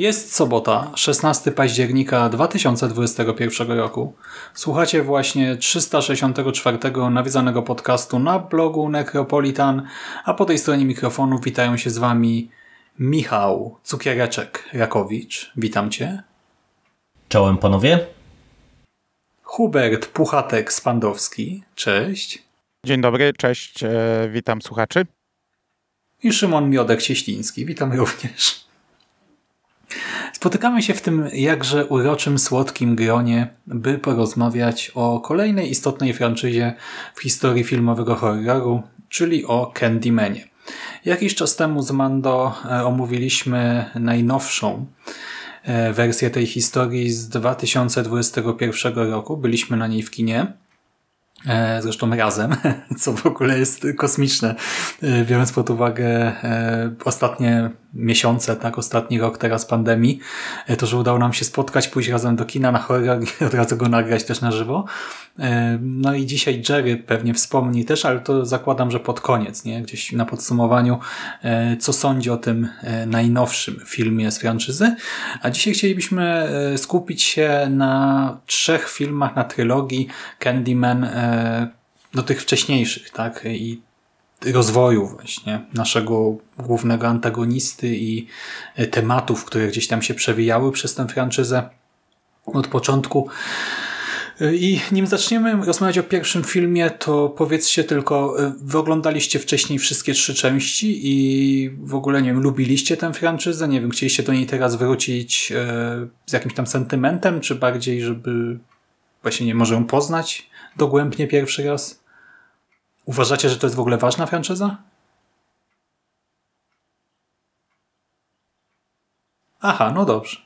Jest sobota, 16 października 2021 roku. Słuchacie właśnie 364 nawiedzanego podcastu na blogu Necropolitan, a po tej stronie mikrofonu witają się z Wami Michał Cukiereczek-Rakowicz. Witam Cię. Czołem panowie. Hubert Puchatek-Spandowski. Cześć. Dzień dobry, cześć, e, witam słuchaczy. I Szymon Miodek-Cieśliński. Witam również. Spotykamy się w tym jakże uroczym, słodkim gronie, by porozmawiać o kolejnej istotnej franczyzie w historii filmowego horroru, czyli o Candymanie. Jakiś czas temu z Mando e, omówiliśmy najnowszą e, wersję tej historii z 2021 roku. Byliśmy na niej w kinie. E, zresztą razem, co w ogóle jest kosmiczne, biorąc pod uwagę ostatnie miesiące, tak, ostatni rok teraz pandemii, to, że udało nam się spotkać, pójść razem do kina na horror i od razu go nagrać też na żywo. No i dzisiaj Jerry pewnie wspomni też, ale to zakładam, że pod koniec, nie? gdzieś na podsumowaniu, co sądzi o tym najnowszym filmie z franczyzy. A dzisiaj chcielibyśmy skupić się na trzech filmach, na trylogii Candyman, do tych wcześniejszych, tak? I rozwoju właśnie naszego głównego antagonisty i tematów, które gdzieś tam się przewijały przez tę franczyzę od początku. I nim zaczniemy rozmawiać o pierwszym filmie, to powiedzcie tylko, wy oglądaliście wcześniej wszystkie trzy części i w ogóle, nie wiem, lubiliście tę franczyzę? Nie wiem, chcieliście do niej teraz wrócić e, z jakimś tam sentymentem, czy bardziej, żeby właśnie nie może ją poznać dogłębnie pierwszy raz? Uważacie, że to jest w ogóle ważna franczyza? Aha, no dobrze.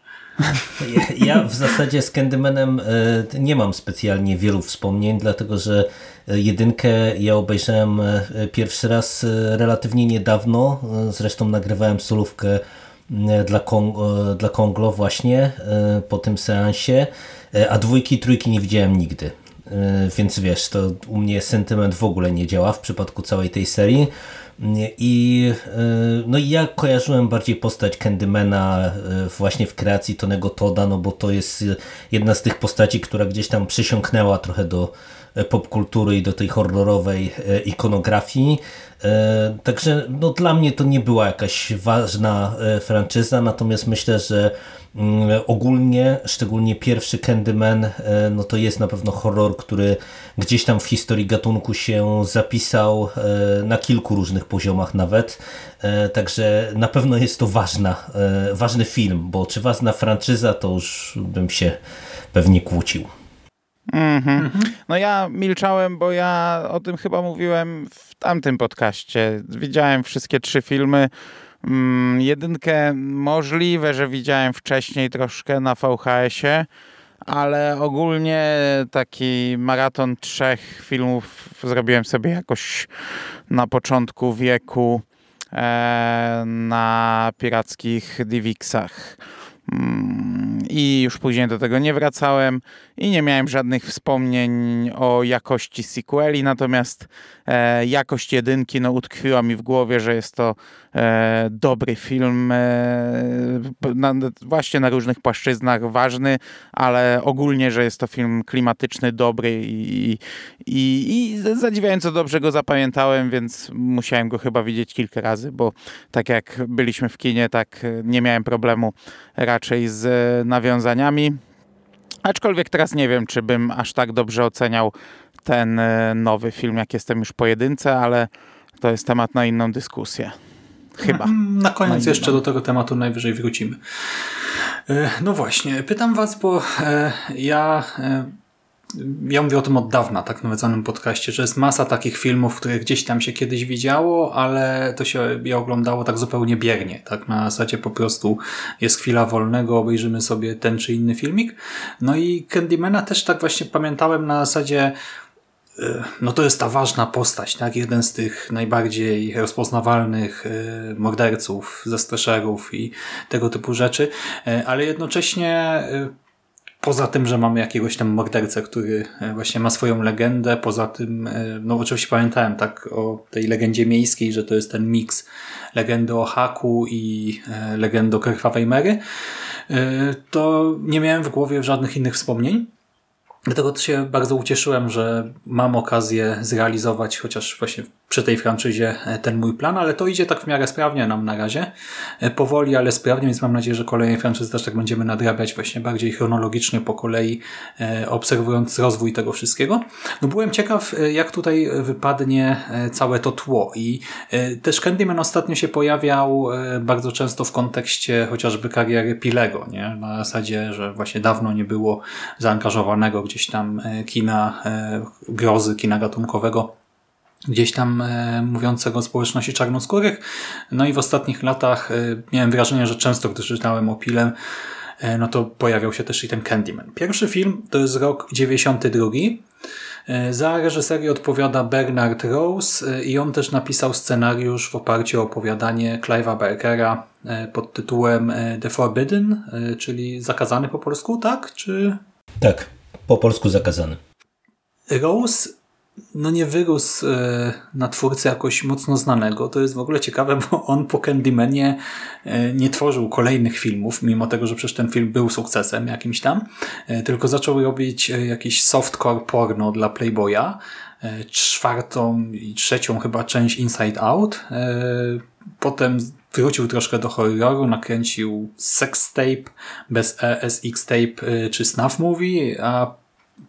Ja w zasadzie z Candymanem e, nie mam specjalnie wielu wspomnień, dlatego że e, jedynkę ja obejrzałem e, pierwszy raz relatywnie niedawno. Zresztą nagrywałem solówkę dla, Kong, dla Konglo właśnie po tym seansie, a dwójki trójki nie widziałem nigdy. Więc wiesz, to u mnie sentyment w ogóle nie działa w przypadku całej tej serii. I, no i ja kojarzyłem bardziej postać Candymana właśnie w kreacji Tonego Toda, no bo to jest jedna z tych postaci, która gdzieś tam przysiąknęła trochę do popkultury i do tej horrorowej ikonografii. Także no, dla mnie to nie była jakaś ważna franczyza, natomiast myślę, że Mm, ogólnie, szczególnie pierwszy Candyman, e, no to jest na pewno horror, który gdzieś tam w historii gatunku się zapisał e, na kilku różnych poziomach nawet. E, także na pewno jest to ważna, ważny film, bo czy ważna franczyza, to już bym się pewnie kłócił. Mm -hmm. No ja milczałem, bo ja o tym chyba mówiłem w tamtym podcaście. Widziałem wszystkie trzy filmy. Mm, jedynkę możliwe, że widziałem wcześniej troszkę na VHS-ie, ale ogólnie taki maraton trzech filmów zrobiłem sobie jakoś na początku wieku e, na pirackich DivXach. Mm, I już później do tego nie wracałem i nie miałem żadnych wspomnień o jakości sequeli, natomiast e, jakość jedynki no, utkwiła mi w głowie, że jest to dobry film, e, na, właśnie na różnych płaszczyznach ważny, ale ogólnie, że jest to film klimatyczny, dobry i, i, i zadziwiająco dobrze go zapamiętałem, więc musiałem go chyba widzieć kilka razy, bo tak jak byliśmy w kinie, tak nie miałem problemu raczej z nawiązaniami. Aczkolwiek teraz nie wiem, czy bym aż tak dobrze oceniał ten e, nowy film, jak jestem już po jedynce, ale to jest temat na inną dyskusję. Chyba. Mm, na koniec jeszcze do tego tematu najwyżej wrócimy. E, no właśnie, pytam was, bo e, ja ja mówię o tym od dawna, tak w nawiedzonym podcaście, że jest masa takich filmów, które gdzieś tam się kiedyś widziało, ale to się je oglądało tak zupełnie biernie. Tak na zasadzie po prostu jest chwila wolnego, obejrzymy sobie ten czy inny filmik. No i Candymana też tak właśnie pamiętałem na zasadzie no to jest ta ważna postać, tak? Jeden z tych najbardziej rozpoznawalnych y, morderców, zestreszerów i tego typu rzeczy, y, ale jednocześnie Poza tym, że mamy jakiegoś tam mordercę, który właśnie ma swoją legendę, poza tym, no oczywiście pamiętałem tak o tej legendzie miejskiej, że to jest ten miks legendy o Haku i legendy o Krwawej Mary, to nie miałem w głowie żadnych innych wspomnień. Dlatego się bardzo ucieszyłem, że mam okazję zrealizować chociaż właśnie przy tej franczyzie e, ten mój plan, ale to idzie tak w miarę sprawnie nam na razie. E, powoli, ale sprawnie, więc mam nadzieję, że kolejne franczyzy też tak będziemy nadrabiać właśnie bardziej chronologicznie po kolei, e, obserwując rozwój tego wszystkiego. No byłem ciekaw, jak tutaj wypadnie całe to tło i też Candyman ostatnio się pojawiał bardzo często w kontekście chociażby kariery Pilego, nie? Na zasadzie, że właśnie dawno nie było zaangażowanego gdzieś tam kina grozy, kina gatunkowego gdzieś tam e, mówiącego o społeczności czarnoskórych. No i w ostatnich latach e, miałem wrażenie, że często, gdy czytałem o Pilem, e, no to pojawiał się też i ten Candyman. Pierwszy film to jest rok 92. Za reżyserię odpowiada Bernard Rose i on też napisał scenariusz w oparciu o opowiadanie Clive'a Barkera pod tytułem The Forbidden, czyli zakazany po polsku, tak? Czy... Tak, po polsku zakazany. Rose no nie wyrósł e, na twórcę jakoś mocno znanego. To jest w ogóle ciekawe, bo on po Candymanie e, nie tworzył kolejnych filmów, mimo tego, że przecież ten film był sukcesem jakimś tam, e, tylko zaczął robić jakiś softcore porno dla Playboya. Czwartą i trzecią chyba część Inside Out. Potem wrócił troszkę do horroru, nakręcił sex tape bez ESX tape czy snuff movie, a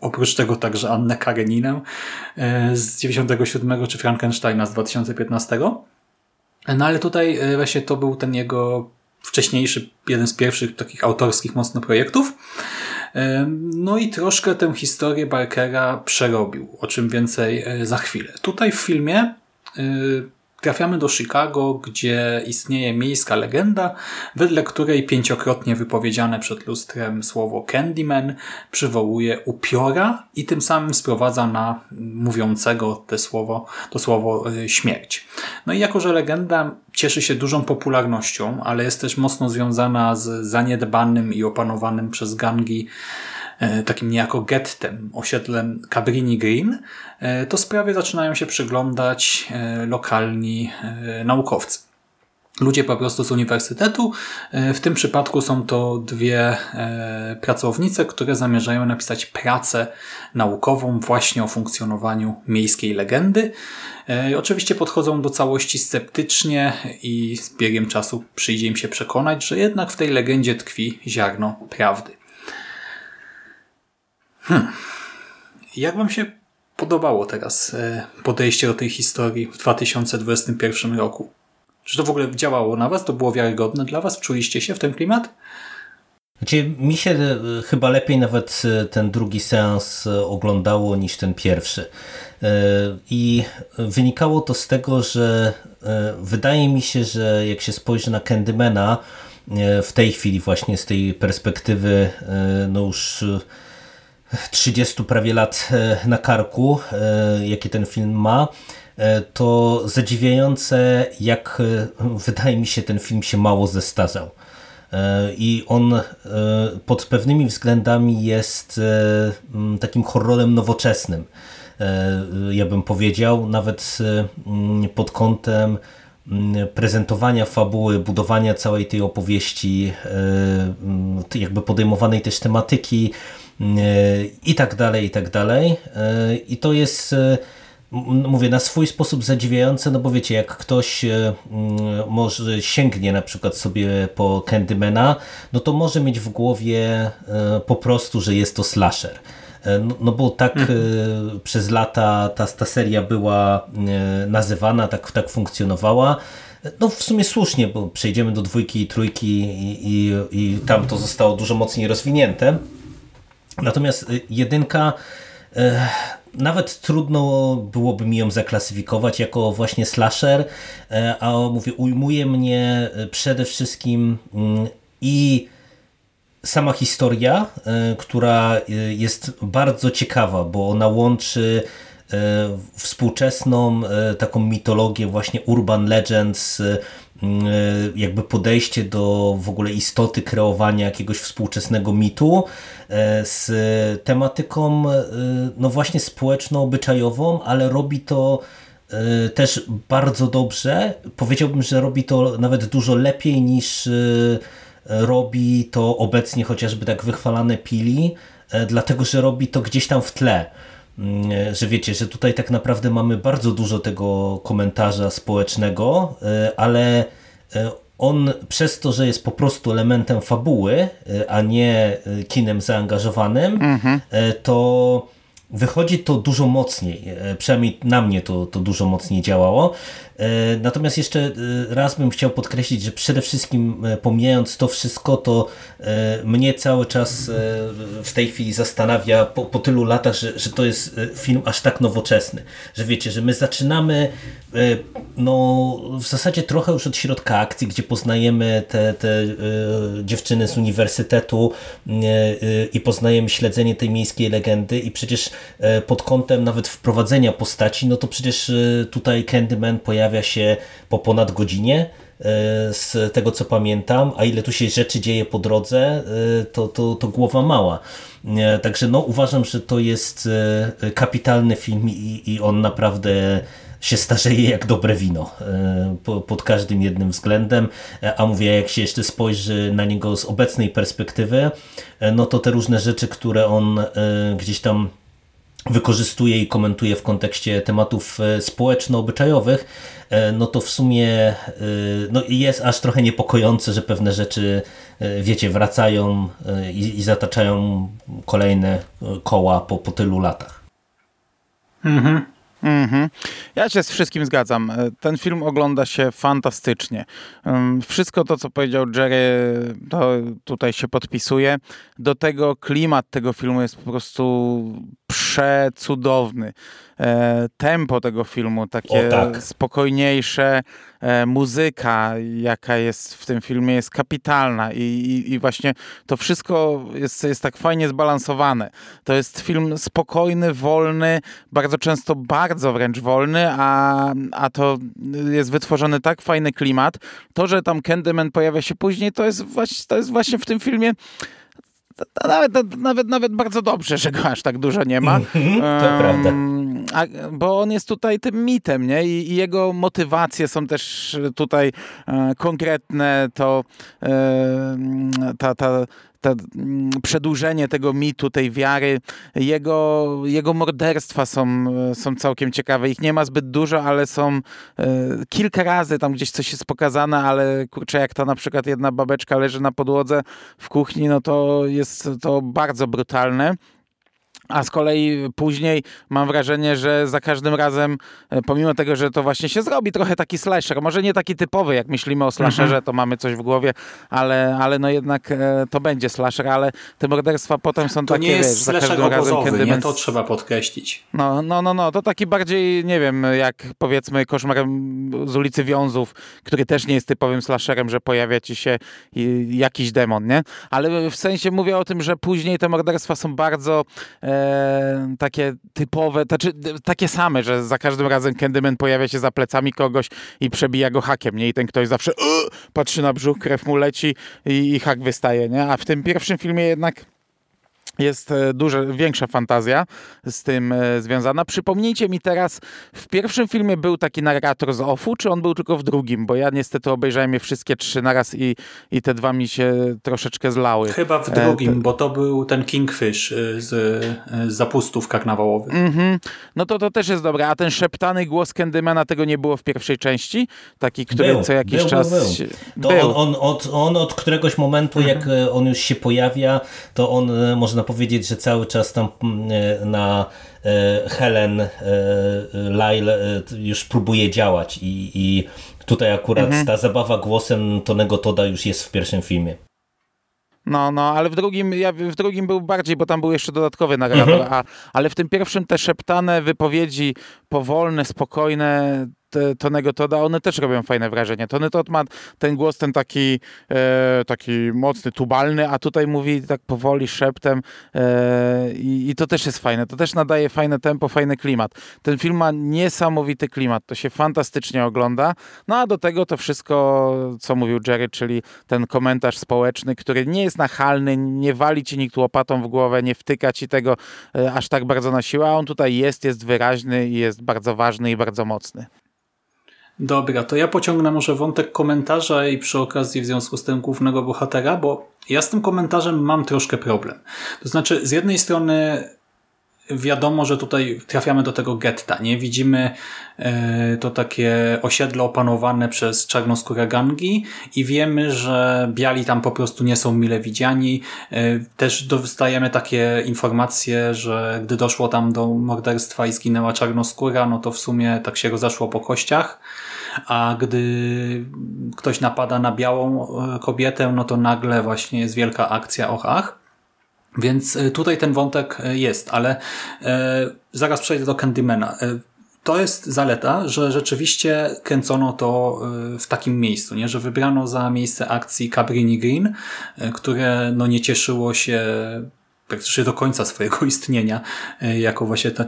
oprócz tego także Annę Kareninę e, z 97 czy Frankensteina z 2015. No ale tutaj e, właśnie to był ten jego wcześniejszy, jeden z pierwszych takich autorskich mocno projektów. No i troszkę tę historię Barkera przerobił, o czym więcej za chwilę. Tutaj w filmie Trafiamy do Chicago, gdzie istnieje miejska legenda, wedle której pięciokrotnie wypowiedziane przed lustrem słowo Candyman przywołuje upiora i tym samym sprowadza na mówiącego te słowo, to słowo y, śmierć. No i jako, że legenda cieszy się dużą popularnością, ale jest też mocno związana z zaniedbanym i opanowanym przez gangi E, takim niejako gettem, osiedlem Cabrini Green, to sprawie zaczynają się przyglądać e, lokalni naukowcy. Ludzie po prostu z uniwersytetu. W tym przypadku są to dwie pracownice, które zamierzają napisać pracę naukową właśnie o funkcjonowaniu miejskiej legendy. Oczywiście podchodzą do całości sceptycznie i z biegiem czasu przyjdzie im się przekonać, że jednak w tej legendzie tkwi ziarno prawdy. Hmm. Jak Wam się podobało teraz e, podejście do tej historii w 2021 roku? Czy to w ogóle działało na Was? To było wiarygodne dla Was? Czuliście się w ten klimat? Znaczy, mi się e, chyba lepiej nawet e, ten drugi seans oglądało niż ten pierwszy. I wynikało to z tego, że wydaje mi się, że jak się spojrzy na Candymana w tej chwili właśnie z tej perspektywy no już 30 prawie lat e, na karku, e, jakie ten film ma, e, to zadziwiające, jak wydaje mi się, ten film się mało zestarzał. I on pod pewnymi względami jest takim horrorem nowoczesnym. Ja bym powiedział, nawet pod kątem prezentowania fabuły, budowania całej tej opowieści, jakby podejmowanej też tematyki i tak dalej, i tak dalej. I to jest mówię, na swój sposób zadziwiające, no bo wiecie, jak ktoś może sięgnie na przykład sobie po Candymana, no to może mieć w głowie po prostu, że jest to slasher. E, no, no bo tak. E, przez lata ta, ta seria była e, nazywana, tak, tak funkcjonowała. No w sumie słusznie, bo przejdziemy do dwójki i trójki i, i, i tam to zostało dużo mocniej rozwinięte. Natomiast jedynka nawet trudno byłoby mi ją zaklasyfikować jako właśnie slasher, a mówię, ujmuje mnie przede wszystkim i sama historia, która jest bardzo ciekawa, bo ona łączy współczesną taką mitologię właśnie urban legends, jakby podejście do w ogóle istoty kreowania jakiegoś współczesnego mitu z tematyką no właśnie społeczno-obyczajową, ale robi to też bardzo dobrze. Powiedziałbym, że robi to nawet dużo lepiej niż robi to obecnie chociażby tak wychwalane Pili, e, dlatego że robi to gdzieś tam w tle. Mm, e, że wiecie, że tutaj tak naprawdę mamy bardzo dużo tego komentarza społecznego, e, ale on przez to, że jest po prostu elementem fabuły, a nie kinem zaangażowanym, mhm. to wychodzi to dużo mocniej. Przynajmniej na mnie to, to dużo mocniej działało. E, natomiast jeszcze e, raz bym chciał podkreślić, że przede wszystkim e, pomijając to wszystko, to mnie cały czas w tej chwili zastanawia po, po tylu latach, że, że to jest film aż tak nowoczesny. Że wiecie, że my zaczynamy no w zasadzie trochę już od środka akcji, gdzie poznajemy te, te dziewczyny z uniwersytetu i poznajemy śledzenie tej miejskiej legendy i przecież pod kątem nawet wprowadzenia postaci, no to przecież tutaj Candyman pojawia pojawia się po ponad godzinie e, z tego co pamiętam, a ile tu się rzeczy dzieje po drodze, e, to, to, to głowa mała. E, także no, uważam, że to jest kapitalny film i, i on naprawdę się starzeje jak dobre wino pod każdym jednym względem, a mówię, jak się jeszcze spojrzy na niego z obecnej perspektywy, no to te różne rzeczy, które on gdzieś tam wykorzystuje i komentuje w kontekście tematów e, społeczno-obyczajowych, e, no to w sumie e, no jest aż trochę niepokojące, że pewne rzeczy, wiecie, wracają i, i zataczają kolejne koła po, po tylu latach. Mhm. Mhm. Ja się z wszystkim zgadzam. Ten film ogląda się fantastycznie. Wszystko to, co powiedział Jerry, to tutaj się podpisuje. Do tego klimat tego filmu jest po prostu przecudowny. E, tempo tego filmu, takie tak. spokojniejsze, e, muzyka, jaka jest w tym filmie, jest kapitalna i, i, i, właśnie to wszystko jest, jest tak fajnie zbalansowane. To jest film spokojny, wolny, bardzo często bardzo wręcz wolny, a, a to jest wytworzony tak fajny klimat. To, że tam Candyman pojawia się później, to jest właśnie, to jest właśnie w tym filmie nawet, nawet, nawet bardzo dobrze, że go aż tak dużo nie ma. Mhm, to prawda. A, bo on jest tutaj tym mitem, nie? I, i jego motywacje są też tutaj e, konkretne. To e, ta, ta, mm, przedłużenie tego mitu, tej wiary, jego, jego morderstwa są, są całkiem ciekawe. Ich nie ma zbyt dużo, ale są e, kilka razy tam gdzieś coś jest pokazane, ale kurczę, jak ta na przykład jedna babeczka leży na podłodze w kuchni, no to jest to bardzo brutalne. A z kolei później mam wrażenie, że za każdym razem, e, pomimo tego, że to właśnie się zrobi trochę taki slasher, może nie taki typowy, jak myślimy o slasherze, mhm. to mamy coś w głowie, ale, ale no jednak e, to będzie slasher, ale te morderstwa potem są to takie, nie jest wiesz, za każdym razem, kiedy nie? to trzeba podkreślić. No, no, no, no, to taki bardziej, nie wiem, jak powiedzmy koszmarem z ulicy Wiązów, który też nie jest typowym slasherem, że pojawia ci się jakiś demon, nie? Ale w sensie mówię o tym, że później te morderstwa są bardzo e, takie typowe, znaczy, takie same, że za każdym razem Candyman pojawia się za plecami kogoś i przebija go hakiem, nie? I ten ktoś zawsze patrzy na brzuch, krew mu leci i, i hak wystaje, nie? A w tym pierwszym filmie jednak jest e, dużo większa fantazja z tym e, związana. Przypomnijcie mi teraz, w pierwszym filmie był taki narrator z OFU, czy on był tylko w drugim? Bo ja niestety obejrzałem je wszystkie trzy naraz i, i te dwa mi się troszeczkę zlały. Chyba w drugim, e, bo to był ten Kingfish z, z zapustów karnawałowych. Mm-hmm. No to to też jest dobre. A ten szeptany głos Candymana tego nie było w pierwszej części? Taki, który był, co jakiś był, czas... Był, był. To on, on, od, on od któregoś momentu, jak mhm. on już się pojawia, to on można powiedzieć, że cały czas tam mm, e, na e, Helen e, Lyle już próbuje działać i, i tutaj akurat mhm. ta zabawa głosem Tonego Toda już jest w pierwszym filmie. No, no, ale w drugim, ja w drugim był bardziej, bo tam był jeszcze dodatkowy narrator, mhm. a, ale w tym pierwszym te szeptane wypowiedzi, powolne, spokojne, Tonego Toda, one też robią fajne wrażenie. Tony Todd ma ten głos, ten taki, e, taki mocny, tubalny, a tutaj mówi tak powoli, szeptem e, i, i, to też jest fajne. To też nadaje fajne tempo, fajny klimat. Ten film ma niesamowity klimat, to się fantastycznie ogląda. No a do tego to wszystko, co mówił Jerry, czyli ten komentarz społeczny, który nie jest nachalny, nie wali ci nikt łopatą w głowę, nie wtyka ci tego e, aż tak bardzo na siłę, a on tutaj jest, jest wyraźny i jest bardzo ważny i bardzo mocny. Dobra, to ja pociągnę może wątek komentarza i przy okazji w związku z tym głównego bohatera, bo ja z tym komentarzem mam troszkę problem. To znaczy, z jednej strony wiadomo, że tutaj trafiamy do tego getta, nie? Widzimy e, to takie osiedle opanowane przez czarnoskóre gangi i wiemy, że biali tam po prostu nie są mile widziani. E, też dostajemy takie informacje, że gdy doszło tam do morderstwa i zginęła czarnoskóra, no to w sumie tak się rozeszło po kościach a gdy ktoś napada na białą e, kobietę, no to nagle właśnie jest wielka akcja och ach. Więc e, tutaj ten wątek e, jest, ale zaraz przejdę do Candymana. To jest zaleta, że rzeczywiście kręcono to w takim miejscu, nie? że wybrano za miejsce akcji Cabrini Green, które no nie cieszyło się praktycznie do końca swojego istnienia, jako właśnie ta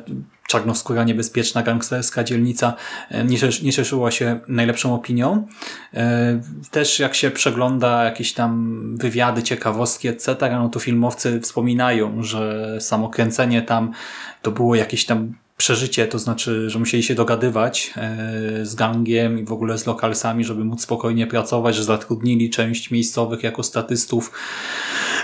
czarnoskóra, niebezpieczna, gangsterska dzielnica e, nie, cieszyła się najlepszą opinią. E, też jak się przegląda jakieś tam wywiady, ciekawostki, etc., no to filmowcy wspominają, że samo kręcenie tam to było jakieś tam przeżycie, to znaczy, że musieli się dogadywać e, z gangiem i w ogóle z lokalsami, żeby móc spokojnie pracować, że zatrudnili część miejscowych jako statystów.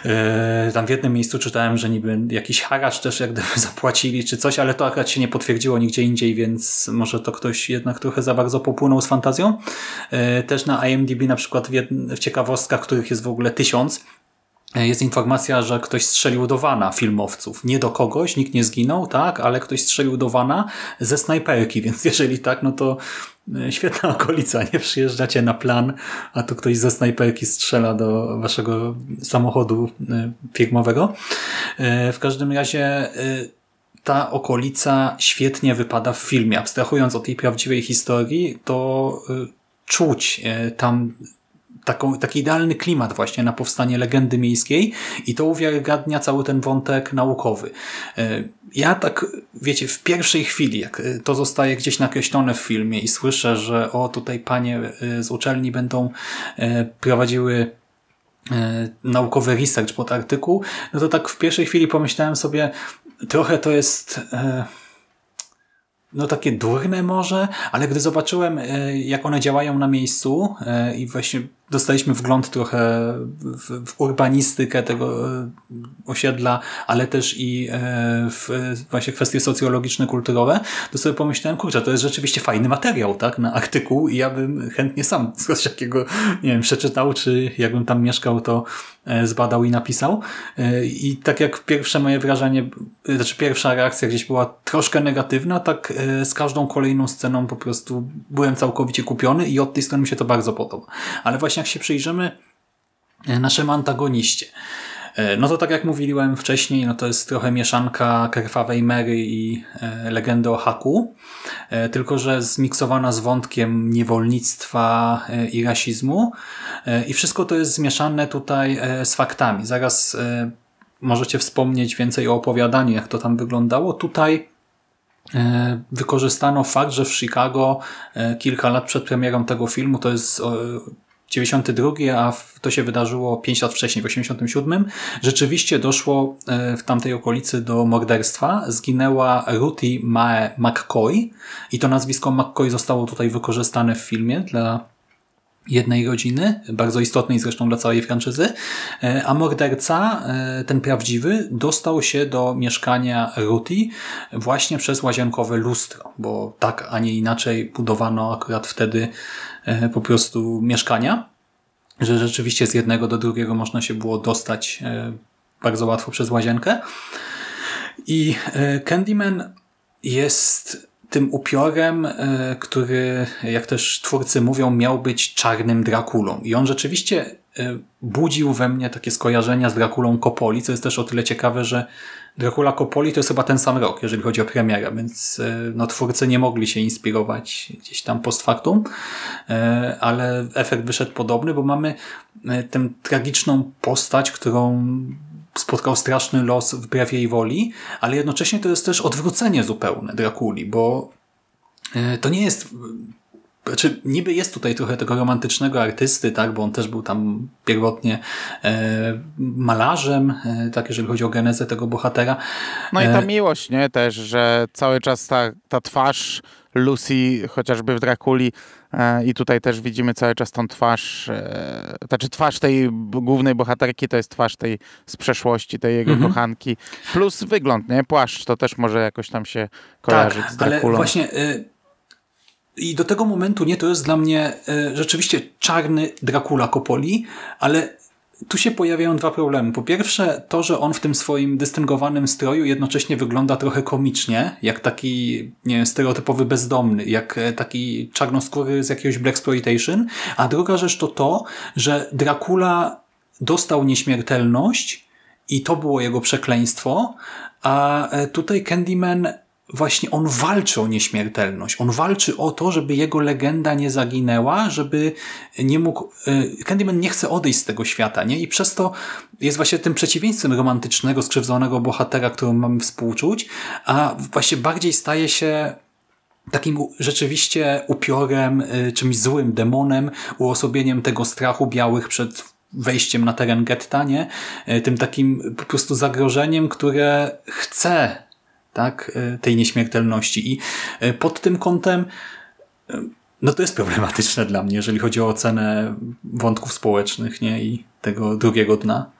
E, tam w jednym miejscu czytałem, że niby jakiś haracz też jak gdyby zapłacili czy coś, ale to akurat się nie potwierdziło nigdzie indziej, więc może to ktoś jednak trochę za bardzo popłynął z fantazją. E, też na IMDb na przykład w, ciekawostkach, których jest w ogóle tysiąc, jest informacja, że ktoś strzelił do wana filmowców. Nie do kogoś, nikt nie zginął, tak, ale ktoś strzelił do wana ze snajperki, więc jeżeli tak, no to e, świetna okolica, nie przyjeżdżacie na plan, a tu ktoś ze snajperki strzela do waszego samochodu e, firmowego. E, w każdym razie ta okolica świetnie wypada w filmie. Abstrahując od tej prawdziwej historii, to czuć tam taką, taki idealny klimat właśnie na powstanie legendy miejskiej i to uwiarygadnia cały ten wątek naukowy. E, ja tak, wiecie, w pierwszej chwili, jak to zostaje gdzieś nakreślone w filmie i słyszę, że o tutaj panie e, z uczelni będą e, prowadziły naukowy research pod artykuł, no to tak w pierwszej chwili pomyślałem sobie, trochę to jest no takie durne może, ale gdy zobaczyłem, jak one działają na miejscu i właśnie dostaliśmy wgląd trochę w, w urbanistykę tego e, osiedla, ale też i e, w właśnie kwestie socjologiczne, kulturowe, to sobie pomyślałem, kurczę, to jest rzeczywiście fajny materiał, tak, na artykuł i ja bym chętnie sam coś takiego, nie wiem, przeczytał, czy jakbym tam mieszkał, to e, zbadał i napisał. I tak jak pierwsze moje wrażenie, znaczy pierwsza reakcja gdzieś była troszkę negatywna, tak z każdą kolejną sceną po prostu byłem całkowicie kupiony i od tej strony mi się to bardzo podoba. Ale właśnie jak się przyjrzymy e, naszym antagoniście, e, no to tak jak mówiłem wcześniej, no to jest trochę mieszanka Krwawej Mary i e, legendy o Haku, tylko że zmiksowana z wątkiem niewolnictwa i rasizmu i wszystko to jest zmieszane tutaj z faktami. Zaraz możecie wspomnieć więcej o opowiadaniu, jak to tam wyglądało. Tutaj wykorzystano fakt, że w Chicago kilka lat przed premierą tego filmu, to jest 92, a to się wydarzyło 5 lat wcześniej, w 87, rzeczywiście doszło e, w tamtej okolicy do morderstwa. Zginęła Ruthie Mae McCoy i to nazwisko McCoy zostało tutaj wykorzystane w filmie dla jednej rodziny, bardzo istotnej zresztą dla całej franczyzy, e, a morderca, e, ten prawdziwy, dostał się do mieszkania Ruti właśnie przez łazienkowe lustro, bo tak, a nie inaczej budowano akurat wtedy po prostu mieszkania, że rzeczywiście z jednego do drugiego można się było dostać bardzo łatwo przez łazienkę. I Candyman jest tym upiorem, e, który, jak też twórcy mówią, miał być czarnym Drakulą. I on rzeczywiście e, budził we mnie takie skojarzenia z Drakulą Kopoli, co jest też o tyle ciekawe, że Dracula Kopoli to jest chyba ten sam rok, jeżeli chodzi o premierę, więc e, no, twórcy nie mogli się inspirować gdzieś tam post factum, ale efekt wyszedł podobny, bo mamy tę tragiczną postać, którą spotkał straszny los wbrew jej woli, ale jednocześnie to jest też odwrócenie zupełne Drakuli, bo e, to nie jest znaczy, niby jest tutaj trochę tego romantycznego artysty, tak, bo on też był tam pierwotnie e, malarzem, e, tak, jeżeli chodzi o genezę tego bohatera. No i ta e, miłość, nie, też, że cały czas ta, ta twarz Lucy, chociażby w Drakuli, e, i tutaj też widzimy cały czas tą twarz, e, znaczy twarz tej głównej bohaterki to jest twarz tej z przeszłości, tej jego mhm. kochanki, plus wygląd, nie? Płaszcz to też może jakoś tam się kojarzyć tak, z Drakulą. ale właśnie... Y i do tego momentu nie, to jest dla mnie y, rzeczywiście czarny Dracula Kopoli, ale tu się pojawiają dwa problemy. Po pierwsze, to, że on w tym swoim dystyngowanym stroju jednocześnie wygląda trochę komicznie, jak taki nie wiem, stereotypowy bezdomny, jak e, taki czarnoskóry z jakiegoś Black Exploitation. A druga rzecz to to, że Dracula dostał nieśmiertelność i to było jego przekleństwo, a e, tutaj Candyman właśnie on walczy o nieśmiertelność. On walczy o to, żeby jego legenda nie zaginęła, żeby nie mógł... E, Candyman nie chce odejść z tego świata, nie? I przez to jest właśnie tym przeciwieństwem romantycznego, skrzywdzonego bohatera, którą mamy współczuć, a właśnie bardziej staje się takim rzeczywiście upiorem, e, czymś złym, demonem, uosobieniem tego strachu białych przed wejściem na teren getta, nie? E, tym takim po prostu zagrożeniem, które chce tak, e, tej nieśmiertelności. I e, pod tym kątem e, no to jest problematyczne dla mnie, jeżeli chodzi o ocenę wątków społecznych nie i tego drugiego dna.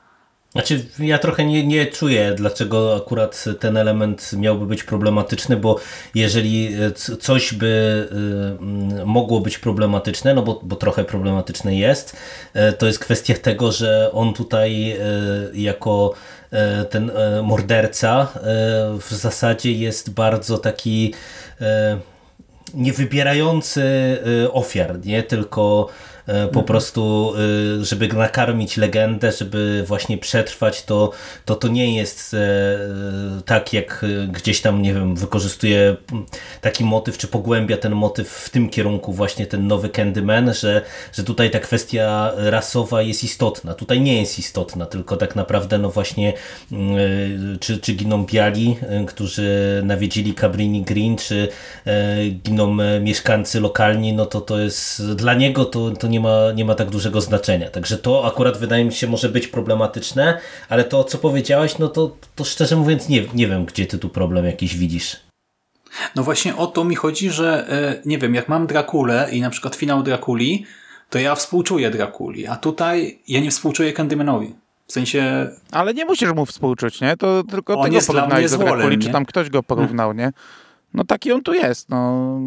Znaczy, ja trochę nie, nie czuję, dlaczego akurat ten element miałby być problematyczny, bo jeżeli coś by mogło być problematyczne, no bo, bo trochę problematyczne jest, to jest kwestia tego, że on tutaj jako E, ten e, morderca e, w zasadzie jest bardzo taki niewybierający ofiar, nie? Tylko E, po mhm. prostu, e, żeby nakarmić legendę, żeby właśnie przetrwać, to to, to nie jest e, tak, jak gdzieś tam, nie wiem, wykorzystuje taki motyw, czy pogłębia ten motyw w tym kierunku właśnie ten nowy Candyman, że, że tutaj ta kwestia rasowa jest istotna. Tutaj nie jest istotna, tylko tak naprawdę no właśnie czy, czy giną biali, którzy nawiedzili Cabrini Green, czy giną mieszkańcy lokalni, no to to jest dla niego to, to nie ma, nie ma tak dużego znaczenia. Także to akurat wydaje mi się może być problematyczne, ale to co powiedziałeś, no to, to szczerze mówiąc nie, nie wiem, gdzie ty tu problem jakiś widzisz. No właśnie o to mi chodzi, że e, nie wiem, jak mam Drakulę i na przykład finał Drakuli, to ja współczuję Drakuli, a tutaj ja nie współczuję Candymanowi. W sensie... Ale nie musisz mu współczuć, nie? To tylko on tego porównałeś do Drakuli, czy tam ktoś go porównał, nie? No taki on tu jest, no.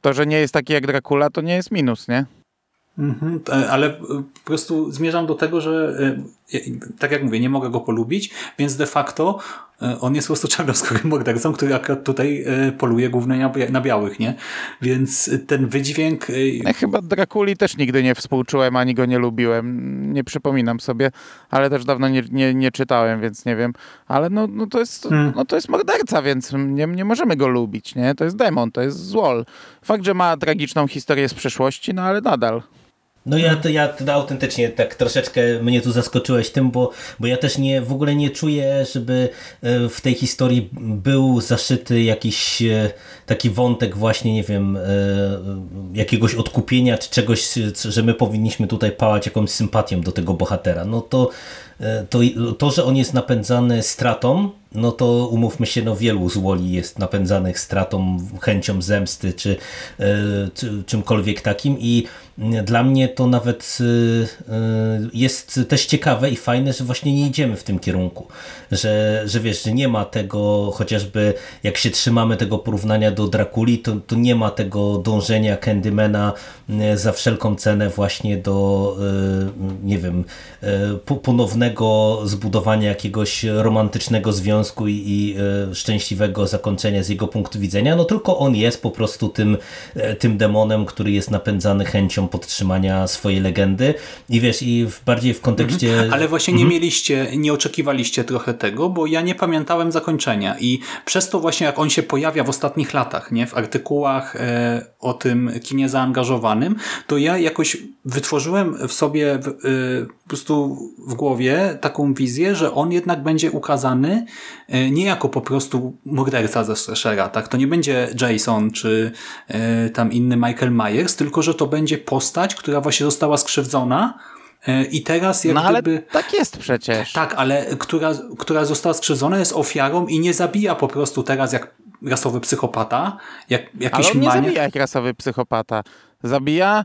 To, że nie jest taki jak Dracula, to nie jest minus, nie? Mhm, e, ale e, po prostu zmierzam do tego, że e, tak jak mówię, nie mogę go polubić, więc de facto on jest po prostu czarnoskórym mordercą, który akurat tutaj poluje głównie na białych, nie? Więc ten wydźwięk... Ja chyba Drakuli też nigdy nie współczułem, ani go nie lubiłem. Nie przypominam sobie, ale też dawno nie, nie, nie czytałem, więc nie wiem. Ale no, no, to, jest, hmm. no to jest morderca, więc nie, nie możemy go lubić, nie? To jest demon, to jest złol. Fakt, że ma tragiczną historię z przeszłości, no ale nadal. No ja, to, ja to autentycznie tak troszeczkę mnie tu zaskoczyłeś tym, bo, bo ja też nie, w ogóle nie czuję, żeby e, w tej historii był zaszyty jakiś e, taki wątek właśnie, nie wiem, e, jakiegoś odkupienia czy czegoś, że my powinniśmy tutaj pałać jakąś sympatią do tego bohatera. No to to, to, że on jest napędzany stratą, no to umówmy się, no wielu złoli jest napędzanych stratą, chęcią zemsty, czy, czy czymkolwiek takim i dla mnie to nawet y, jest też ciekawe i fajne, że właśnie nie idziemy w tym kierunku. Że, że wiesz, że nie ma tego, chociażby jak się trzymamy tego porównania do Drakuli, to, to nie ma tego dążenia Candymana za wszelką cenę właśnie do, nie wiem, ponownego zbudowania jakiegoś romantycznego związku i, i szczęśliwego zakończenia z jego punktu widzenia. No tylko on jest po prostu tym, tym demonem, który jest napędzany chęcią podtrzymania swojej legendy i wiesz, i w, bardziej w kontekście... Mhm. Ale właśnie nie mhm. mieliście, nie oczekiwaliście trochę tego, bo ja nie pamiętałem zakończenia i przez to właśnie jak on się pojawia w ostatnich latach, nie, w artykułach e, o tym kinie zaangażowanym, to ja jakoś wytworzyłem w sobie e, po prostu w głowie taką wizję, że on jednak będzie ukazany e, nie jako po prostu morderca ze Slashera, tak? To nie będzie Jason czy e, tam inny Michael Myers, tylko że to będzie postać, która właśnie została skrzywdzona e, i teraz jak no, ale gdyby... tak jest przecież. Tak, ale która, która została skrzywdzona jest ofiarą i nie zabija po prostu teraz jak rasowy psychopata, jak jakiś Ale on nie maniak. zabija jak rasowy psychopata. Zabija,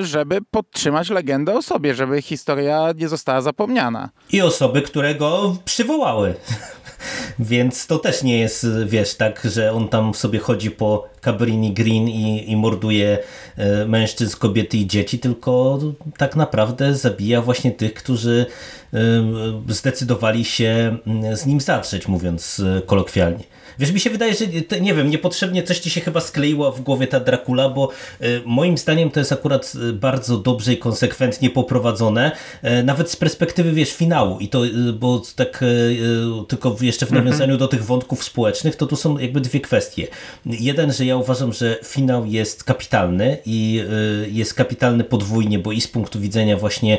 żeby podtrzymać legendę o sobie, żeby historia nie została zapomniana. I osoby, które go przywołały. Więc to też nie jest, wiesz, tak, że on tam sobie chodzi po Cabrini Green i, i morduje e, mężczyzn, kobiety i dzieci, tylko tak naprawdę zabija właśnie tych, którzy e, zdecydowali się z nim zatrzeć, mówiąc kolokwialnie. Wiesz, mi się wydaje, że nie wiem, niepotrzebnie coś ci się chyba skleiło w głowie ta Dracula, bo moim zdaniem to jest akurat bardzo dobrze i konsekwentnie poprowadzone, nawet z perspektywy, wiesz, finału i to, bo tak tylko jeszcze w mhm. nawiązaniu do tych wątków społecznych, to tu są jakby dwie kwestie. Jeden, że ja uważam, że finał jest kapitalny i jest kapitalny podwójnie, bo i z punktu widzenia właśnie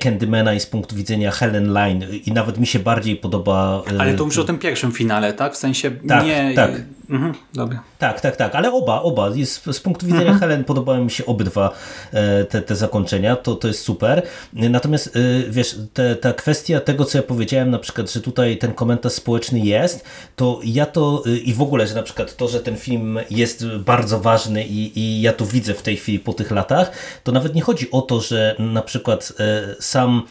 Candymana i z punktu widzenia Helen Line i nawet mi się bardziej podoba... Ale to już o tym pierwszym finale, tak? W sensie tak, nie... Tak. Mhm, dobra. Tak, tak, tak, ale oba, oba. Jest, z punktu widzenia mhm. Helen podobały mi się obydwa e, te, te zakończenia, to, to jest super. Natomiast e, wiesz, te, ta kwestia tego, co ja powiedziałem, na przykład, że tutaj ten komentarz społeczny jest, to ja to e, i w ogóle, że na przykład to, że ten film jest bardzo ważny i, i ja to widzę w tej chwili po tych latach, to nawet nie chodzi o to, że na przykład sam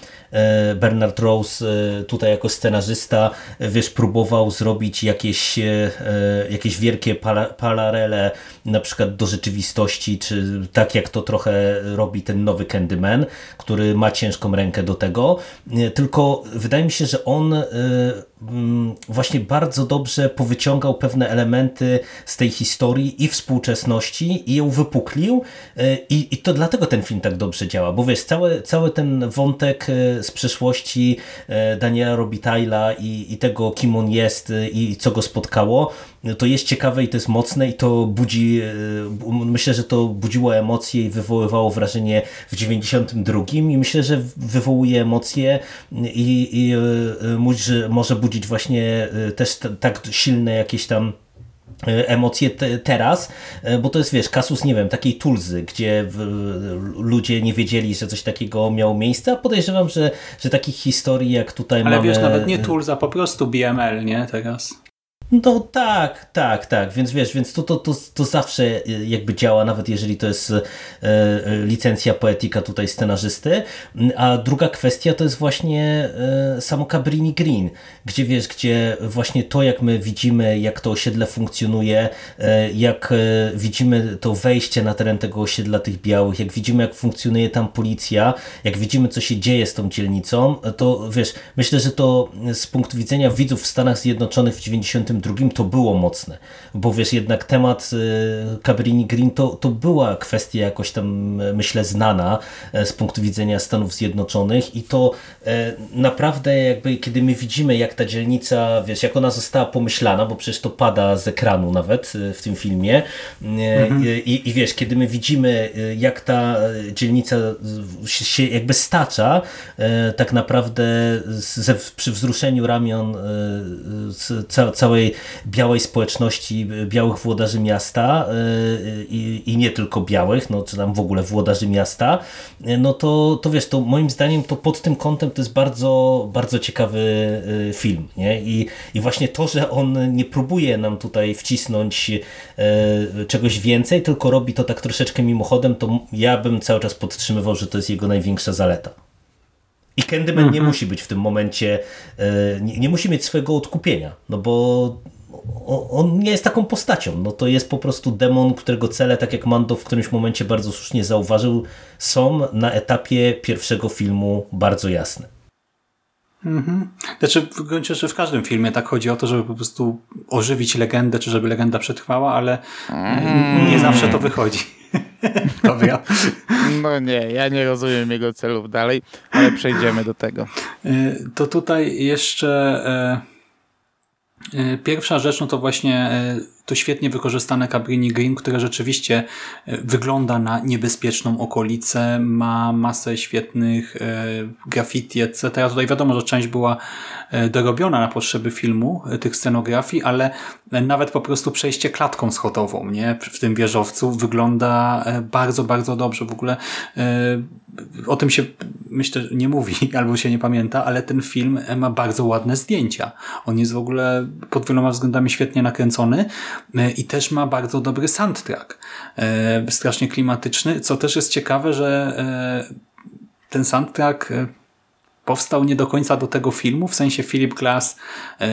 Bernard Rose tutaj jako scenarzysta, wiesz, próbował zrobić jakieś, jakieś wielkie paralele na przykład do rzeczywistości, czy tak jak to trochę robi ten nowy Candyman, który ma ciężką rękę do tego, tylko wydaje mi się, że on właśnie bardzo dobrze powyciągał pewne elementy z tej historii i współczesności i ją wypuklił y, i, i to dlatego ten film tak dobrze działa, bo wiesz, cały, cały ten wątek y, z przeszłości Daniela Robitailla i, i tego, kim on jest i co go spotkało, to jest ciekawe i to jest mocne i to budzi, e, myślę, że to budziło emocje i wywoływało wrażenie w 92 i myślę, że wywołuje emocje i, i e, może budzić właśnie e, też tak silne jakieś tam emocje te, teraz, bo to jest, wiesz, kasus, nie wiem, takiej tulzy, gdzie ludzie nie wiedzieli, że coś takiego miało miejsce, a podejrzewam, że, że takich historii jak tutaj Ale mamy... Ale wiesz, nawet nie tulza, po prostu BML, nie, teraz? No tak, tak, tak, więc wiesz, więc to, to, to, to zawsze y, jakby działa, nawet jeżeli to jest e, licencja poetyka tutaj scenarzysty, a druga kwestia to jest właśnie samo Cabrini Green, gdzie wiesz, gdzie właśnie to jak my widzimy, jak to osiedle funkcjonuje, jak widzimy to wejście na teren tego osiedla tych białych, jak widzimy jak funkcjonuje tam policja, jak widzimy co się dzieje z tą dzielnicą, to wiesz, myślę, że to z punktu widzenia widzów w Stanach Zjednoczonych w 90 tym drugim, to było mocne. Bo wiesz, jednak temat Cabrini Green to, to była kwestia jakoś tam, myślę, znana z punktu widzenia Stanów Zjednoczonych i to naprawdę jakby, kiedy my widzimy, jak ta dzielnica, wiesz, jak ona została pomyślana, bo przecież to pada z ekranu nawet w tym filmie mhm. I, i wiesz, kiedy my widzimy, jak ta dzielnica się jakby stacza, tak naprawdę ze, przy wzruszeniu ramion ca, białej społeczności, białych włodarzy miasta i, i nie tylko białych, no czy tam w ogóle włodarzy miasta, no to, to wiesz, to moim zdaniem to pod tym kątem to jest bardzo, bardzo ciekawy film, nie? I, i właśnie to, że on nie próbuje nam tutaj wcisnąć czegoś więcej, tylko robi to tak troszeczkę mimochodem, to ja bym cały czas podtrzymywał, że to jest jego największa zaleta. I Candyman mm -hmm. nie musi być w tym momencie, e, nie, nie, musi mieć swojego odkupienia, no bo on nie jest taką postacią. No to jest po prostu demon, którego cele, tak jak Mando w którymś momencie bardzo słusznie zauważył, są na etapie pierwszego filmu bardzo jasne. Mhm. Znaczy, w gruncie rzeczy w każdym filmie tak chodzi o to, żeby po prostu ożywić legendę, czy żeby legenda przetrwała, ale mm. nie zawsze to wychodzi. Dobra. No nie, ja nie rozumiem jego celów dalej, ale przejdziemy do tego. E, to tutaj jeszcze e, e, pierwsza rzecz, no to właśnie to świetnie wykorzystane Cabrini Green, które rzeczywiście wygląda na niebezpieczną okolicę, ma masę świetnych graffiti, etc. Tutaj wiadomo, że część była dorobiona na potrzeby filmu, tych scenografii, ale nawet po prostu przejście klatką schodową nie? w tym wieżowcu wygląda bardzo, bardzo dobrze. W ogóle o tym się myślę nie mówi albo się nie pamięta, ale ten film ma bardzo ładne zdjęcia. On jest w ogóle pod wieloma względami świetnie nakręcony e, i też ma bardzo dobry soundtrack. E, strasznie klimatyczny, co też jest ciekawe, że e, ten soundtrack powstał nie do końca do tego filmu, w sensie Philip Glass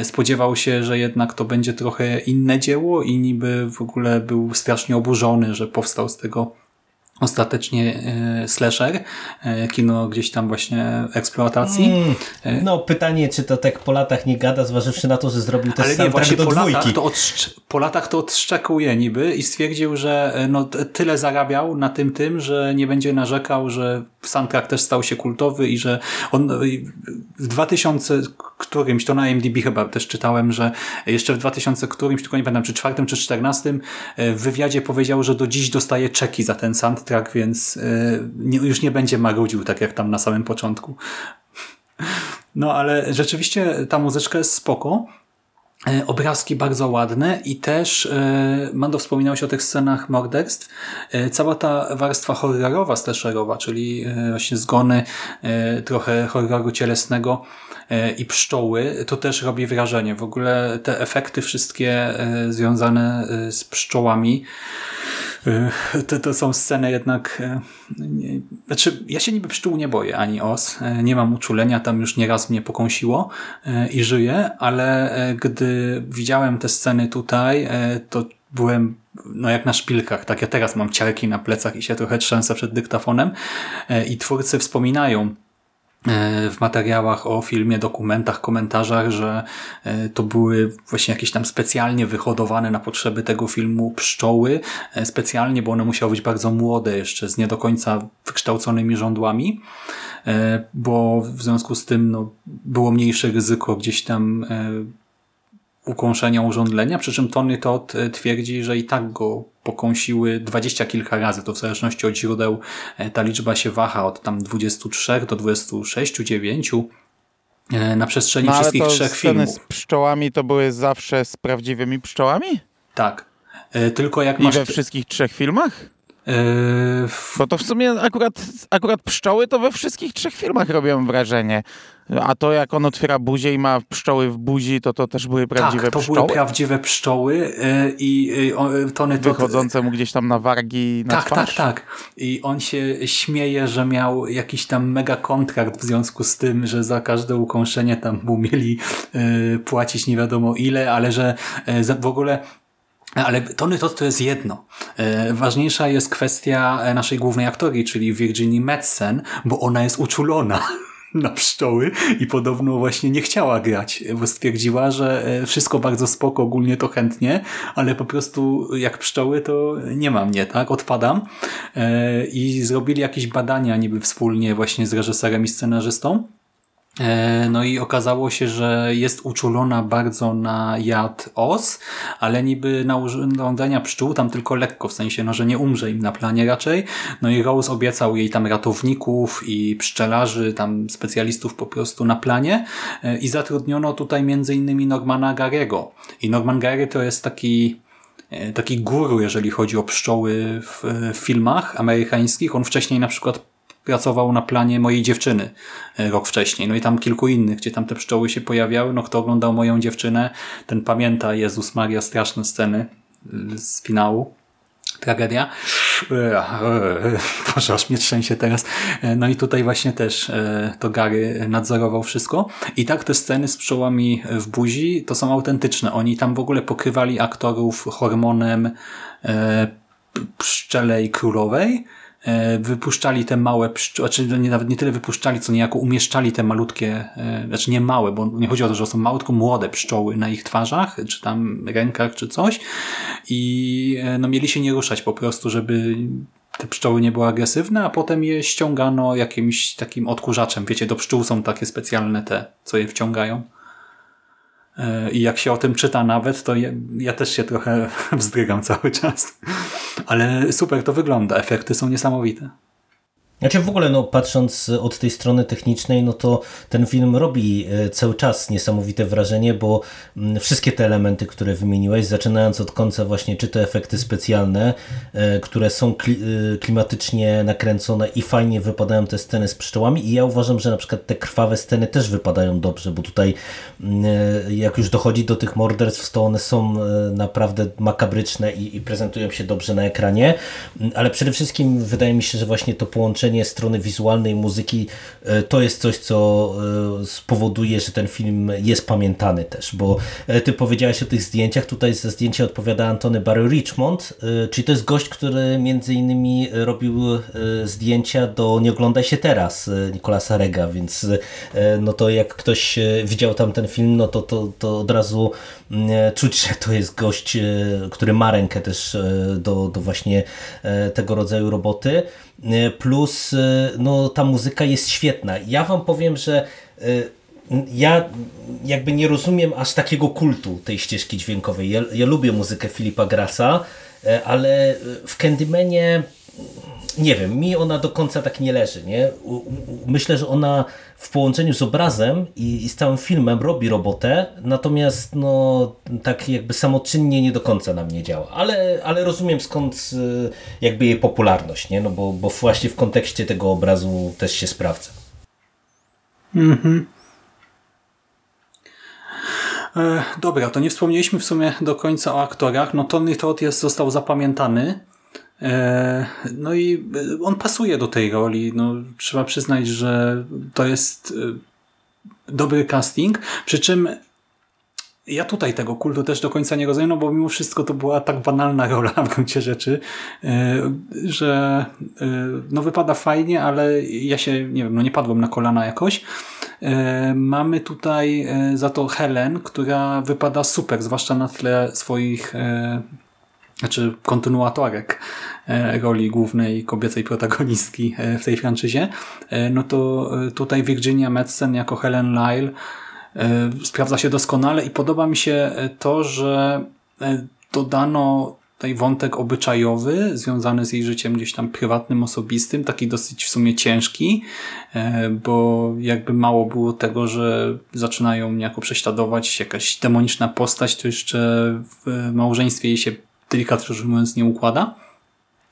spodziewał się, że jednak to będzie trochę inne dzieło i niby w ogóle był strasznie oburzony, że powstał z tego ostatecznie e, slasher, e, kino gdzieś tam właśnie eksploatacji. Mm, e, no pytanie, czy to tak po latach nie gada, zważywszy na to, że zrobił też Ale nie, właśnie do po dwójki. latach, to po latach to odszczekuje niby i stwierdził, że no, tyle zarabiał na tym tym, że nie będzie narzekał, że soundtrack też stał się kultowy i że on w 2000 którymś, to na IMDb chyba też czytałem, że jeszcze w 2000 którymś, tylko nie pamiętam, czy czwartym, czy czternastym w wywiadzie powiedział, że do dziś dostaje czeki za ten soundtrack więc nie, już nie będzie marudził tak jak tam na samym początku. No ale rzeczywiście ta muzyczka jest spoko. E, obrazki bardzo ładne i też e, Mando wspominałeś o tych scenach morderstw. E, cała ta warstwa horrorowa, slasherowa, czyli właśnie zgony, trochę horroru cielesnego i pszczoły, to też robi wrażenie. W ogóle te efekty wszystkie związane z pszczołami to, to są sceny jednak... E, nie, znaczy, ja się niby pszczół nie boję, ani os. E, nie mam uczulenia, tam już nieraz mnie pokąsiło i żyję, ale gdy widziałem te sceny tutaj, to byłem no jak na szpilkach, tak ja teraz mam ciarki na plecach i się trochę trzęsę przed dyktafonem i twórcy wspominają w materiałach o filmie, dokumentach, komentarzach, że e, to były właśnie jakieś tam specjalnie wyhodowane na potrzeby tego filmu pszczoły, e, specjalnie, bo one musiały być bardzo młode jeszcze, z nie do końca wykształconymi żądłami, bo w związku z tym no, było mniejsze ryzyko gdzieś tam ukąszenia urządlenia, przy czym Tony Todd e, twierdzi, że i tak go pokąsiły dwadzieścia kilka razy, to w zależności od źródeł e, ta liczba się waha od tam 23 do 26, 9 e, na przestrzeni no, wszystkich trzech filmów. z pszczołami to były zawsze z prawdziwymi pszczołami? Tak. Tylko jak I masz... we wszystkich trzech filmach? Yy, Bo to w sumie akurat, akurat pszczoły to we wszystkich trzech filmach robią wrażenie. A to jak on otwiera buzię i ma pszczoły w buzi, to to też były prawdziwe tak, to pszczoły? były prawdziwe pszczoły yy, i yy, Tony Wychodzące mu gdzieś tam na wargi na Tak, twarz. tak, tak. I on się śmieje, że miał jakiś tam mega kontrakt w związku z tym, że za każde ukąszenie tam mu mieli płacić nie wiadomo ile, ale że w ogóle ale Tony Todd to jest jedno. Ważniejsza jest kwestia e, naszej głównej aktorii, czyli Virginie Madsen, bo ona jest uczulona. na pszczoły i podobno właśnie nie chciała grać, bo stwierdziła, że e, wszystko bardzo spoko, ogólnie to chętnie, ale po prostu jak pszczoły to nie ma mnie, tak? Odpadam. E, I zrobili jakieś badania niby wspólnie właśnie z reżyserem i scenarzystą no i okazało się, że jest uczulona bardzo na jad os, ale niby na urządzenia pszczół tam tylko lekko, w sensie, no, że nie umrze im na planie raczej. No i Rose obiecał jej tam ratowników i pszczelarzy, tam specjalistów po prostu na planie e, i zatrudniono tutaj między innymi Normana Garego. I Norman Gary to jest taki e, taki guru, jeżeli chodzi o pszczoły w, w filmach amerykańskich. On wcześniej na przykład pracował na planie mojej dziewczyny e, rok wcześniej. No i tam kilku innych, gdzie tam te pszczoły się pojawiały. No kto oglądał moją dziewczynę, ten pamięta Jezus Maria straszne sceny e, z finału. Tragedia. E, Boże, aż mnie trzęsie teraz. No i tutaj właśnie też to Gary nadzorował wszystko. I tak te sceny z pszczołami w buzi to są autentyczne. Oni tam w ogóle pokrywali aktorów hormonem pszczelej królowej, E, wypuszczali te małe pszczoły, znaczy nie, nawet nie tyle wypuszczali, co niejako umieszczali te malutkie, e, znaczy nie małe, bo nie chodzi o to, że są małe, tylko młode pszczoły na ich twarzach, czy tam rękach, czy coś i e, no mieli się nie ruszać po prostu, żeby te pszczoły nie były agresywne, a potem je ściągano jakimś takim odkurzaczem. Wiecie, do pszczół są takie specjalne te, co je wciągają. I jak się o tym czyta nawet, to ja, ja, też się trochę wzdrygam cały czas. Ale super to wygląda, efekty są niesamowite. Znaczy w ogóle, no, patrząc od tej strony technicznej, no to ten film robi e, cały czas niesamowite wrażenie, bo mm, wszystkie te elementy, które wymieniłeś, zaczynając od końca właśnie, czy te efekty specjalne, e, które są e, klimatycznie nakręcone i fajnie wypadają te sceny z pszczołami i ja uważam, że na przykład te krwawe sceny też wypadają dobrze, bo tutaj mm, jak już dochodzi do tych morderstw, to one są naprawdę makabryczne i, i prezentują się dobrze na ekranie, mm, ale przede wszystkim wydaje mi się, że właśnie to połączenie strony wizualnej muzyki e, to jest coś, co e, spowoduje, że ten film jest pamiętany też, bo e, ty powiedziałeś o tych zdjęciach, tutaj za zdjęcie odpowiada Antony Barry Richmond, czyli to jest gość, który między innymi robił zdjęcia do Nie oglądaj się teraz Nikolasa Rega, więc no to jak ktoś widział tam ten film, no to, to, to od razu mm, czuć, że to jest gość, który ma rękę też do, do właśnie tego rodzaju roboty. E, plus e, no, ta muzyka jest świetna. Ja wam powiem, że e, ja jakby nie rozumiem aż takiego kultu tej ścieżki dźwiękowej. Ja, ja lubię muzykę Filipa Grasa, ale w Candymanie nie wiem, mi ona do końca tak nie leży. Nie? Myślę, że ona w połączeniu z obrazem i, i, z całym filmem robi robotę, natomiast no, tak jakby samoczynnie nie do końca na mnie działa. Ale, ale rozumiem skąd y, jakby jej popularność, nie? No bo, bo właśnie w kontekście tego obrazu też się sprawdza. Mhm. E, dobra, to nie wspomnieliśmy w sumie do końca o aktorach. No Tony Todd jest, został zapamiętany no i e, on pasuje do tej roli. No, trzeba przyznać, że to jest e, dobry casting. Przy czym ja tutaj tego kultu też do końca nie rozumiem, no bo mimo wszystko to była tak banalna rola w gruncie rzeczy, że no wypada fajnie, ale ja się, nie wiem, no nie padłem na kolana jakoś. Mamy tutaj za to Helen, która wypada super, zwłaszcza na tle swoich znaczy kontynuatorek e, roli głównej kobiecej protagonistki e, w tej franczyzie, e, no to tutaj Virginia Madsen jako Helen Lyle sprawdza się doskonale i podoba mi się to, że dodano tutaj wątek obyczajowy związany z jej życiem gdzieś tam prywatnym, osobistym, taki dosyć w sumie ciężki, bo jakby mało było tego, że zaczynają niejako prześladować jakaś demoniczna postać, to jeszcze w małżeństwie jej się delikatnie rzecz mówiąc nie układa.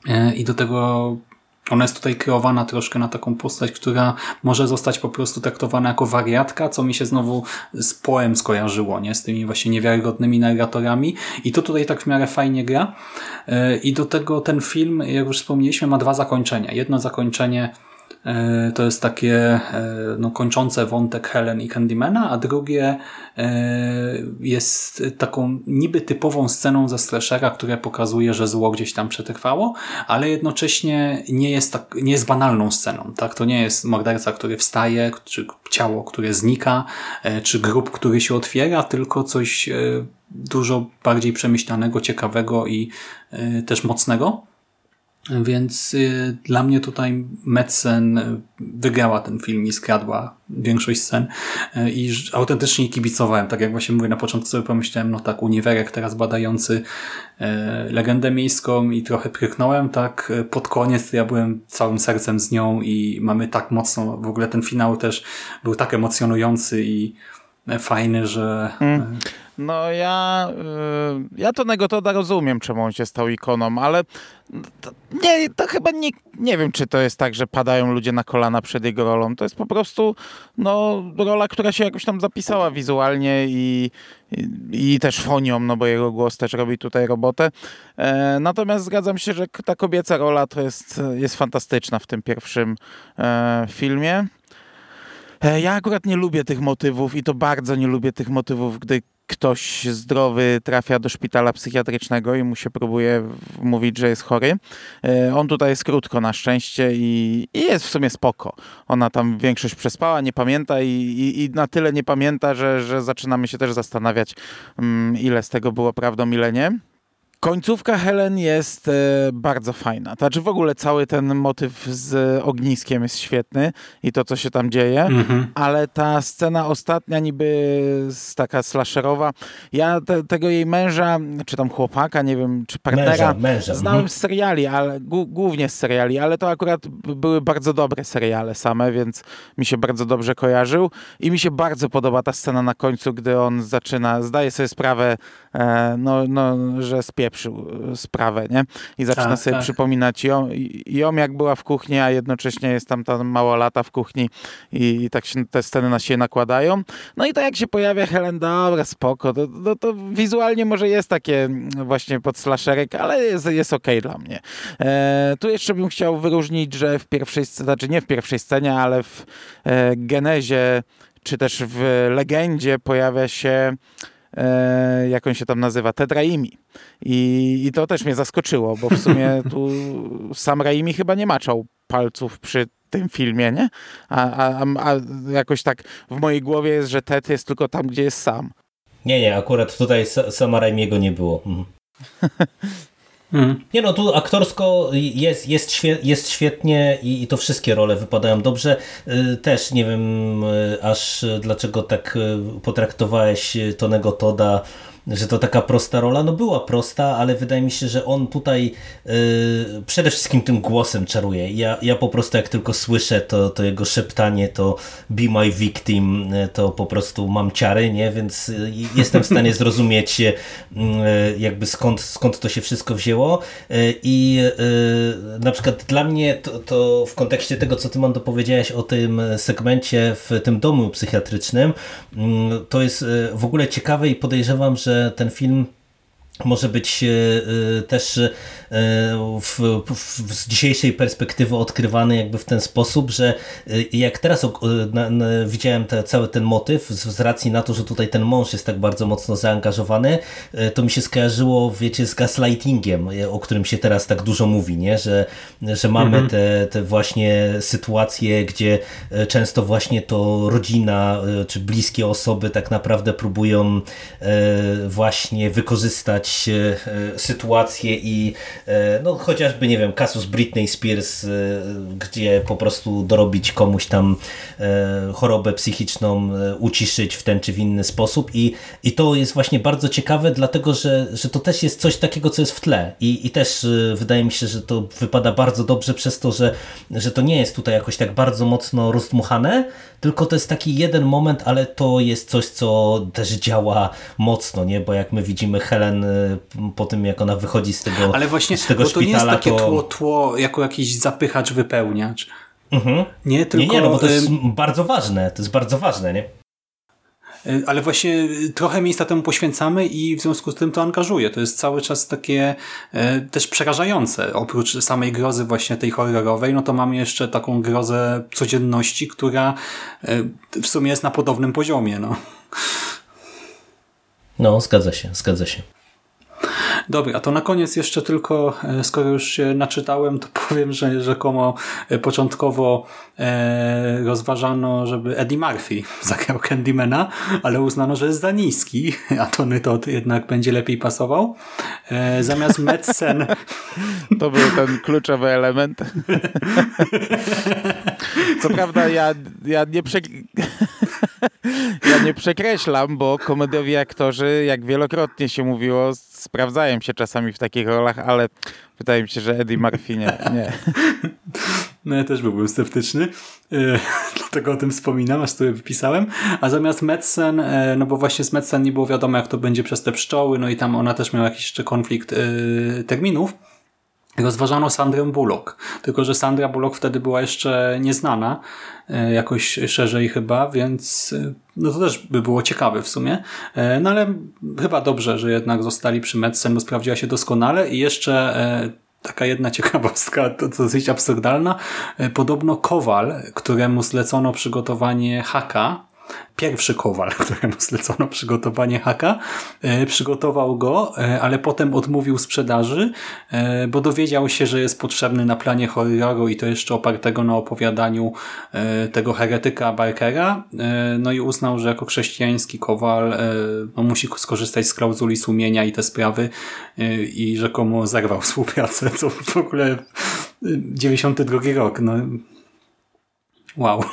E, I do tego ona jest tutaj kreowana troszkę na taką postać, która może zostać po prostu traktowana jako wariatka, co mi się znowu z poem skojarzyło, nie? Z tymi właśnie niewiarygodnymi narratorami. I to tutaj tak w miarę fajnie gra. E, I do tego ten film, jak już wspomnieliśmy, ma dwa zakończenia. Jedno zakończenie to jest takie e, no, kończące wątek Helen i Candymana, a drugie jest taką niby typową sceną ze slashera, która pokazuje, że zło gdzieś tam przetrwało, ale jednocześnie nie jest, tak, nie jest banalną sceną. Tak? To nie jest morderca, który wstaje, czy ciało, które znika, czy grób, który się otwiera, tylko coś dużo bardziej przemyślanego, ciekawego i też mocnego. Więc y, dla mnie tutaj Metzen wygrała ten film i skradła większość scen y, i autentycznie kibicowałem. Tak jak właśnie mówię na początku sobie pomyślałem, no tak, Uniwerek teraz badający y, legendę miejską i trochę pryknąłem, tak pod koniec ja byłem całym sercem z nią i mamy tak mocno, w ogóle ten finał też był tak emocjonujący i fajny, że... Mm. No ja, y, ja to Negotoda rozumiem, czemu on się stał ikoną, ale to, nie, to chyba nie, nie wiem, czy to jest tak, że padają ludzie na kolana przed jego rolą. To jest po prostu no, rola, która się jakoś tam zapisała wizualnie i, i, i też fonią, no bo jego głos też robi tutaj robotę. E, natomiast zgadzam się, że ta kobieca rola to jest, jest fantastyczna w tym pierwszym e, filmie. E, ja akurat nie lubię tych motywów i to bardzo nie lubię tych motywów, gdy ktoś zdrowy trafia do szpitala psychiatrycznego i mu się próbuje mówić, że jest chory. E, on tutaj jest krótko na szczęście i, i jest w sumie spoko. Ona tam większość przespała, nie pamięta i, i, i na tyle nie pamięta, że, że zaczynamy się też zastanawiać, um, ile z tego było prawdą, ile nie. Końcówka Helen jest e, bardzo fajna. Znaczy w ogóle cały ten motyw z ogniskiem jest świetny i to, co się tam dzieje, mm-hmm. ale ta scena ostatnia niby taka slasherowa, ja te, tego jej męża, czy tam chłopaka, nie wiem, czy partnera, męża, męża. znałem mm-hmm. z seriali, ale głównie z seriali, ale to akurat były bardzo dobre seriale same, więc mi się bardzo dobrze kojarzył i mi się bardzo podoba ta scena na końcu, gdy on zaczyna, zdaje sobie sprawę, e, no, no, że spieprzył e, sprawę, nie? I zaczyna tak, sobie tak. przypominać ją, ją, jak była w kuchni, a jednocześnie jest tam ta mała lata w kuchni i, i tak się te sceny na siebie nakładają. No i to jak się pojawia Helen, dobra, spoko, to, to, to wizualnie może jest takie mm, właśnie pod slasherek, ale jest, jest okej okay dla mnie. E, tu jeszcze bym chciał wyróżnić, że w pierwszej scenie, znaczy nie w pierwszej scenie, ale w e, genezie czy też w legendzie pojawia się e, jak on się tam nazywa, Ted Raimi. I, I to też mnie zaskoczyło, bo w sumie tu sam Raimi chyba nie maczał palców przy tym filmie, nie? A, a, a jakoś tak w mojej głowie jest, że Ted jest tylko tam, gdzie jest sam. Nie, nie, akurat tutaj sama Raimiego nie było. Mhm. Mhm. Nie no, tu aktorsko jest, jest, jest świetnie i, i, to wszystkie role wypadają dobrze. Y, też nie wiem y, aż dlaczego tak y, potraktowałeś Tonego Toda że to taka prosta rola. No była prosta, ale wydaje mi się, że on tutaj yy, przede wszystkim tym głosem czaruje. Ja, ja po prostu jak tylko słyszę to, to jego szeptanie, to be my victim, to po prostu mam ciary, nie? Więc y, jestem w stanie zrozumieć yy, jakby skąd, skąd to się wszystko wzięło. Yy, I na przykład dla mnie to, to, w kontekście tego, co ty mam dopowiedziałeś o tym segmencie w tym domu psychiatrycznym, mm, to jest w ogóle ciekawe i podejrzewam, że ten film może być e, e, też e, w, w, z dzisiejszej perspektywy odkrywany jakby w ten sposób, że jak teraz na, na, widziałem te, cały ten motyw z, z, racji na to, że tutaj ten mąż jest tak bardzo mocno zaangażowany, to mi się skojarzyło, wiecie, z gaslightingiem, o którym się teraz tak dużo mówi, nie? Że, że mamy mhm. te, te właśnie sytuacje, gdzie często właśnie to rodzina czy bliskie osoby tak naprawdę próbują właśnie wykorzystać E, sytuację i e, no chociażby, nie wiem, kasus Britney Spears, e, gdzie po prostu dorobić komuś tam chorobę psychiczną, uciszyć w ten czy w inny sposób i, i to jest właśnie bardzo ciekawe, dlatego że, że to też jest coś takiego, co jest w tle i, i też wydaje mi się, że to wypada bardzo dobrze przez to, że, że to nie jest tutaj jakoś tak bardzo mocno rozdmuchane, tylko to jest taki jeden moment, ale to jest coś, co też działa mocno, nie? Bo jak my widzimy Helen po tym, jak ona wychodzi z tego Ale właśnie, z tego bo to szpitala, nie jest takie to... tło, tło jako jakiś zapychacz, wypełniacz. Mhm. Nie, tylko... Nie, nie, no bo to jest bardzo ważne, to jest bardzo ważne, nie? ale właśnie trochę miejsca temu poświęcamy i w związku z tym to angażuje. To jest cały czas takie też przerażające. Oprócz samej grozy właśnie tej horrorowej, no to mamy jeszcze taką grozę codzienności, która w sumie jest na podobnym poziomie. No. No, zgadza się, zgadza się. Dobra, to na koniec jeszcze tylko, e, skoro już się naczytałem, to powiem, że rzekomo e, początkowo e, rozważano, żeby Eddie Murphy zagrał Candymana, ale uznano, że jest za niski, a Tony Todd jednak będzie lepiej pasował. Zamiast Metzen... To był ten kluczowy element. Co prawda ja, ja nie ja nie przekreślam, bo komediowi aktorzy, jak wielokrotnie się mówiło, sprawdzają się czasami w takich rolach, ale wydaje mi się, że Eddie Murphy nie. nie. No ja też byłbym sceptyczny, yy, dlatego o tym wspominam, aż sobie wypisałem. A zamiast Metzen, yy, no bo właśnie z Metzen nie było wiadomo, jak to będzie przez te pszczoły, no i tam ona też miała jakiś jeszcze konflikt yy, terminów rozważano Sandrę Bullock. Tylko, że Sandra Bullock wtedy była jeszcze nieznana e, jakoś szerzej chyba, więc e, no to też by było ciekawe w sumie. E, no ale chyba dobrze, że jednak zostali przy Medsen, bo sprawdziła się doskonale i jeszcze taka jedna ciekawostka, to dosyć absurdalna. Podobno Kowal, któremu zlecono przygotowanie haka, pierwszy kowal, któremu zlecono przygotowanie haka, e, przygotował go, e, ale potem odmówił sprzedaży, e, bo dowiedział się, że jest potrzebny na planie horroru i to jeszcze opartego na opowiadaniu tego heretyka Barkera, no i uznał, że jako chrześcijański kowal no, musi skorzystać z klauzuli sumienia i te sprawy i rzekomo zerwał współpracę, co w ogóle 92 rok, no wow.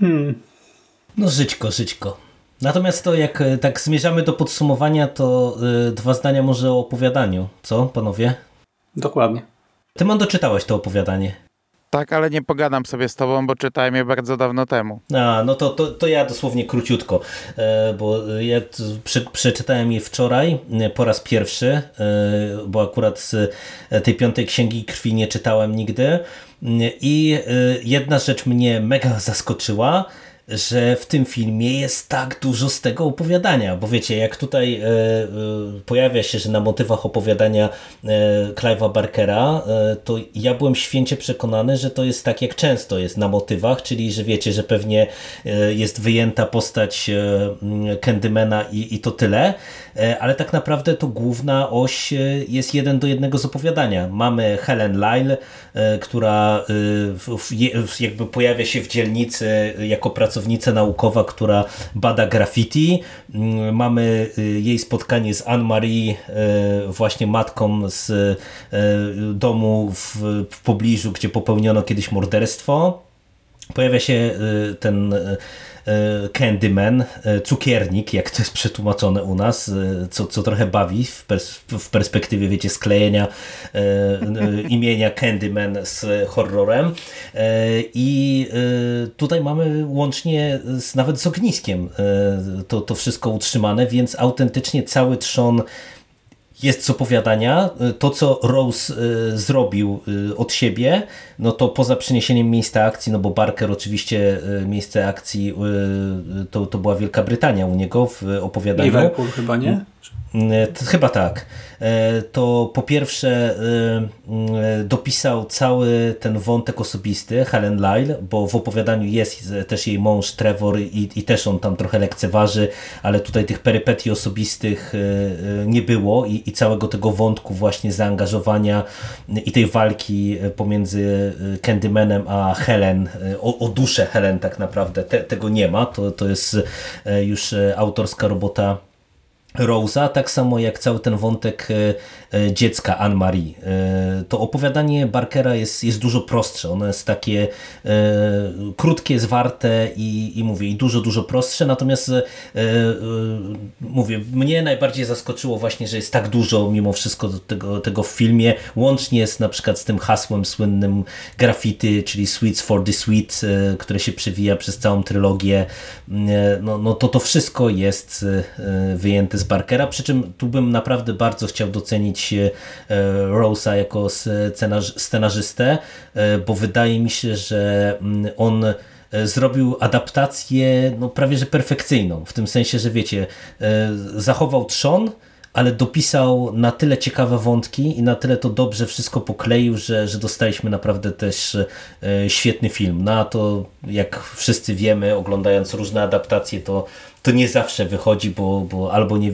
Hmm. No żyćko, żyćko. Natomiast to jak e, tak zmierzamy do podsumowania, to y, dwa zdania może o opowiadaniu. Co, panowie? Dokładnie. Ty, man, doczytałeś to opowiadanie. Tak, ale nie pogadam sobie z tobą, bo czytałem je bardzo dawno temu. A, no to, to, to ja dosłownie króciutko, e, bo ja prze, przeczytałem je wczoraj po raz pierwszy, bo akurat z tej piątej księgi krwi nie czytałem nigdy. I jedna rzecz mnie mega zaskoczyła, że w tym filmie jest tak dużo z tego opowiadania, bo wiecie, jak tutaj e, e, pojawia się, że na motywach opowiadania e, Clive'a Barkera, e, to ja byłem święcie przekonany, że to jest tak jak często jest na motywach, czyli że wiecie, że pewnie e, jest wyjęta postać e, Candymana i, i to tyle, ale tak naprawdę to główna oś jest jeden do jednego z opowiadania. Mamy Helen Lyle, która jakby pojawia się w dzielnicy jako pracownica naukowa, która bada graffiti. Mm, mamy jej spotkanie z Anne-Marie, właśnie matką z domu w, w pobliżu, gdzie popełniono kiedyś morderstwo. Pojawia się ten E, Candyman, e, cukiernik, jak to jest przetłumaczone u nas, co, co trochę bawi w, pers w perspektywie, wiecie, sklejenia imienia Candyman z horrorem. I tutaj mamy łącznie z, nawet z ogniskiem to, to wszystko utrzymane, więc autentycznie cały trzon jest z opowiadania. To, co Rose y, zrobił y, od siebie, no to poza przeniesieniem miejsca akcji, no bo Barker oczywiście y, miejsce akcji to, to była Wielka Brytania u niego w opowiadaniu. Liverpool chyba, nie? Chyba tak. E, to po pierwsze e, e, dopisał cały ten wątek osobisty Helen Lyle, bo w opowiadaniu jest też jej mąż Trevor i, i też on tam trochę lekceważy, ale tutaj tych perypetii osobistych nie było i, i całego tego wątku właśnie zaangażowania i tej walki pomiędzy Candymanem a Helen, o, o duszę Helen tak naprawdę, Te, tego nie ma, to, to jest już autorska robota Rosa, tak samo jak cały ten wątek e, e, dziecka Anne-Marie. E, to opowiadanie Barkera jest, jest dużo prostsze. Ono jest takie krótkie, zwarte i, i mówię, i dużo, dużo prostsze. Natomiast mówię, mnie najbardziej zaskoczyło właśnie, że jest tak dużo mimo wszystko tego, tego w filmie. Łącznie jest na przykład z tym hasłem słynnym graffiti, czyli Sweets for the Sweet, które się przewija przez całą trylogię. No, no to to wszystko jest wyjęte z Parkera, przy czym tu bym naprawdę bardzo chciał docenić e, Rose'a jako scenarzystę, e, bo wydaje mi się, że mm, on zrobił adaptację no, prawie że perfekcyjną, w tym sensie, że wiecie, zachował trzon, ale dopisał na tyle ciekawe wątki i na tyle to dobrze wszystko pokleił, że, że dostaliśmy naprawdę też e, świetny film. No a to jak wszyscy wiemy, oglądając różne adaptacje, to, to nie zawsze wychodzi, bo, bo albo nie,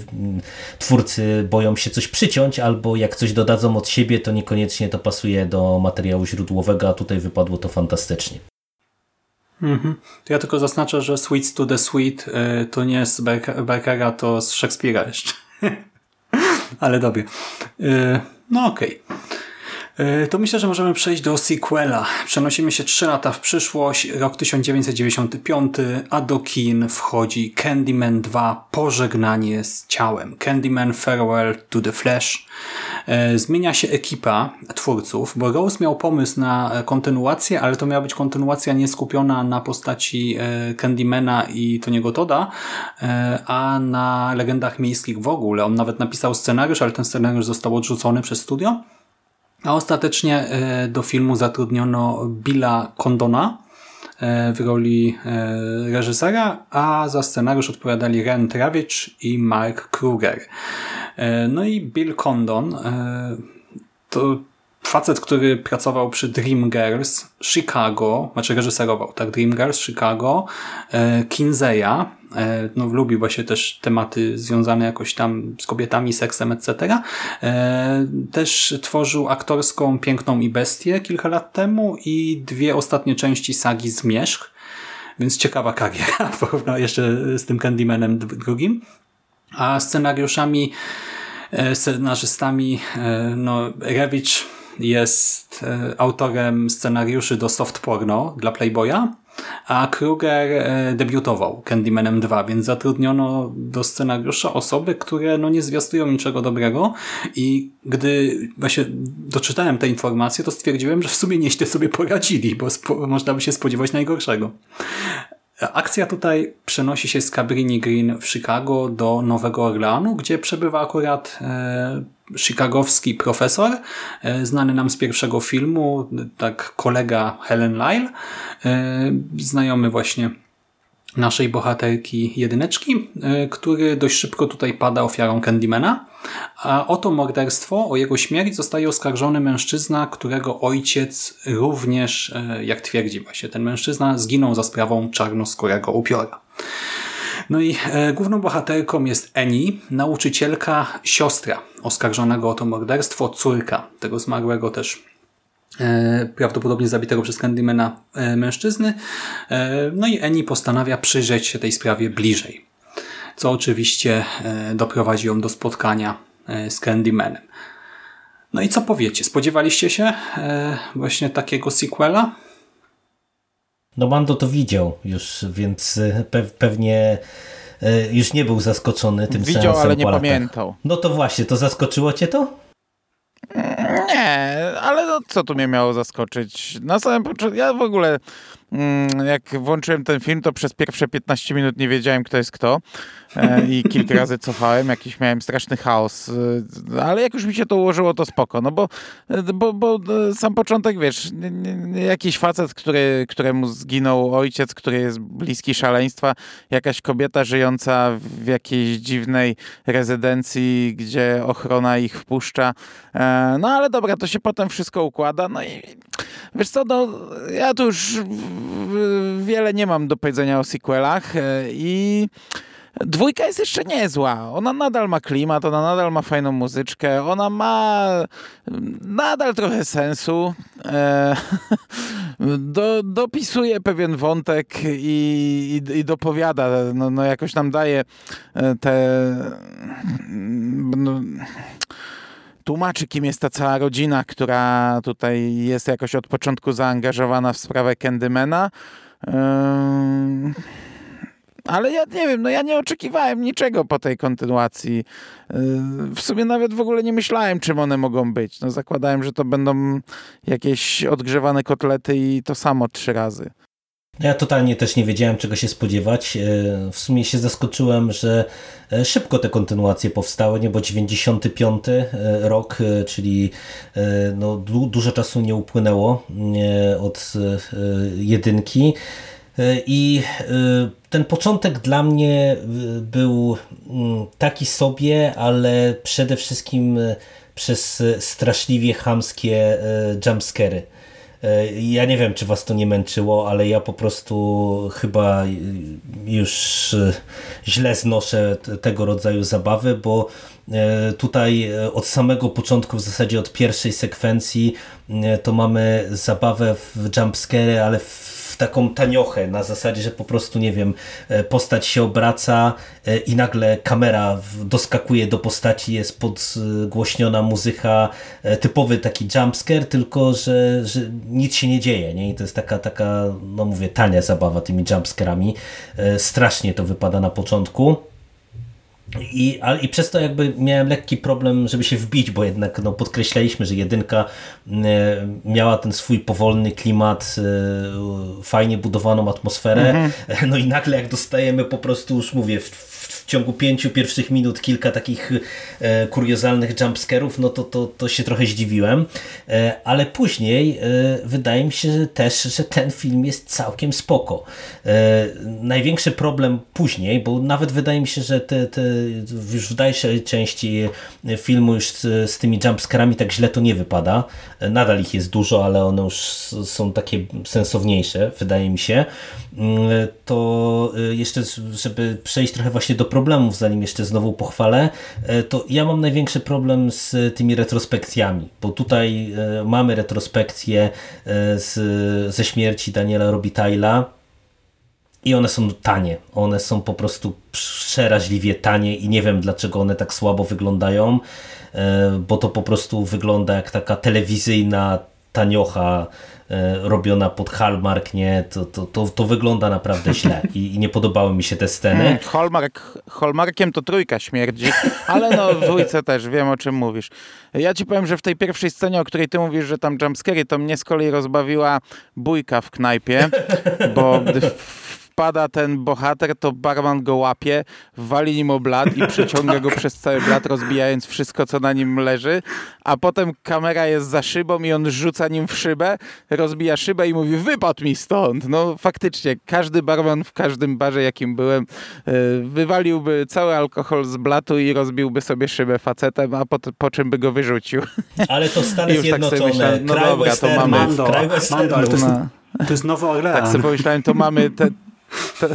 twórcy boją się coś przyciąć, albo jak coś dodadzą od siebie, to niekoniecznie to pasuje do materiału źródłowego, a tutaj wypadło to fantastycznie. Mhm. To ja tylko zaznaczę, że Sweets to the Sweet y, to nie z Berkera, to z Szekspira jeszcze. Ale dobie. No okej. Okay. E, to myślę, że możemy przejść do sequela. Przenosimy się 3 lata w przyszłość, rok 1995, a do kin wchodzi Candyman 2 Pożegnanie z ciałem. Candyman Farewell to the Flesh. E, zmienia się ekipa twórców, bo Rose miał pomysł na kontynuację, ale to miała być kontynuacja nie skupiona na postaci e, Candymana i Toniego Toda, a na legendach miejskich w ogóle. On nawet napisał scenariusz, ale ten scenariusz został odrzucony przez studio. A ostatecznie e, do filmu zatrudniono Billa Condona e, w roli e, reżysera, a za scenariusz odpowiadali Ren Travich i Mark Kruger. No i Bill Condon to facet, który pracował przy Dreamgirls Chicago, znaczy reżyserował, tak, Dreamgirls Chicago, Kinseya, no, lubi właśnie też tematy związane jakoś tam z kobietami, seksem, etc. E, też tworzył aktorską Piękną i Bestię kilka lat temu i dwie ostatnie części sagi Zmierzch, więc ciekawa kariera, porówno jeszcze z tym Candymanem drugim. A scenariuszami, e, scenarzystami, no, Rewicz jest autorem scenariuszy do soft porno dla Playboya, a Kruger e, debiutował Candymanem 2, więc zatrudniono do scenariusza osoby, które no nie zwiastują niczego dobrego i gdy właśnie doczytałem te informacje, to stwierdziłem, że w sumie nieźle sobie poradzili, bo można by się spodziewać najgorszego. Akcja tutaj przenosi się z Cabrini Green w Chicago do Nowego Orleanu, gdzie przebywa akurat e, chicagowski profesor, e, znany nam z pierwszego filmu, tak kolega Helen Lyle, e, znajomy właśnie naszej bohaterki jedyneczki, e, który dość szybko tutaj pada ofiarą Candymana. A o to morderstwo, o jego śmierć zostaje oskarżony mężczyzna, którego ojciec również, jak twierdzi właśnie ten mężczyzna, zginął za sprawą czarnoskórego upiora. No i e, główną bohaterką jest Annie, nauczycielka, siostra oskarżonego o to morderstwo, córka tego zmarłego też e, prawdopodobnie zabitego przez Candymana e, mężczyzny. No i Annie postanawia przyjrzeć się tej sprawie bliżej, co oczywiście doprowadzi ją do spotkania z Candymanem. No i co powiecie? Spodziewaliście się właśnie takiego sequela? No Mando to widział już, więc e, pe pewnie e, już nie był zaskoczony tym Widział, ale nie pamiętał. No to właśnie, to zaskoczyło cię to? Nie, ale no, co tu mnie miało zaskoczyć? Na samym początku, ja w ogóle jak włączyłem ten film, to przez pierwsze 15 minut nie wiedziałem, kto jest kto. E, i kilka razy cofałem, jakiś miałem straszny chaos, e, ale jak już mi się to ułożyło, to spoko, no bo, e, bo, bo sam początek, wiesz, jakiś facet, który, któremu zginął ojciec, który jest bliski szaleństwa, jakaś kobieta żyjąca w jakiejś dziwnej rezydencji, gdzie ochrona ich wpuszcza, no ale dobra, to się potem wszystko układa, no i wiesz co, no ja tu już wiele nie mam do powiedzenia o sequelach i Dwójka jest jeszcze niezła. Ona nadal ma klimat, ona nadal ma fajną muzyczkę, ona ma nadal trochę sensu. E, do, dopisuje pewien wątek i, i, i dopowiada, no, no, jakoś nam daje e, te... No, tłumaczy, kim jest ta cała rodzina, która tutaj jest jakoś od początku zaangażowana w sprawę Candymana. Ale ja nie wiem, no ja nie oczekiwałem niczego po tej kontynuacji. W sumie nawet w ogóle nie myślałem, czym one mogą być. No zakładałem, że to będą jakieś odgrzewane kotlety i to samo trzy razy. Ja totalnie też nie wiedziałem, czego się spodziewać. Yy, w sumie się zaskoczyłem, że yy, szybko te kontynuacje powstały, nie? bo 95 rok, czyli no, du dużo czasu nie upłynęło od jedynki. I ten początek dla mnie był mm, taki sobie, ale przede wszystkim przez straszliwie chamskie jumpscary. Ja nie wiem, czy was to nie męczyło, ale ja po prostu chyba już źle znoszę tego rodzaju zabawy, bo tutaj od samego początku, w zasadzie od pierwszej sekwencji, to mamy zabawę w jumpscare, ale w taką taniochę na zasadzie, że po prostu, nie wiem, e, postać się obraca e, i nagle kamera doskakuje do postaci, jest podgłośniona muzyka, e, typowy taki jumpscare, tylko że, że nic się nie dzieje, nie? I to jest taka, taka, no mówię, tania zabawa tymi jumpscarami. Strasznie to wypada na początku. I, ale, I przez to jakby miałem lekki problem, żeby się wbić, bo jednak no, podkreślaliśmy, że jedynka e, miała ten swój powolny klimat, e, fajnie budowaną atmosferę. Mm -hmm. No i nagle jak dostajemy po prostu, już mówię, w, w ciągu pięciu pierwszych minut kilka takich e, kuriozalnych jumpscarów, no to, to, to się trochę zdziwiłem. E, ale później e, wydaje mi się że też, że ten film jest całkiem spoko. E, największy problem później, bo nawet wydaje mi się, że te, te już w dalszej części filmu już z, z tymi jumpscarami tak źle to nie wypada. E, nadal ich jest dużo, ale one już są takie sensowniejsze, wydaje mi się. Mm, to e, jeszcze, żeby przejść trochę właśnie do problemów, zanim jeszcze znowu pochwalę, e, to ja mam największy problem z tymi retrospekcjami, bo tutaj mamy retrospekcje z, ze śmierci Daniela Robitailla i one są tanie. One są po prostu przeraźliwie tanie i nie wiem dlaczego one tak słabo wyglądają, bo to po prostu wygląda jak taka telewizyjna taniocha E, robiona pod Hallmark, nie, to, to, to, to wygląda naprawdę źle i, i, nie podobały mi się te sceny. Hmm, Hallmark, Hallmarkiem to trójka śmierdzi, ale no w dwójce też, wiem o czym mówisz. Ja ci powiem, że w tej pierwszej scenie, o której ty mówisz, że tam jumpscary, to mnie z kolei rozbawiła bójka w knajpie, bo gdy wpada ten bohater, to barman go łapie, wali nim o blat i przeciąga go przez cały blat, rozbijając wszystko, co na nim leży, a potem kamera jest za szybą i on rzuca nim w szybę, rozbija szybę i mówi, wypadł mi stąd. No faktycznie, każdy barman w każdym barze, jakim byłem, e, wywaliłby cały alkohol z blatu i rozbiłby sobie szybę facetem, a po, po czym by go wyrzucił. Ale to Stany tak Zjednoczone, tak no kraj dobra, to mamy... Mando, Mando, to, jest, to jest Nowy Orlean. Tak sobie pomyślałem, to mamy te, to,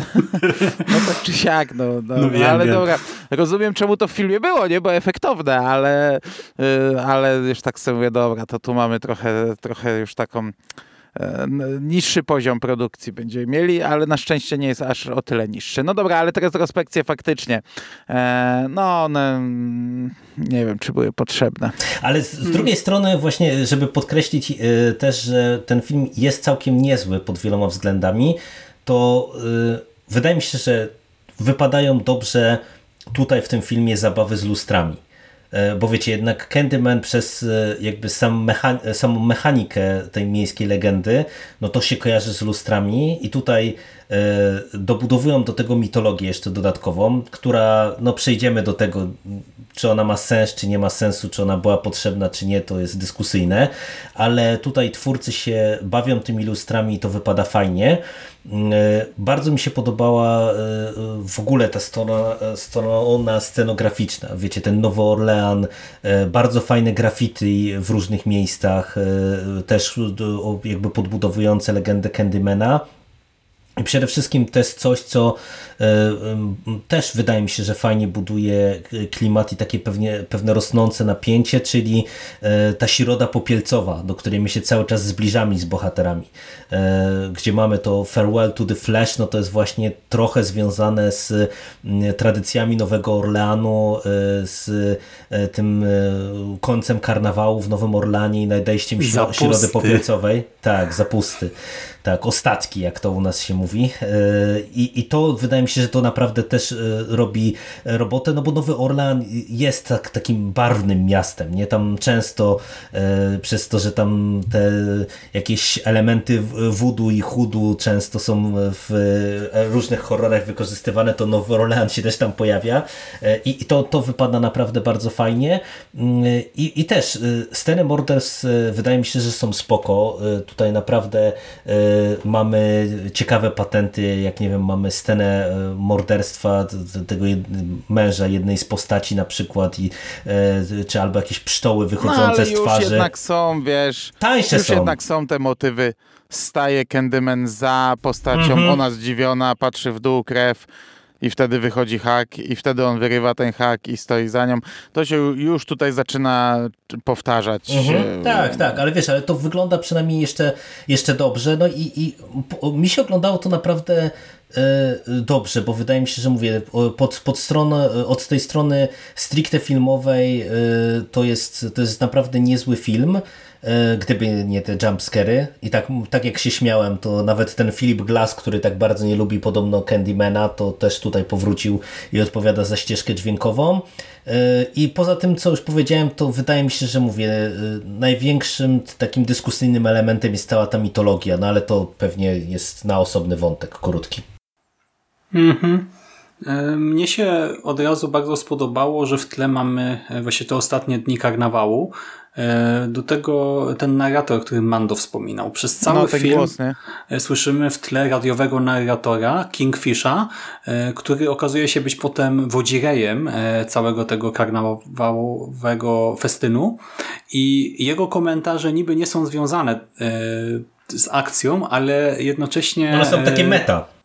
no tak czy siak, no, no, no wiem, ale wiem. dobra, rozumiem czemu to w filmie było, nie, bo efektowne, ale, yy, ale już tak sobie mówię, dobra, to tu mamy trochę, trochę już taką e, niższy poziom produkcji będziemy mieli, ale na szczęście nie jest aż o tyle niższy. No dobra, ale te retrospekcje faktycznie, e, no one, mm, nie wiem, czy były potrzebne. Ale z, z drugiej strony właśnie, żeby podkreślić e, też, że ten film jest całkiem niezły pod wieloma względami, to y, wydaje mi się, że wypadają dobrze tutaj w tym filmie zabawy z lustrami. E, bo wiecie, jednak Candyman przez e, jakby sam mechan samą mechanikę tej miejskiej legendy, no to się kojarzy z lustrami i tutaj e, dobudowują do tego mitologię jeszcze dodatkową, która, no przejdziemy do tego, czy ona ma sens, czy nie ma sensu, czy ona była potrzebna, czy nie, to jest dyskusyjne, ale tutaj twórcy się bawią tymi lustrami i to wypada fajnie. E, bardzo mi się podobała e, w ogóle ta strona, strona scenograficzna. Wiecie, ten Nowy Orlean, e, bardzo fajne graffiti w różnych miejscach, też jakby podbudowujące legendę Candymana. I przede wszystkim to jest coś, co e, też wydaje mi się, że fajnie buduje klimat i takie pewnie, pewne rosnące napięcie, czyli e, ta środa popielcowa, do której my się cały czas zbliżamy z bohaterami. E, gdzie mamy to Farewell to the Flash, no to jest właśnie trochę związane z tradycjami Nowego Orleanu, z tym końcem karnawału w Nowym Orlanie i nadejściem środy popielcowej. Tak, zapusty tak, ostatki, jak to u nas się mówi. E, I, I to wydaje mi się, że to naprawdę też e, robi robotę, no bo Nowy Orlean jest tak, takim barwnym miastem, nie? Tam często e, przez to, że tam te jakieś elementy wudu i chudu często są w różnych horrorach wykorzystywane, to Nowy Orlean się też tam pojawia i, i to, to wypada naprawdę bardzo fajnie. I, i też sceny Morders wydaje mi się, że są spoko. Tutaj naprawdę mamy ciekawe patenty, jak nie wiem, mamy scenę e, morderstwa tego męża jednej z postaci na przykład, i, e, czy albo jakieś pszczoły wychodzące no, ale z twarzy. już jednak są, wiesz, Tańsze już są. jednak są te motywy. Staje Candyman za postacią, mm -hmm. ona zdziwiona, patrzy w dół, krew i wtedy wychodzi hak i wtedy on wyrywa ten hak i stoi za nią. To się już tutaj zaczyna powtarzać. Mhm. Tak, tak, ale wiesz, ale to wygląda przynajmniej jeszcze, jeszcze dobrze. No i, i mi się oglądało to naprawdę e, dobrze, bo wydaje mi się, że mówię, pod, pod stronę, od tej strony stricte filmowej e, to jest, to jest naprawdę niezły film. E, gdyby nie te jumpscary. I tak, tak jak się śmiałem, to nawet ten Philip Glass, który tak bardzo nie lubi podobno Candymana, to też tutaj powrócił i odpowiada za ścieżkę dźwiękową. E, I poza tym, co już powiedziałem, to wydaje mi się, że mówię, e, największym takim dyskusyjnym elementem jest cała ta mitologia, no ale to pewnie jest na osobny wątek, krótki. Mhm. Mnie się od razu bardzo spodobało, że w tle mamy właśnie te ostatnie dni karnawału, do tego ten narrator, o którym Mando wspominał. Przez cały no, film głos, e, słyszymy w tle radiowego narratora Kingfisha, e, który okazuje się być potem wodzirejem całego tego karnawałowego festynu i jego komentarze niby nie są związane z akcją, ale jednocześnie... One są takie meta.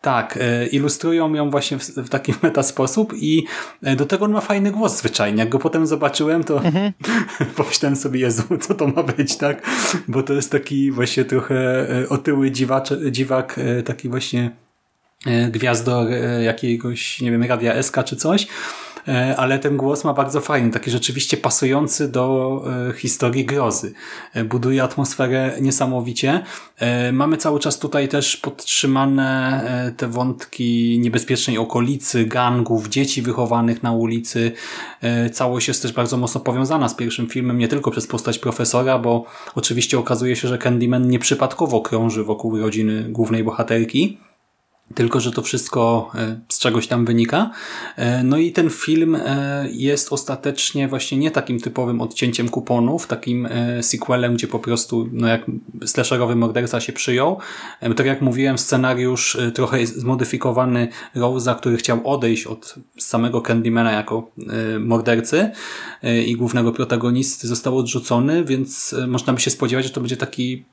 Tak, e, ilustrują ją właśnie w, w taki meta sposób i e, do tego on ma fajny głos zwyczajnie. Jak go potem zobaczyłem, to mhm. pomyślałem sobie, Jezu, co to ma być, tak? Bo to jest taki właśnie trochę e, otyły dziwacz, dziwak, taki właśnie gwiazdor jakiegoś, nie wiem, Radia SK czy coś. E, ale ten głos ma bardzo fajny, taki rzeczywiście pasujący do e, historii grozy. E, buduje atmosferę niesamowicie. Mamy cały czas tutaj też podtrzymane te wątki niebezpiecznej okolicy, gangów, dzieci wychowanych na ulicy. Całość jest też bardzo mocno powiązana z pierwszym filmem, nie tylko przez postać profesora, bo oczywiście okazuje się, że Candyman nieprzypadkowo krąży wokół rodziny głównej bohaterki tylko, że to wszystko e, z czegoś tam wynika. E, no i ten film e, jest ostatecznie właśnie nie takim typowym odcięciem kuponów, takim sequelem, gdzie po prostu no jak slasherowy morderca się przyjął. Tak jak mówiłem, scenariusz trochę jest zmodyfikowany Rose'a, który chciał odejść od samego Candymana jako mordercy i głównego protagonisty został odrzucony, więc można by się spodziewać, że to będzie taki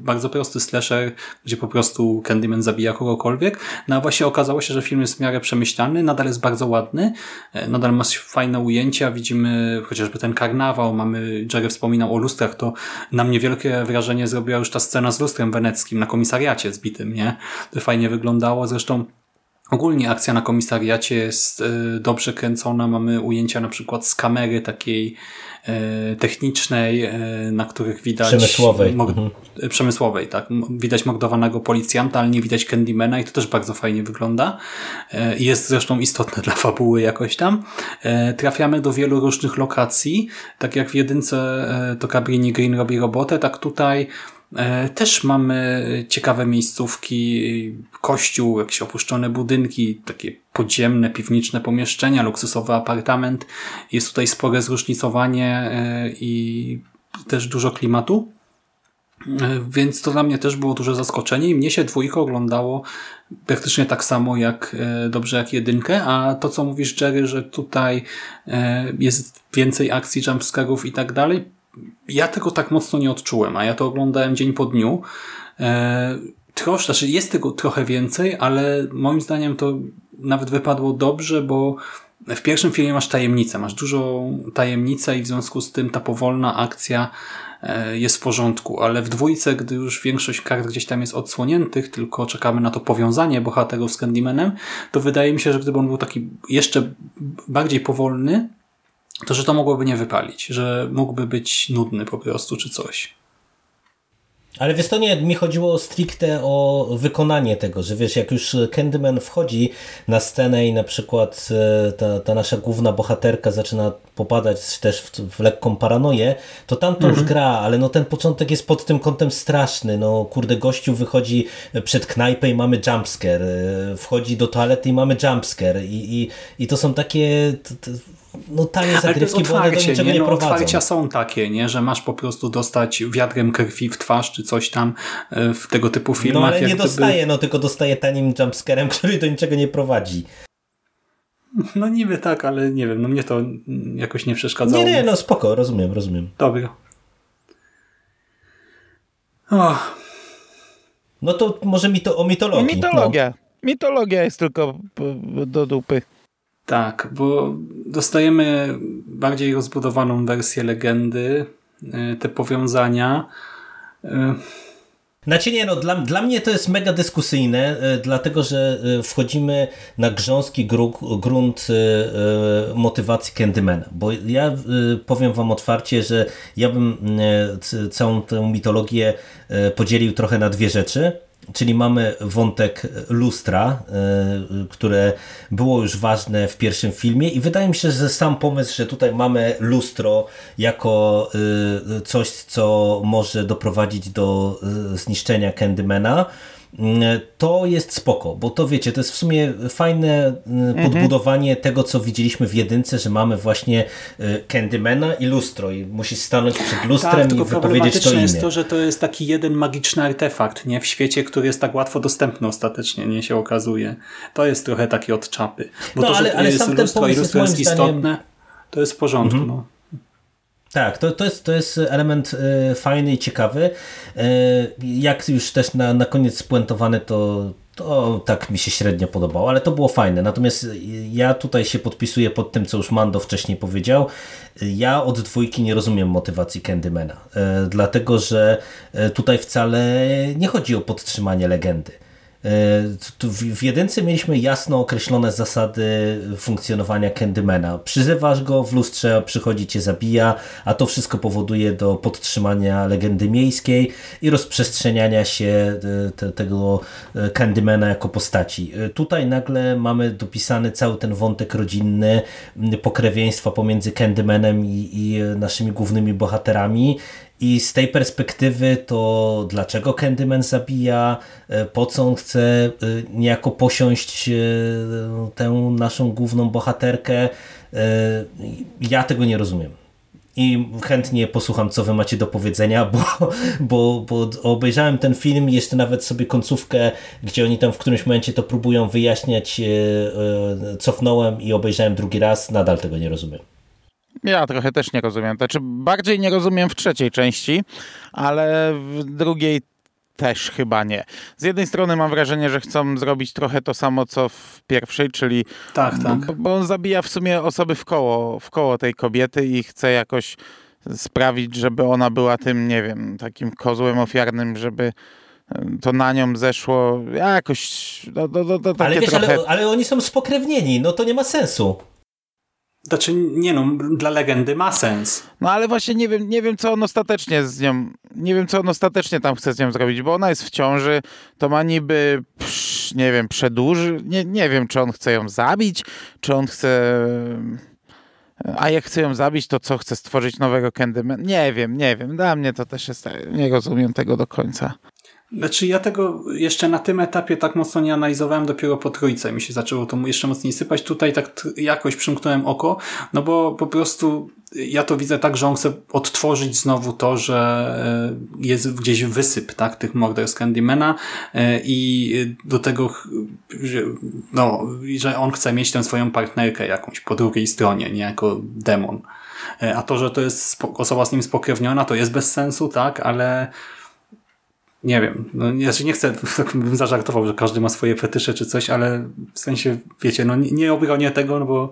bardzo prosty slasher, gdzie po prostu Candyman zabija kogokolwiek, no a właśnie okazało się, że film jest w miarę przemyślany, nadal jest bardzo ładny, e, nadal ma fajne ujęcia, widzimy chociażby ten karnawał, mamy, Jerry wspominał o lustrach, to na mnie wielkie wrażenie zrobiła już ta scena z lustrem weneckim na komisariacie zbitym, nie? To fajnie wyglądało, zresztą Ogólnie akcja na komisariacie jest e, dobrze kręcona. Mamy ujęcia na przykład z kamery takiej technicznej, e, na których widać... Przemysłowej. Mhm. Przemysłowej, tak. Widać mordowanego policjanta, ale nie widać Candymana i to też bardzo fajnie wygląda. E, jest zresztą istotne dla fabuły jakoś tam. Trafiamy do wielu różnych lokacji. Tak jak w jedynce to Cabrini Green robi robotę, tak tutaj E, też mamy ciekawe miejscówki, kościół, jakieś opuszczone budynki, takie podziemne, piwniczne pomieszczenia, luksusowy apartament. Jest tutaj spore zróżnicowanie e, i też dużo klimatu. E, więc to dla mnie też było duże zaskoczenie i mnie się dwójko oglądało praktycznie tak samo jak dobrze jak jedynkę, a to co mówisz Jerry, że tutaj jest więcej akcji, jumpscarów i tak dalej, ja tego tak mocno nie odczułem, a ja to oglądałem dzień po dniu. E, trosz, znaczy jest tego trochę więcej, ale moim zdaniem to nawet wypadło dobrze, bo w pierwszym filmie masz tajemnicę, masz dużą tajemnicę i w związku z tym ta powolna akcja e, jest w porządku, ale w dwójce, gdy już większość kart gdzieś tam jest odsłoniętych, tylko czekamy na to powiązanie bohaterów z Candymanem, to wydaje mi się, że gdyby on był taki jeszcze bardziej powolny, to że to mogłoby nie wypalić, że mógłby być nudny po prostu, czy coś. Ale wiesz, to nie, mi chodziło stricte o wykonanie tego, że wiesz, jak już Candyman wchodzi na scenę i na przykład e, ta, ta nasza główna bohaterka zaczyna popadać też w, w lekką paranoję, to tam to mhm. już gra, ale no ten początek jest pod tym kątem straszny, no kurde, gościu wychodzi przed knajpę i mamy jumpscare, e, wchodzi do toalety i mamy jumpscare i, i, i to są takie no tanie zagrywki, bo one do niczego nie? nie No, prowadzą. otwarcia są takie, nie? że masz po prostu dostać wiadrem krwi w twarz, czy coś tam e, w tego typu filmach. No ale nie gdyby- dostaje, no tylko dostaje tanim jumpscarem, który do niczego nie prowadzi. No niby tak, ale nie wiem, no mnie to jakoś nie przeszkadzało. Nie, nie, no spoko, rozumiem, rozumiem. Dobra. O, No to może mi to o mitologii. no. Mitologia. Mitologia jest tylko do dupy. tak, bo dostajemy bardziej rozbudowaną wersję legendy, e, te powiązania. E, Znaczy nie, no dla, dla mnie to jest mega dyskusyjne, e, dlatego że e, wchodzimy na grząski gru, grunt e, e, motywacji Candymana, bo ja e, powiem wam otwarcie, że ja bym e, całą tę mitologię e, podzielił trochę na dwie rzeczy. Czyli mamy wątek lustra, e, które było już ważne w pierwszym filmie i wydaje mi się, że sam pomysł, że tutaj mamy lustro jako e, coś, co może doprowadzić do e, zniszczenia Candymana, to jest spoko, bo to wiecie, to jest w sumie fajne mm, podbudowanie tego, co widzieliśmy w jedynce, że mamy właśnie e, Candymana i lustro i musisz stanąć przed lustrem tak, i wypowiedzieć to imię. jest to, że to jest taki jeden magiczny artefakt, nie? W świecie, który jest tak łatwo dostępny ostatecznie, nie się okazuje. To jest trochę takie od czapy. Bo No, to, ale- że tu ale jest sam lustro i lustro jest moim zdaniem- istotne, to jest w porządku, Mhm. no. Tak, to, to, jest, to jest element e, fajny i ciekawy. E, jak już też na, na koniec spuentowany, to, to tak mi się średnio podobało, ale to było fajne. Natomiast ja tutaj się podpisuję pod tym, co już Mando wcześniej powiedział. Ja od dwójki nie rozumiem motywacji Candymana, e, dlatego że e, tutaj wcale nie chodzi o podtrzymanie legendy. E, W jedynce mieliśmy jasno określone zasady funkcjonowania Candymana. Przyzywasz go w lustrze, przychodzi cię, zabija, a to wszystko powoduje do podtrzymania legendy miejskiej i rozprzestrzeniania się e, te, tego e, Candymana jako postaci. Tutaj nagle mamy dopisany cały ten wątek rodzinny, pokrewieństwa pomiędzy Candymanem i, i naszymi głównymi bohaterami i z tej perspektywy to dlaczego Candyman zabija, e, po co on chce e, niejako posiąść e, tę naszą główną bohaterkę, ja tego nie rozumiem. I chętnie posłucham, co wy macie do powiedzenia, bo, bo, bo obejrzałem ten film i jeszcze nawet sobie końcówkę, gdzie oni tam w którymś momencie to próbują wyjaśniać, cofnąłem i obejrzałem drugi raz, nadal tego nie rozumiem. Ja trochę też nie rozumiem. Znaczy, bardziej nie rozumiem w trzeciej części, ale w drugiej też chyba nie. Z jednej strony mam wrażenie, że chcą zrobić trochę to samo, co w pierwszej, czyli Tak, tak. Bo, bo on zabija w sumie osoby w koło, w koło tej kobiety i chce jakoś sprawić, żeby ona była tym, nie wiem, takim kozłem ofiarnym, żeby to na nią zeszło jakoś, no, no, no, no, takie Ale wiesz, trochę... ale, ale oni są spokrewnieni, no to nie ma sensu. Znaczy, nie no, dla legendy ma sens. No ale właśnie nie wiem, nie wiem, co on ostatecznie z nią, nie wiem, co on ostatecznie tam chce z nią zrobić, bo ona jest w ciąży, to ma niby, psz, nie wiem, przedłuży, nie, nie wiem, czy on chce ją zabić, czy on chce... A jak chce ją zabić, to co, chce stworzyć nowego Candyman? Nie wiem, nie wiem. Dla mnie to też jest, nie rozumiem tego do końca. Znaczy ja tego jeszcze na tym etapie tak mocno nie analizowałem, dopiero po trójce mi się zaczęło to jeszcze mocniej sypać. Tutaj tak jakoś przymknąłem oko, no bo po prostu ja to widzę tak, że on chce odtworzyć znowu to, że e, jest gdzieś wysyp tak, tych morderstw Candymana e, i do tego, że, no, że on chce mieć tę swoją partnerkę jakąś po drugiej stronie, nie jako demon. E, A to, że to jest osoba z nim spokrewniona, to jest bez sensu, tak, ale nie wiem, no, ja się nie chcę, tak bym zażartował, że każdy ma swoje fetysze czy coś, ale w sensie, wiecie, no nie, nie obronię tego, no bo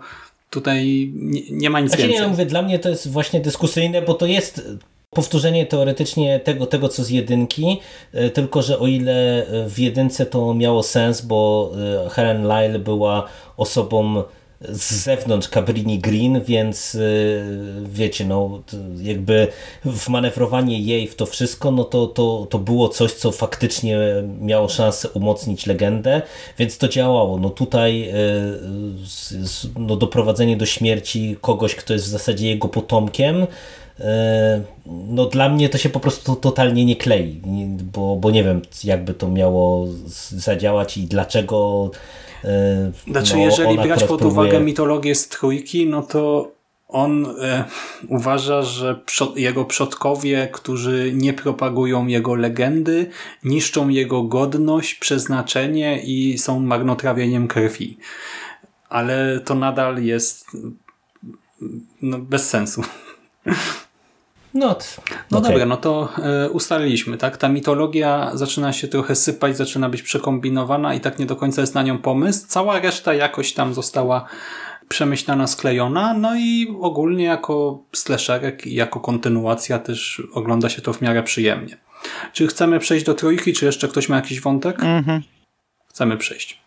tutaj nie, nie ma nic Znaczy nie, więcej. no mówię, dla mnie to jest właśnie dyskusyjne, bo to jest powtórzenie teoretycznie tego, tego co z jedynki, e, tylko że o ile w jedynce to miało sens, bo e, Helen Lyle była osobą z zewnątrz Cabrini Green, więc e, wiecie, no jakby wmanewrowanie jej w to wszystko, no to, to, to było coś, co faktycznie miało szansę umocnić legendę, więc to działało. No tutaj z- no doprowadzenie do śmierci kogoś, kto jest w zasadzie jego potomkiem, e, no dla mnie to się po prostu totalnie nie klei, bo, bo nie wiem jakby to miało zadziałać i dlaczego Znaczy, no, jeżeli brać pod próbuje- uwagę mitologię z trójki, no to on e, uważa, że przod, jego przodkowie, którzy nie propagują jego legendy, niszczą jego godność, przeznaczenie i są marnotrawieniem krwi. Ale to nadal jest no, bez sensu. No, no okay. dobra, no to e, ustaliliśmy, tak? Ta mitologia zaczyna się trochę sypać, zaczyna być przekombinowana i tak nie do końca jest na nią pomysł. Cała reszta jakoś tam została przemyślana, sklejona, no i ogólnie jako slasherek i jako kontynuacja też ogląda się to w miarę przyjemnie. Czy chcemy przejść do trójki, czy jeszcze ktoś ma jakiś wątek? Mhm. Chcemy przejść.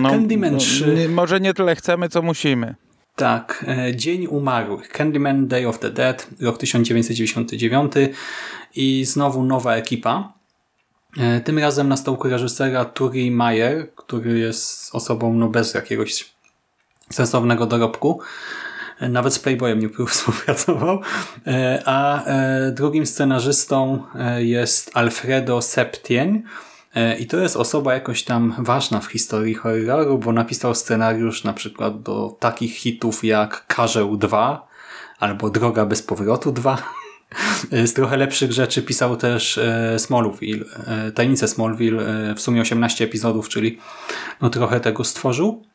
No, Candyman 3. No, może nie tyle chcemy, co musimy. Tak, e, Dzień Umarłych, Candyman Day of the Dead, rok 1999 i znowu nowa ekipa. E, tym razem na stołku reżysera Turi Mayer, który jest osobą no, bez jakiegoś sensownego dorobku. E, nawet z Playboyem nie współpracował. A drugim scenarzystą jest Alfredo Septien, I to jest osoba jakoś tam ważna w historii horroru, bo napisał scenariusz na przykład do takich hitów jak Karzeł 2 albo Droga bez powrotu 2. Z trochę lepszych rzeczy pisał też e, Smallville, e, Tajemnice Smallville, w sumie 18 epizodów, czyli no trochę tego stworzył.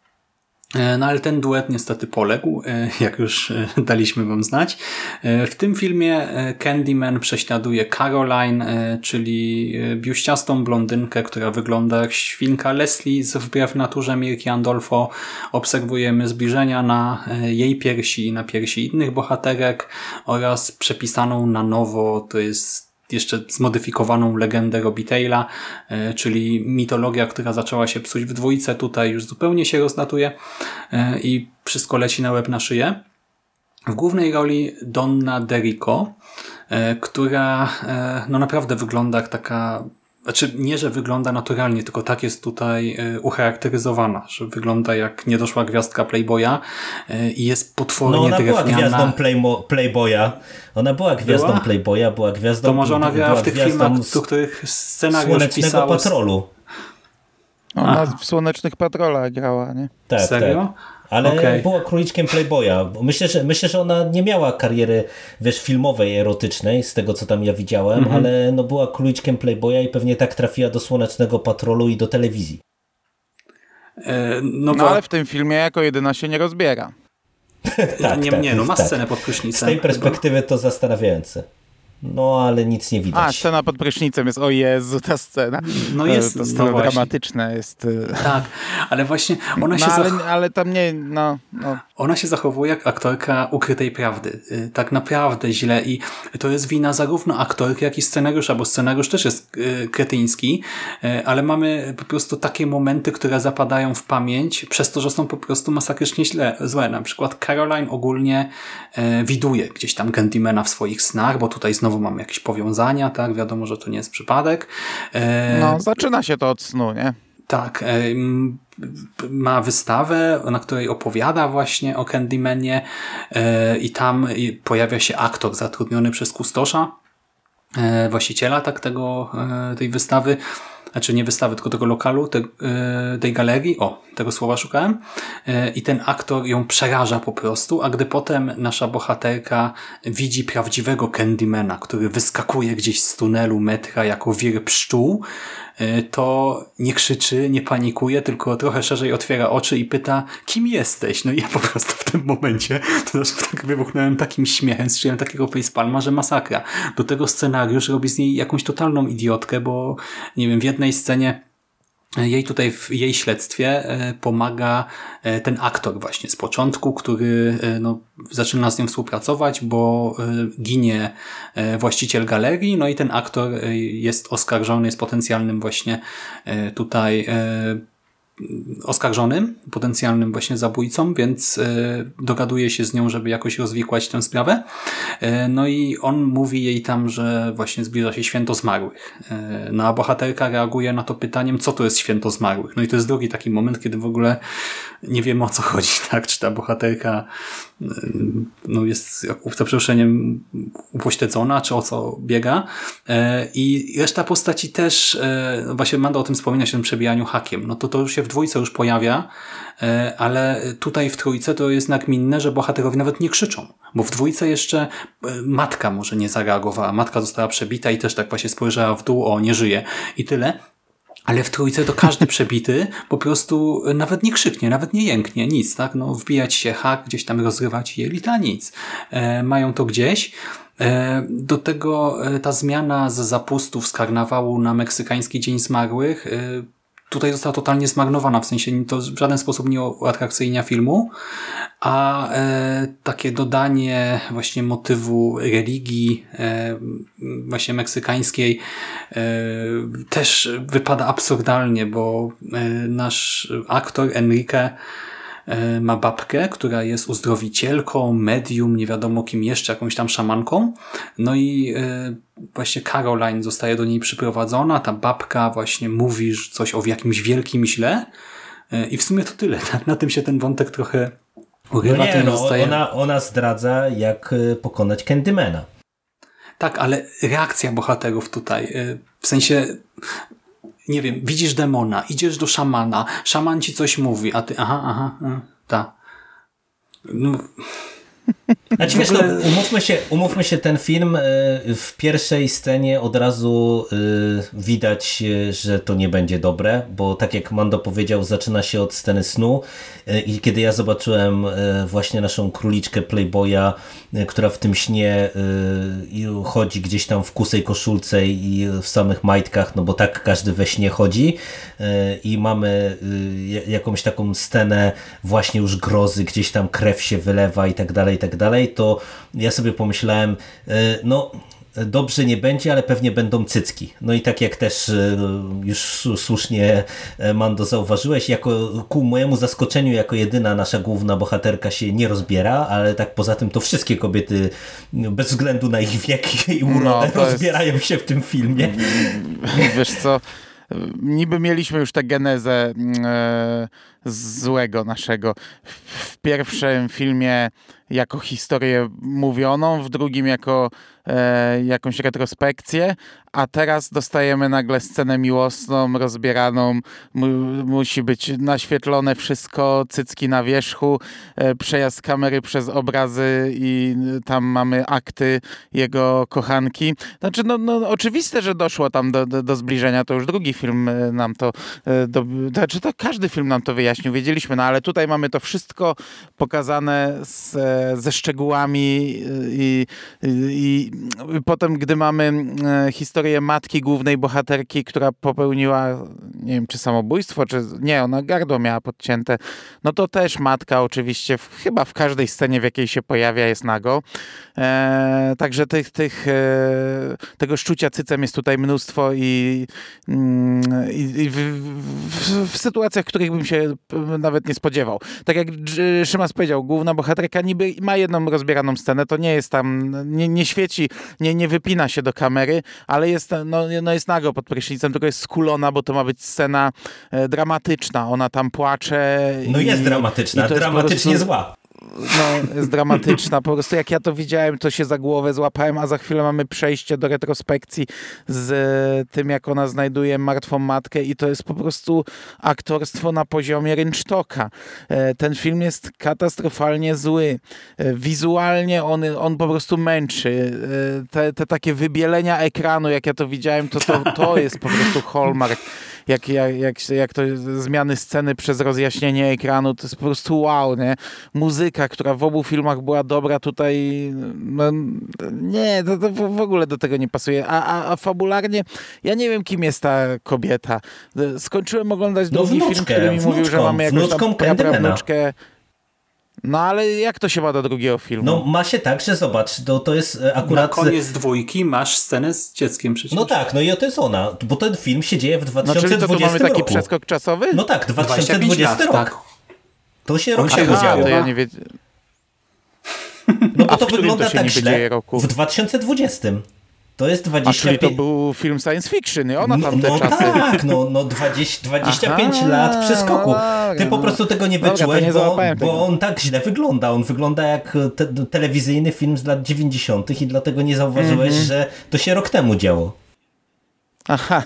E, no ale ten duet niestety poległ, e, jak już e, daliśmy wam znać. W tym filmie Candyman prześladuje Caroline, czyli biuściastą blondynkę, która wygląda jak świnka Leslie z Wbrew Naturze Mirki Andolfo. Obserwujemy zbliżenia na jej piersi i na piersi innych bohaterek oraz przepisaną na nowo, to jest jeszcze zmodyfikowaną legendę Robitaila, e, czyli mitologia, która zaczęła się psuć w dwójce, tutaj już zupełnie się rozlatuje e, i wszystko leci na łeb na szyję. W głównej roli Donna Derico, e, która no naprawdę wygląda jak taka znaczy, nie, że wygląda naturalnie, tylko tak jest tutaj y, ucharakteryzowana, że wygląda jak niedoszła gwiazdka Playboya y, i jest potwornie No ona drewniana. była gwiazdą Playmo Playboya. Ona była gwiazdą była? Playboya, była gwiazdą... To może ona grała w tych filmach, do których scenariusz pisał... Patrolu. Ona w Słonecznych Patrolach grała, nie? Tak, Serio? Tak ale okay. była króliczkiem Playboya. Myślę że, myślę, że ona nie miała kariery wiesz, filmowej, erotycznej, z tego co tam ja widziałem, mm -hmm. ale no, była króliczkiem Playboya i pewnie tak trafiła do Słonecznego Patrolu i do telewizji. E, no, no ale w tym filmie jako jedyna się nie rozbiera. tak, nie, tak, nie, no ma tak. scenę pod prysznicem. Z tej perspektywy to zastanawiające. No, ale nic nie widać. A, scena pod prysznicem jest, o Jezu, ta scena. No jest, to, to no dramatyczne jest. Y, tak, ale właśnie ona no, się... Ale, ale tam nie, no, no. Ona się zachowuje jak aktorka ukrytej prawdy. Y, tak naprawdę źle i to jest wina zarówno aktorki, jak i scenariusza, bo scenariusz też jest y, kretyński, ale mamy po prostu takie momenty, które zapadają w pamięć przez to, że są po prostu masakrycznie źle, złe. Na przykład Caroline ogólnie widuje gdzieś tam Candymana w swoich snach, bo tutaj znowu mamy jakieś powiązania, tak? Wiadomo, że to nie jest przypadek. No, zaczyna się to od snu, nie? Tak. Ma wystawę, na której opowiada właśnie o Candymanie e... i tam pojawia się aktor zatrudniony przez kustosza, e, właściciela tak tego, e, tej wystawy, znaczy nie wystawy, tylko tego lokalu, te, tej galerii, o, tego słowa szukałem, i ten aktor ją przeraża po prostu, a gdy potem nasza bohaterka widzi prawdziwego Candymana, który wyskakuje gdzieś z tunelu metra jako wir pszczół, to nie krzyczy, nie panikuje, tylko trochę szerzej otwiera oczy i pyta, kim jesteś? No i ja po prostu w tym momencie to tak wybuchnąłem takim śmiechem, strzeliłem takiego facepalma, że masakra. Do tego scenariusz robi z niej jakąś totalną idiotkę, bo nie wiem, w jednej scenie jej tutaj w jej śledztwie e, pomaga e, ten aktor właśnie z początku, który e, no, zaczyna z nią współpracować, bo ginie właściciel galerii, no i ten aktor jest oskarżony, jest potencjalnym właśnie tutaj oskarżonym, potencjalnym właśnie zabójcą, więc e, dogaduje się z nią, żeby jakoś rozwikłać tę sprawę. E, no i on mówi jej tam, że właśnie zbliża się święto zmarłych. E, no a bohaterka reaguje na to pytaniem, co to jest święto zmarłych. No i to jest drugi taki moment, kiedy w ogóle nie wiemy o co chodzi, tak? Czy ta bohaterka no jest, za przeproszeniem, upośledzona, czy o co biega. I reszta postaci też, właśnie Manda o tym wspomina się tym przebijaniu hakiem. No to to się w dwójce już pojawia, E, ale tutaj w trójce to jest nagminne, że bohaterowie nawet nie krzyczą, bo w dwójce jeszcze e, matka może nie zareagowała. Matka została przebita i też tak właśnie spojrzała w dół, o, nie żyje i tyle. Ale w trójce to każdy przebity po prostu nawet nie krzyknie, nawet nie jęknie, nic, tak? No, wbijać się hak, gdzieś tam rozrywać jelita, nic. E, mają to gdzieś. E, do tego e, ta zmiana z zapustów z karnawału na meksykański Dzień Zmarłych e, tutaj została totalnie zmarnowana, w sensie to w żaden sposób nie uatrakcyjnia filmu, a e, takie dodanie właśnie motywu religii e, właśnie meksykańskiej e, też wypada absurdalnie, bo e, nasz aktor Enrique ma babkę, która jest uzdrowicielką, medium, nie wiadomo kim jeszcze, jakąś tam szamanką. No i e, właśnie Caroline zostaje do niej przyprowadzona, ta babka właśnie mówi coś o jakimś wielkim źle e, i w sumie to tyle. Na tym się ten wątek trochę urywa. No nie, no, zostaje... ona, ona zdradza jak pokonać Candymana. Tak, ale reakcja bohaterów tutaj, w sensie nie wiem, widzisz demona, idziesz do szamana, szaman ci coś mówi, a ty, aha, aha, aha ta. No, znaczy, wiesz, no, umówmy, się, umówmy się, ten film e, w pierwszej scenie od razu e, widać, e, że to nie będzie dobre, bo tak jak Mando powiedział, zaczyna się od sceny snu i kiedy ja zobaczyłem właśnie naszą króliczkę Playboya, która w tym śnie chodzi gdzieś tam w kusej koszulce i w samych majtkach, no bo tak każdy we śnie chodzi. I mamy jakąś taką scenę właśnie już grozy, gdzieś tam krew się wylewa i tak dalej, i tak dalej, to ja sobie pomyślałem, no dobrze nie będzie, ale pewnie będą cycki. No i tak jak też e, już słusznie e, Mando zauważyłeś, jako, ku mojemu zaskoczeniu jako jedyna nasza główna bohaterka się nie rozbiera, ale tak poza tym to wszystkie kobiety bez względu na ich wiek i urodę no, rozbierają jest... się w tym filmie. Wiesz co, niby mieliśmy już tę genezę e, złego naszego. W pierwszym filmie jako historię mówioną, w drugim jako jakąś retrospekcję, a teraz dostajemy nagle scenę miłosną, rozbieraną, mu, musi być naświetlone wszystko, cycki na wierzchu, e, przejazd kamery przez obrazy i tam mamy akty jego kochanki. Znaczy, no, no oczywiste, że doszło tam do, do, do zbliżenia, to już drugi film e, nam to, e, do, znaczy to każdy film nam to wyjaśnił, wiedzieliśmy, no ale tutaj mamy to wszystko pokazane z, ze szczegółami i, i, i potem, gdy mamy historię historię matki głównej bohaterki, która popełniła, nie wiem, czy samobójstwo, czy nie, ona gardło miała podcięte, no to też matka oczywiście, w, chyba w każdej scenie, w jakiej się pojawia, jest nago. E, także tych, tych, e, tego szczucia cycem jest tutaj mnóstwo i, mm, i, i w, w, w, sytuacjach, których bym się nawet nie spodziewał. Tak jak Szymas powiedział, główna bohaterka niby ma jedną rozbieraną scenę, to nie jest tam, nie, nie świeci, nie, nie wypina się do kamery, ale jest, no, no jest nago pod prysznicem, tylko jest skulona, bo to ma być scena e, dramatyczna. Ona tam płacze. No i, jest dramatyczna, dramatycznie prostu, zła no, jest dramatyczna. Po prostu jak ja to widziałem, to się za głowę złapałem, a za chwilę mamy przejście do retrospekcji z tym, jak ona znajduje martwą matkę i to jest po prostu aktorstwo na poziomie rynsztoka. E, ten film jest katastrofalnie zły. E, wizualnie on, on po prostu męczy. E, te, te takie wybielenia ekranu, jak ja to widziałem, to, to, to jest po prostu hallmark jak, jak, jak, jak to zmiany sceny przez rozjaśnienie ekranu, to jest po prostu wow, nie? Muzyka, która w obu filmach była dobra, tutaj no, nie, to, to w ogóle do tego nie pasuje. A, a, a fabularnie, ja nie wiem, kim jest ta kobieta. Skończyłem oglądać no, drugi wnuczkę, film, który mi mówił, że mamy jakąś tam prawnuczkę. No ale jak to się ma do drugiego filmu? No ma się tak, że zobacz, to, to jest e, akurat... Na koniec dwójki masz scenę z dzieckiem przecież. No tak, no i to jest ona, bo ten film się dzieje w 2020 no, czyli to, to mamy taki przeskok czasowy? No tak, 2020 lat, rok. Tak. To się rok się działo. to ja nie wiem. No bo A to wygląda to tak źle w 2020. To jest 25... A to był film science fiction i ona tam te no, czasy... tak, no, no 20, 25 Aha, lat przeskoku. No Ty po prostu tego nie wyczułeś, nie bo, bo on tak źle wygląda. On wygląda jak te, telewizyjny film z lat 90. i dlatego nie zauważyłeś, mm -hmm. że to się rok temu działo. Aha,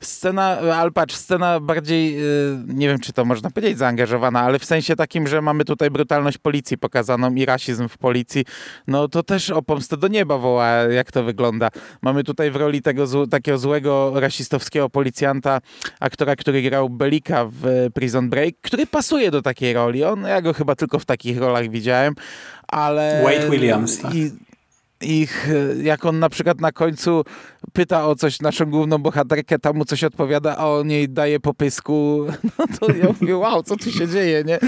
Scena, ale patrz, scena bardziej, y, nie wiem czy to można powiedzieć zaangażowana, ale w sensie takim, że mamy tutaj brutalność policji pokazaną i rasizm w policji, no to też o pomstę do nieba woła, jak to wygląda. Mamy tutaj w roli tego takiego złego, rasistowskiego policjanta aktora, który grał Belika w Prison Break, który pasuje do takiej roli. On, ja go chyba tylko w takich rolach widziałem, ale... Wade Williams, tak. I, ich, jak on na przykład na końcu pyta o coś naszą główną bohaterkę, tam mu coś odpowiada, a on jej daje po pysku, no to ja mówię, wow, co tu się dzieje, nie?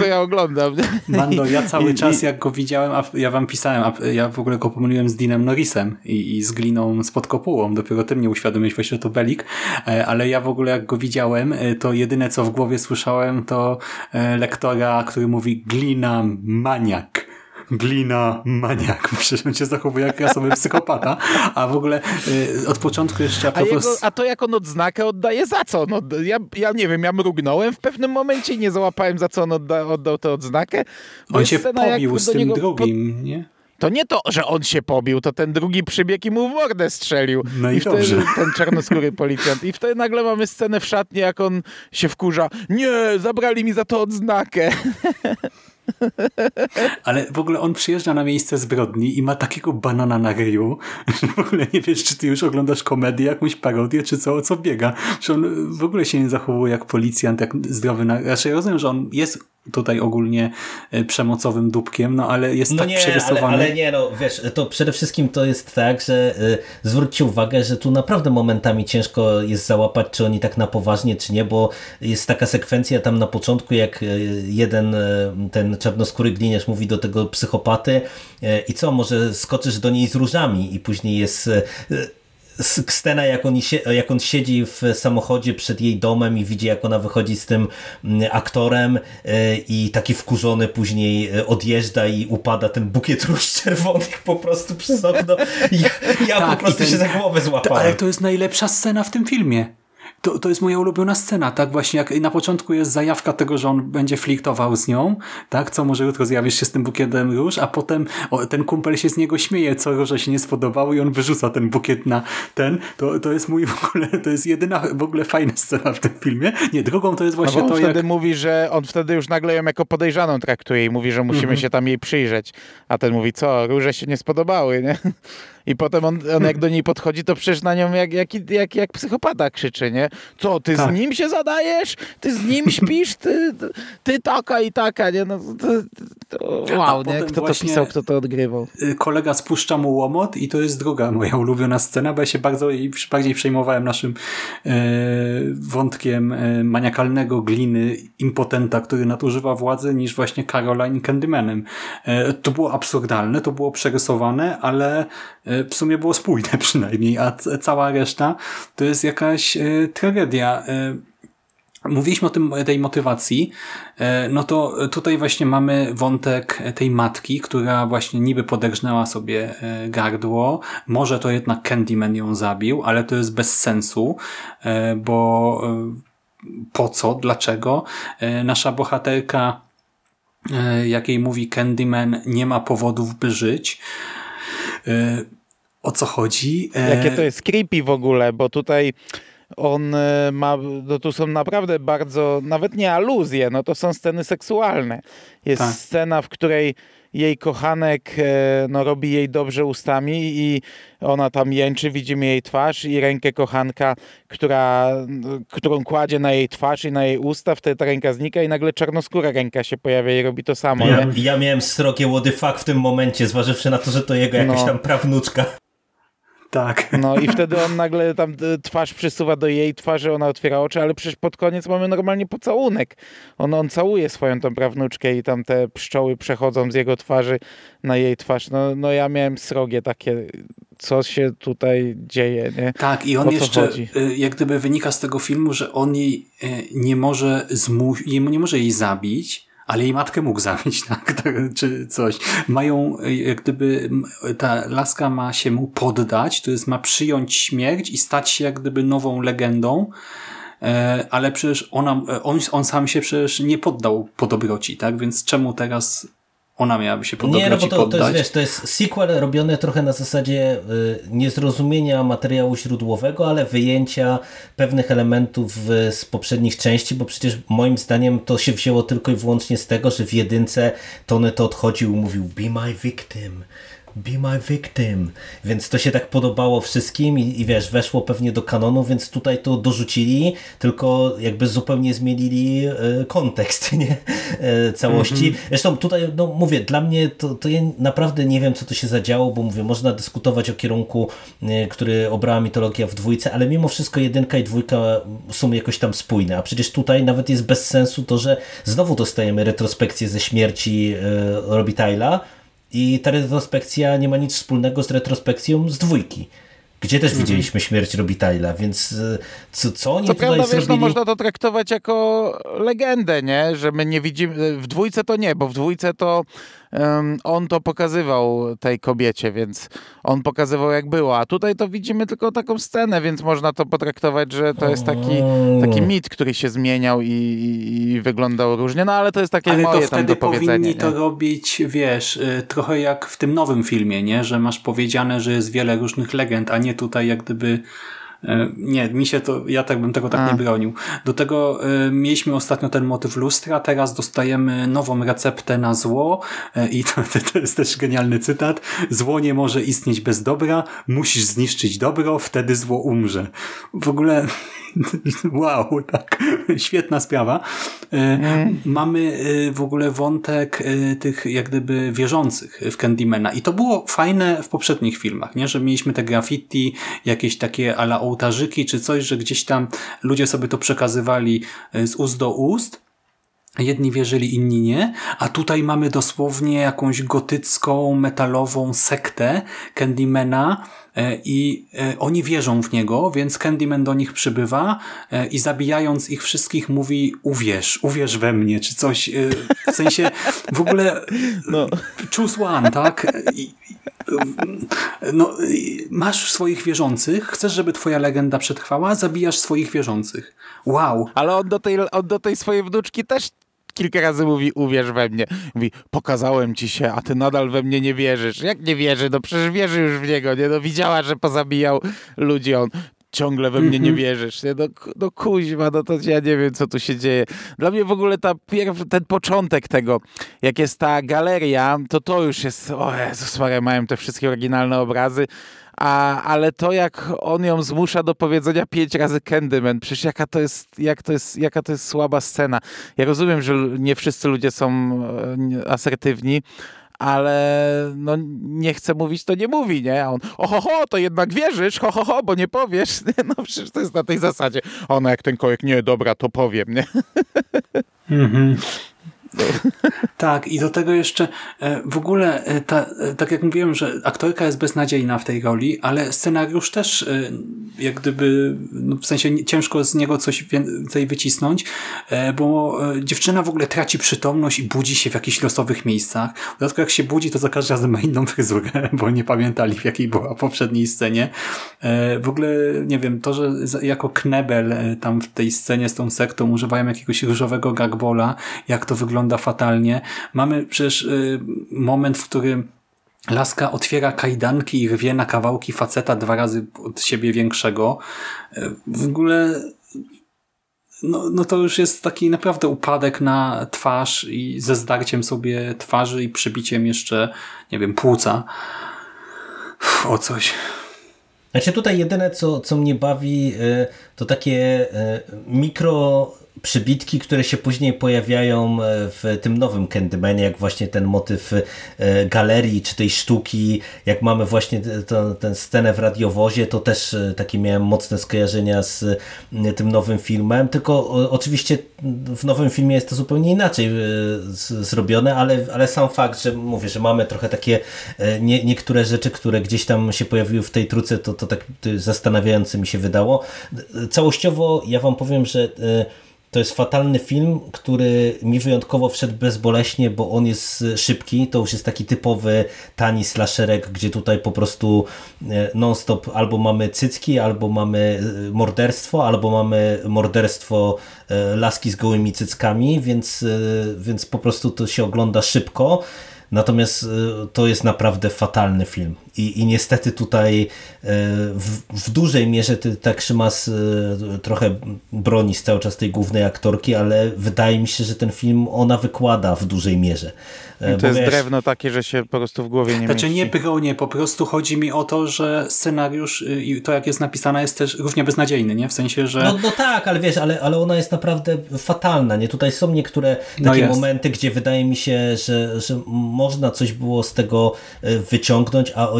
Co ja oglądam. Mando, ja cały I, czas i, jak go widziałem, a ja wam pisałem, a ja w ogóle go pomyliłem z Deanem Norrisem i, i z Gliną spod kopułą, dopiero ty mnie uświadomiłeś właśnie, że to Belik, e, ale ja w ogóle jak go widziałem, e, to jedyne co w głowie słyszałem to e, lektora, który mówi Glina maniak. Glina maniak. Przecież on się zachowuje jak rasowy psychopata. A w ogóle y, od początku jeszcze a propos... jego, a to jak on odznakę oddaje za co? No, ja, ja nie wiem, ja mrugnąłem w pewnym momencie i nie załapałem za co on odda, oddał tę odznakę. On się pobił z tym drugim, nie? To nie to, że on się pobił, to ten drugi przybiegł i mu w mordę strzelił. No i wtedy dobrze. ten czarnoskóry policjant. I wtedy nagle mamy scenę w szatni, jak on się wkurza. Nie, zabrali mi za to odznakę. Ale w ogóle on przyjeżdża na miejsce zbrodni i ma takiego banana na ryju, że w ogóle nie wiesz, czy ty już oglądasz komedię, jakąś parodię, czy co, o co biega. Że on w ogóle się nie zachowuje jak policjant, jak zdrowy. Na... Raczej rozumiem, że on jest tutaj ogólnie e, przemocowym dupkiem, no ale jest No tak nie, przerysowany. ale, ale nie, no wiesz, to przede wszystkim to jest tak, że y, zwróćcie uwagę, że tu naprawdę momentami ciężko jest załapać, czy oni tak na poważnie, czy nie, bo jest taka sekwencja tam na początku, jak y, jeden y, ten czarnoskóry gliniarz mówi do tego psychopaty y, i co, może skoczysz do niej z różami i później jest... S- scena, jak on, jak on siedzi w samochodzie przed jej domem i widzi, jak ona wychodzi z tym aktorem e, i taki wkurzony później e, odjeżdża i upada ten bukiet róż czerwonych po prostu przez okno. Ja, ja Tak, po prostu ten- się za głowę złapałem. ale to jest najlepsza scena w tym filmie. To, to jest moja ulubiona scena, tak właśnie jak na początku jest zajawka tego, że on będzie flirtował z nią, tak, co może jutro zjawisz się z tym bukietem róż, a potem o, ten kumpel się z niego śmieje, co róże się nie spodobało i on wyrzuca ten bukiet na ten, to, to jest mój w ogóle, to jest jedyna w ogóle fajna scena w tym filmie. Nie, drugą to jest No właśnie bo on to, wtedy jak... mówi, że on wtedy już nagle ją jako podejrzaną traktuje i mówi, że musimy Mhm. się tam jej przyjrzeć. A ten mówi, co, róże się nie spodobały, nie? I potem on, on jak do niej podchodzi, to przecież na nią jak, jak, jak, jak psychopata krzyczy, nie? Co, ty Tak. z nim się zadajesz? Ty z nim śpisz? Ty, ty, taka i taka, nie? No, to, to, wow, nie? Kto to pisał, kto to odgrywał? y, kolega spuszcza mu łomot i to jest druga moja ulubiona scena, bo ja się bardzo bardziej przejmowałem naszym e, wątkiem e, maniakalnego gliny impotenta, który nadużywa władzy niż właśnie Caroline Candymanem. E, to było absurdalne, to było przerysowane, ale e, w sumie było spójne przynajmniej, a cała reszta to jest jakaś e, tragedia. E, Mówiliśmy o tym, tej motywacji, e, no to tutaj właśnie mamy wątek tej matki, która właśnie niby poderżnęła sobie e, gardło. Może to jednak Candyman ją zabił, ale to jest bez sensu, e, bo e, po co, dlaczego? E, Nasza bohaterka, e, jak jej mówi Candyman, nie ma powodów, by żyć. O co chodzi? E, Jakie to jest creepy w ogóle, bo tutaj on e, ma, no tu są naprawdę bardzo, nawet nie aluzje, no to są sceny seksualne. Jest Tak. scena, w której jej kochanek e, no, robi jej dobrze ustami i ona tam jęczy, widzimy jej twarz i rękę kochanka, która, którą kładzie na jej twarz i na jej usta, wtedy ta ręka znika i nagle czarnoskóra ręka się pojawia i robi to samo. Ja, ja miałem srogie what the fuck w tym momencie, zważywszy na to, że to jego jakaś No. tam prawnuczka. Tak. No i wtedy on nagle tam e, twarz przysuwa do jej twarzy, ona otwiera oczy, ale przecież pod koniec mamy normalnie pocałunek. On, on całuje swoją tą prawnuczkę i tam te pszczoły przechodzą z jego twarzy na jej twarz. No, no ja miałem srogie takie, co się tutaj dzieje, nie? Tak, i on jeszcze chodzi? y, jak gdyby wynika z tego filmu, że on jej y, nie może zmu- jej- nie może jej zabić, ale jej matkę mógł zabić, tak, czy coś. Mają, jak gdyby ta laska ma się mu poddać, to jest ma przyjąć śmierć i stać się jak gdyby nową legendą, e, ale przecież ona, e, on, on sam się przecież nie poddał po dobroci, tak, więc czemu teraz ona miałaby się podobać Nie, no bo to, to jest, wiesz, to jest sequel robiony trochę na zasadzie y, niezrozumienia materiału źródłowego, ale wyjęcia pewnych elementów y, z poprzednich części, bo przecież moim zdaniem to się wzięło tylko i wyłącznie z tego, że w jedynce Tony to odchodził i mówił be my victim, be my victim. Więc to się tak podobało wszystkim i, i wiesz, weszło pewnie do kanonu, więc tutaj to dorzucili, tylko jakby zupełnie zmienili e, kontekst nie? E, całości. Zresztą tutaj, no mówię, dla mnie to, to ja naprawdę nie wiem, co to się zadziało, bo mówię, można dyskutować o kierunku, e, który obrała mitologia w dwójce, ale mimo wszystko jedynka i dwójka są jakoś tam spójne, a przecież tutaj nawet jest bez sensu to, że znowu dostajemy retrospekcję ze śmierci Robitaila, i ta retrospekcja nie ma nic wspólnego z retrospekcją z dwójki. Gdzie też Mhm. widzieliśmy śmierć Robitaila, więc y, co, co oni Co tutaj prawda, wiesz, no zrobili? można to traktować jako legendę, nie? Że my nie widzimy, w dwójce to nie, bo w dwójce to on to pokazywał tej kobiecie, więc on pokazywał jak było, a tutaj to widzimy tylko taką scenę, więc można to potraktować, że to jest taki, taki mit, który się zmieniał i, i, i wyglądał różnie, no ale to jest takie Ale moje to tam wtedy dopowiedzenie. powinni nie? to robić, wiesz, y, trochę jak w tym nowym filmie, nie? Że masz powiedziane, że jest wiele różnych legend, a nie tutaj jak gdyby nie, mi się to, ja tak bym tego tak A. nie bronił. Do tego y, mieliśmy ostatnio ten motyw lustra, teraz dostajemy nową receptę na zło y, i to, to jest też genialny cytat. Zło nie może istnieć bez dobra, musisz zniszczyć dobro, wtedy zło umrze. W ogóle wow, tak, świetna sprawa. Y, Mamy w ogóle wątek tych jak gdyby wierzących w Candymana i to było fajne w poprzednich filmach, nie? że mieliśmy te graffiti, jakieś takie ala ołtarzyki czy coś, że gdzieś tam ludzie sobie to przekazywali y, z ust do ust. Jedni wierzyli, inni nie, a tutaj mamy dosłownie jakąś gotycką, metalową sektę Candymana e, i e, oni wierzą w niego, więc Candyman do nich przybywa e, i zabijając ich wszystkich mówi uwierz, uwierz we mnie, czy coś, e, w sensie w ogóle No. choose one, tak? I, no, masz swoich wierzących, chcesz, żeby twoja legenda przetrwała, zabijasz swoich wierzących. Wow, Ale on do tej, on do tej swojej wnuczki też kilka razy mówi, uwierz we mnie. Mówi, pokazałem ci się, a ty nadal we mnie nie wierzysz. Jak nie wierzy? No przecież wierzy już w niego, nie? No widziała, że pozabijał ludzi, on ciągle we mnie nie wierzysz, nie? No, no kuźma, no to ja nie wiem, co tu się dzieje. Dla mnie w ogóle ta pierw, ten początek tego, jak jest ta galeria, to to już jest, o Jezus Maria, mają te wszystkie oryginalne obrazy, a, ale to jak on ją zmusza do powiedzenia pięć razy Candyman, przecież jaka to jest, jak to jest, jaka to jest słaba scena. Ja rozumiem, że nie wszyscy ludzie są e, asertywni, ale no nie chce mówić, to nie mówi, nie? A on, oho, ho, to jednak wierzysz, ho, ho, ho, bo nie powiesz. No przecież to jest na tej zasadzie. Ona jak ten kołek, nie, dobra, to powiem, nie? Tak, i do tego jeszcze e, w ogóle, e, ta, e, tak jak mówiłem, że aktorka jest beznadziejna w tej roli, ale scenariusz też jak gdyby, no w sensie ciężko z niego coś więcej wycisnąć, bo dziewczyna w ogóle traci przytomność i budzi się w jakichś losowych miejscach. W dodatku jak się budzi, to za każdym razem ma inną fryzurę, bo nie pamiętali w jakiej była poprzedniej scenie. W ogóle, nie wiem, to, że jako knebel tam w tej scenie z tą sektą używają jakiegoś różowego gagbola, jak to wygląda fatalnie. Mamy przecież y, moment, w którym Laska otwiera kajdanki i rwie na kawałki faceta dwa razy od siebie większego. E, W ogóle no, no to już jest taki naprawdę upadek na twarz i ze zdarciem sobie twarzy i przybiciem jeszcze, nie wiem, płuca. Uff, O coś. Znaczy tutaj jedyne, co, co mnie bawi, y, to takie y, mikro przybitki, które się później pojawiają y, w tym nowym Candymanie, jak właśnie ten motyw y, galerii, czy tej sztuki, jak mamy właśnie tę scenę w radiowozie, to też y, takie miałem mocne skojarzenia z tym nowym filmem, tylko oczywiście w nowym filmie jest to zupełnie inaczej zrobione, ale, ale sam fakt, że mówię, że mamy trochę takie nie, niektóre rzeczy, które gdzieś tam się pojawiły w tej truce, to, to tak zastanawiające mi się wydało. Całościowo ja wam powiem, że to jest fatalny film, który mi wyjątkowo wszedł bezboleśnie, bo on jest szybki. To już jest taki typowy tani slasherek, gdzie tutaj po prostu y, non-stop albo mamy cycki, albo mamy y, morderstwo, albo mamy morderstwo y, laski z gołymi cyckami, więc, więc po prostu to się ogląda szybko. Natomiast to jest naprawdę fatalny film. I, i niestety tutaj w, w dużej mierze ty, tak Szymas trochę broni cały czas tej głównej aktorki, ale wydaje mi się, że ten film ona wykłada w dużej mierze. I to jest wiesz, drewno takie, że się po prostu w głowie nie znaczy, mieści. nie bronię, po prostu chodzi mi o to, że scenariusz i to jak jest napisane jest też równie beznadziejny, nie? W sensie, że... No, no tak, ale wiesz, ale, ale ona jest naprawdę fatalna, nie? Tutaj są niektóre no takie no momenty, gdzie wydaje mi się, że, że można coś było z tego e, wyciągnąć, a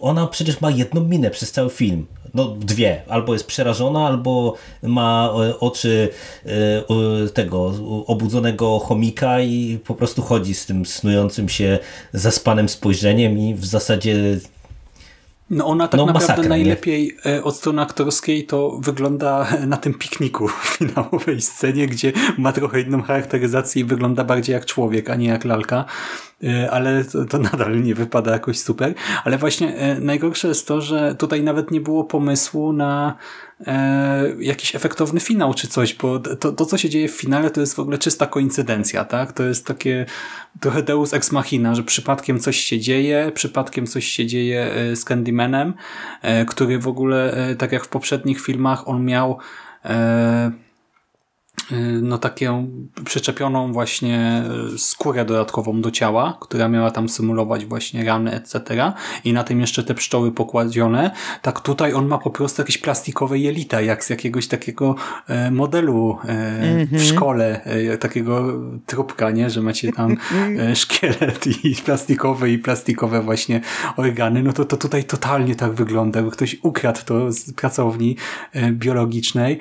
ona przecież ma jedną minę przez cały film no dwie, albo jest przerażona, albo ma e, oczy e, tego obudzonego chomika i po prostu chodzi z tym snującym się zaspanym spojrzeniem i w zasadzie no ona tak no, naprawdę masakra, najlepiej nie? Od strony aktorskiej to wygląda na tym pikniku w finałowej scenie, gdzie ma trochę inną charakteryzację i wygląda bardziej jak człowiek, a nie jak lalka. E, ale to, to, nadal nie wypada jakoś super. Ale właśnie e, najgorsze jest to, że tutaj nawet nie było pomysłu na e, jakiś efektowny finał czy coś, bo to, to, co się dzieje w finale, to jest w ogóle czysta koincydencja, tak? To jest takie trochę deus ex machina, że przypadkiem coś się dzieje, przypadkiem coś się dzieje z Candymanem, który w ogóle, tak jak w poprzednich filmach, on miał no taką przyczepioną właśnie y, skórę dodatkową do ciała, która miała tam symulować właśnie rany, etc. I na tym jeszcze te pszczoły pokładzione. Tak tutaj on ma po prostu jakieś plastikowe jelita, jak z jakiegoś takiego e, modelu w mhm. szkole, takiego trupka, nie? Że macie tam szkielet i plastikowe i plastikowe właśnie organy. No to, to tutaj totalnie tak wygląda. Ktoś ukradł to z pracowni biologicznej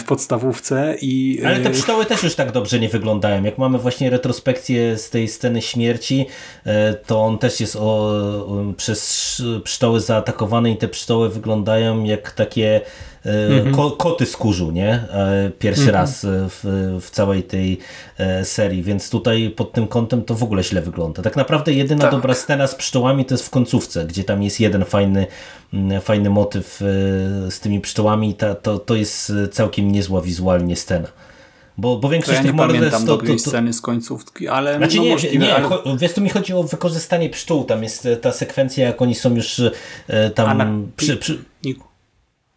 w podstawówce i ale te pszczoły też już tak dobrze nie wyglądają. Jak mamy właśnie retrospekcję z tej sceny śmierci, e, to on też jest o, przez pszczoły zaatakowane i te pszczoły wyglądają jak takie mhm. ko koty kurzu, nie? E, pierwszy mhm. raz w, w całej tej serii, więc tutaj pod tym kątem to w ogóle źle wygląda. Tak naprawdę jedyna tak. dobra scena z pszczołami to jest w końcówce, gdzie tam jest jeden fajny, fajny motyw z tymi pszczołami. Ta, to, to jest całkiem niezła wizualnie scena. Bo, bo większość to ja tych pamiętam to, to, to, sceny z końcówki, ale znaczy, no nie, możliwe, nie, ale... wiesz, tu mi chodzi o wykorzystanie pszczół, tam jest e, ta sekwencja, jak oni są już e, tam... Na... Przy, przy...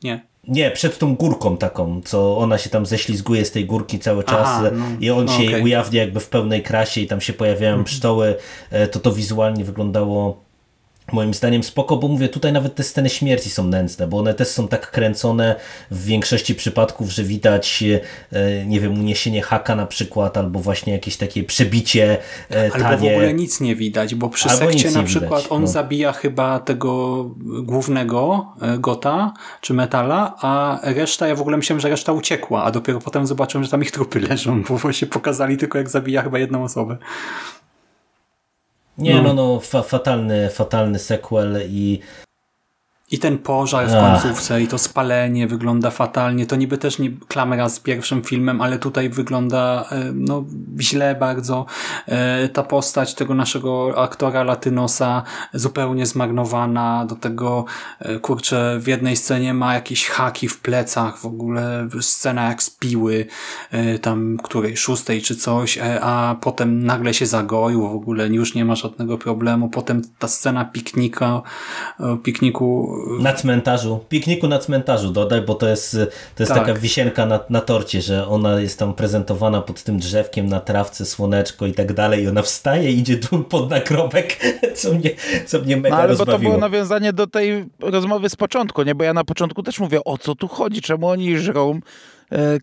Nie. Nie, przed tą górką taką, co ona się tam ześlizguje z tej górki cały czas Aha, no, i on no, się okay. ujawnia jakby w pełnej krasie i tam się pojawiają pszczoły, e, to to wizualnie wyglądało moim zdaniem spoko, bo mówię, tutaj nawet te sceny śmierci są nędzne, bo one też są tak kręcone w większości przypadków, że widać, e, nie wiem, uniesienie haka na przykład, albo właśnie jakieś takie przebicie tanie. Albo w ogóle nic nie widać, bo przy albo sekcie na przykład widać, on no. zabija chyba tego głównego e, gota, czy metala, a reszta, ja w ogóle myślałem, że reszta uciekła, a dopiero potem zobaczyłem, że tam ich trupy leżą, bo właśnie pokazali tylko jak zabija chyba jedną osobę. Nie, no, no, no fa fatalny, fatalny sequel i i ten pożar w końcówce Ach. i to spalenie wygląda fatalnie. To niby też nie klamera z pierwszym filmem, ale tutaj wygląda e, no, źle bardzo. E, ta postać tego naszego aktora Latynosa zupełnie zmarnowana. Do tego, e, kurczę, w jednej scenie ma jakieś haki w plecach, w ogóle scena jak z piły, tam której szóstej czy coś, a potem nagle się zagoił, w ogóle już nie ma żadnego problemu. Potem ta scena piknika, pikniku na cmentarzu, pikniku na cmentarzu dodaj, bo to jest, to jest tak. taka wisienka na, na torcie, że ona jest tam prezentowana pod tym drzewkiem na trawce, słoneczko i tak dalej i ona wstaje i idzie tu pod nagrobek, co mnie, co mnie mega no, ale rozbawiło. bo to było nawiązanie do tej rozmowy z początku, nie? Bo ja na początku też mówię, o co tu chodzi, czemu oni żrą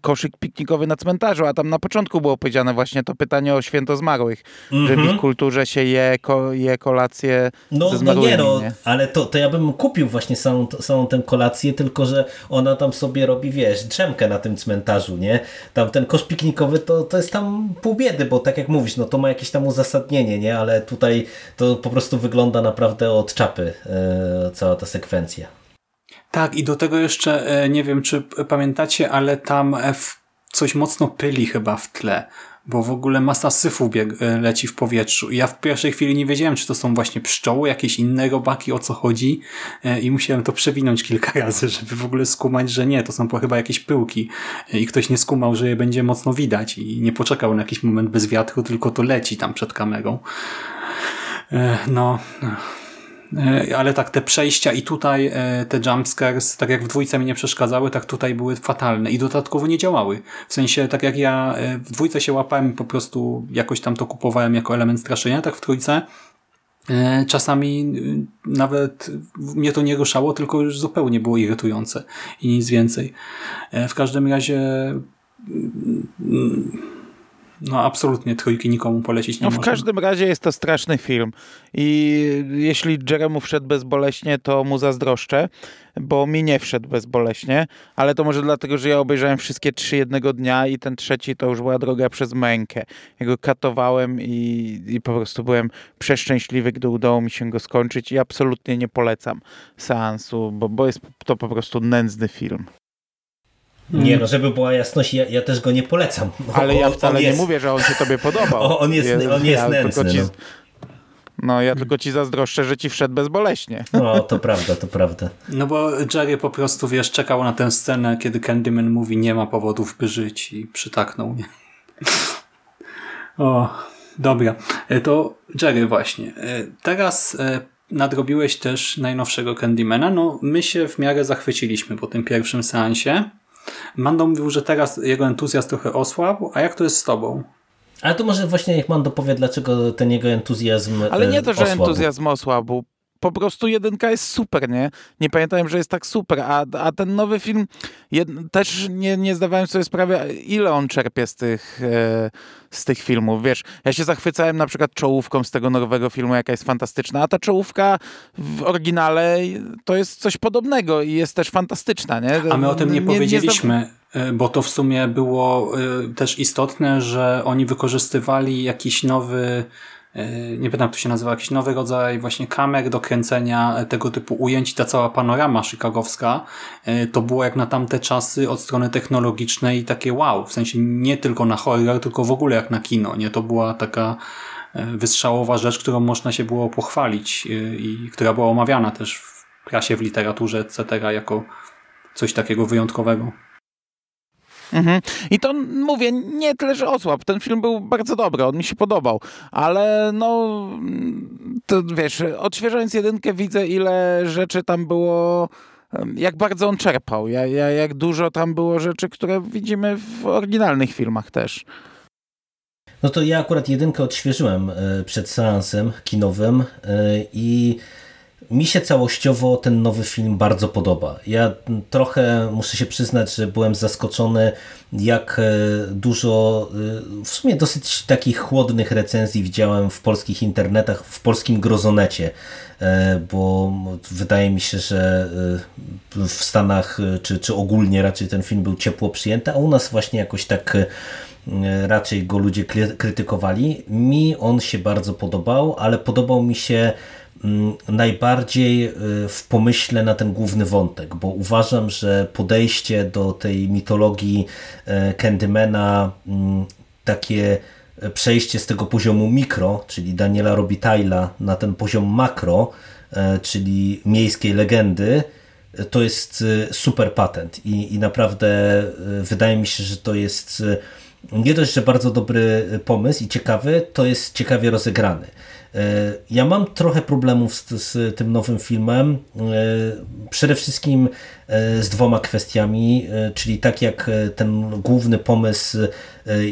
koszyk piknikowy na cmentarzu, a tam na początku było powiedziane właśnie to pytanie o święto zmarłych, mm -hmm. że w mhm. ich kulturze się je, ko, je kolację no, ze zmarłymi. No nie, no, nie? ale to, to ja bym kupił właśnie samą, samą tę kolację, tylko że ona tam sobie robi, wiesz, drzemkę na tym cmentarzu, nie? Tam ten kosz piknikowy to, to jest tam pół biedy, bo tak jak mówisz, no to ma jakieś tam uzasadnienie, nie? Ale tutaj to po prostu wygląda naprawdę od czapy e, cała ta sekwencja. Tak, i do tego jeszcze, e, nie wiem czy pamiętacie, ale tam e, coś mocno pyli chyba w tle, bo w ogóle masa syfu e, leci w powietrzu. I ja w pierwszej chwili nie wiedziałem, czy to są właśnie pszczoły, jakieś inne robaki, o co chodzi i musiałem to przewinąć kilka razy, żeby w ogóle skumać, że nie, to są chyba jakieś pyłki i ktoś nie skumał, że je będzie mocno widać i nie poczekał na jakiś moment bez wiatru, tylko to leci tam przed kamerą. No, e, ale tak te przejścia i tutaj e, te jumpscares, tak jak w dwójce mi nie przeszkadzały, tak tutaj były fatalne i dodatkowo nie działały. W sensie, tak jak ja w dwójce się łapałem po prostu jakoś tam to kupowałem jako element straszenia, tak w trójce czasami nawet mnie to nie ruszało, tylko już zupełnie było irytujące i nic więcej. W każdym razie no absolutnie trójki nikomu polecić nie no, W można. każdym razie jest to straszny film i jeśli Jeremu wszedł bezboleśnie, to mu zazdroszczę, bo mi nie wszedł bezboleśnie, ale to może dlatego, że ja obejrzałem wszystkie trzy jednego dnia i ten trzeci to już była droga przez mękę. Ja go katowałem i, i po prostu byłem przeszczęśliwy, gdy udało mi się go skończyć i absolutnie nie polecam seansu, bo, bo jest to po prostu nędzny film. Nie, no żeby była jasność, ja, ja też go nie polecam. Ale ja wcale nie mówię, że on się tobie podobał. on jest, ja, on jest ja nędzny. Ci, no. no. ja tylko ci zazdroszczę, że ci wszedł bezboleśnie. No, to prawda, to prawda. No bo Jerry po prostu, wiesz, czekał na tę scenę, kiedy Candyman mówi, nie ma powodów, by żyć i przytaknął, nie? o, dobra. E, to Jerry właśnie. E, teraz e, nadrobiłeś też najnowszego Candymana. No, my się w miarę zachwyciliśmy po tym pierwszym seansie. Mando mówił, że teraz jego entuzjazm trochę osłabł, a jak to jest z tobą? Ale to może właśnie niech Mando powie, dlaczego ten jego entuzjazm Ale nie to, że osłabł. entuzjazm osłabł po prostu jedynka jest super, nie? Nie pamiętałem, że jest tak super, a, a ten nowy film jed, też nie, nie zdawałem sobie sprawy, ile on czerpie z tych, e, z tych filmów. Wiesz, ja się zachwycałem na przykład czołówką z tego nowego filmu, jaka jest fantastyczna, a ta czołówka w oryginale to jest coś podobnego i jest też fantastyczna, nie? A my o tym nie, nie powiedzieliśmy. Nie bo to w sumie było e, też istotne, że oni wykorzystywali jakiś nowy nie pamiętam jak to się nazywa, jakiś nowy rodzaj właśnie kamer do kręcenia tego typu ujęć. Ta cała panorama chicagowska e, to było jak na tamte czasy od strony technologicznej takie wow, w sensie nie tylko na horror, tylko w ogóle jak na kino. Nie, To była taka e, wystrzałowa rzecz, którą można się było pochwalić i która była omawiana też w prasie, w literaturze, etc. jako coś takiego wyjątkowego. Mhm. I to mówię, nie tyle, że osłab. Ten film był bardzo dobry, on mi się podobał, ale no, to wiesz, odświeżając jedynkę widzę, ile rzeczy tam było jak bardzo on czerpał, jak dużo tam było rzeczy, które widzimy w oryginalnych filmach też. No to ja akurat jedynkę odświeżyłem e, przed seansem kinowym e, i mi się całościowo ten nowy film bardzo podoba. Ja trochę muszę się przyznać, że byłem zaskoczony, jak e, dużo e, w sumie dosyć takich chłodnych recenzji widziałem w polskich internetach, w polskim grozonecie, e, bo wydaje mi się, że w Stanach czy, czy ogólnie raczej ten film był ciepło przyjęty, a u nas właśnie jakoś tak raczej go ludzie krytykowali. Mi on się bardzo podobał, ale podobał mi się najbardziej y, w pomyśle na ten główny wątek, bo uważam, że podejście do tej mitologii y, Candymana, mm, takie przejście z tego poziomu mikro, czyli Daniela Robitailla, na ten poziom makro, y, czyli miejskiej legendy, to jest super patent. I, i naprawdę wydaje mi się, że to jest nie dość, że bardzo dobry pomysł i ciekawy, to jest ciekawie rozegrany. Ja mam trochę problemów z, z, tym nowym filmem. Przede wszystkim e, z dwoma kwestiami, czyli tak jak ten główny pomysł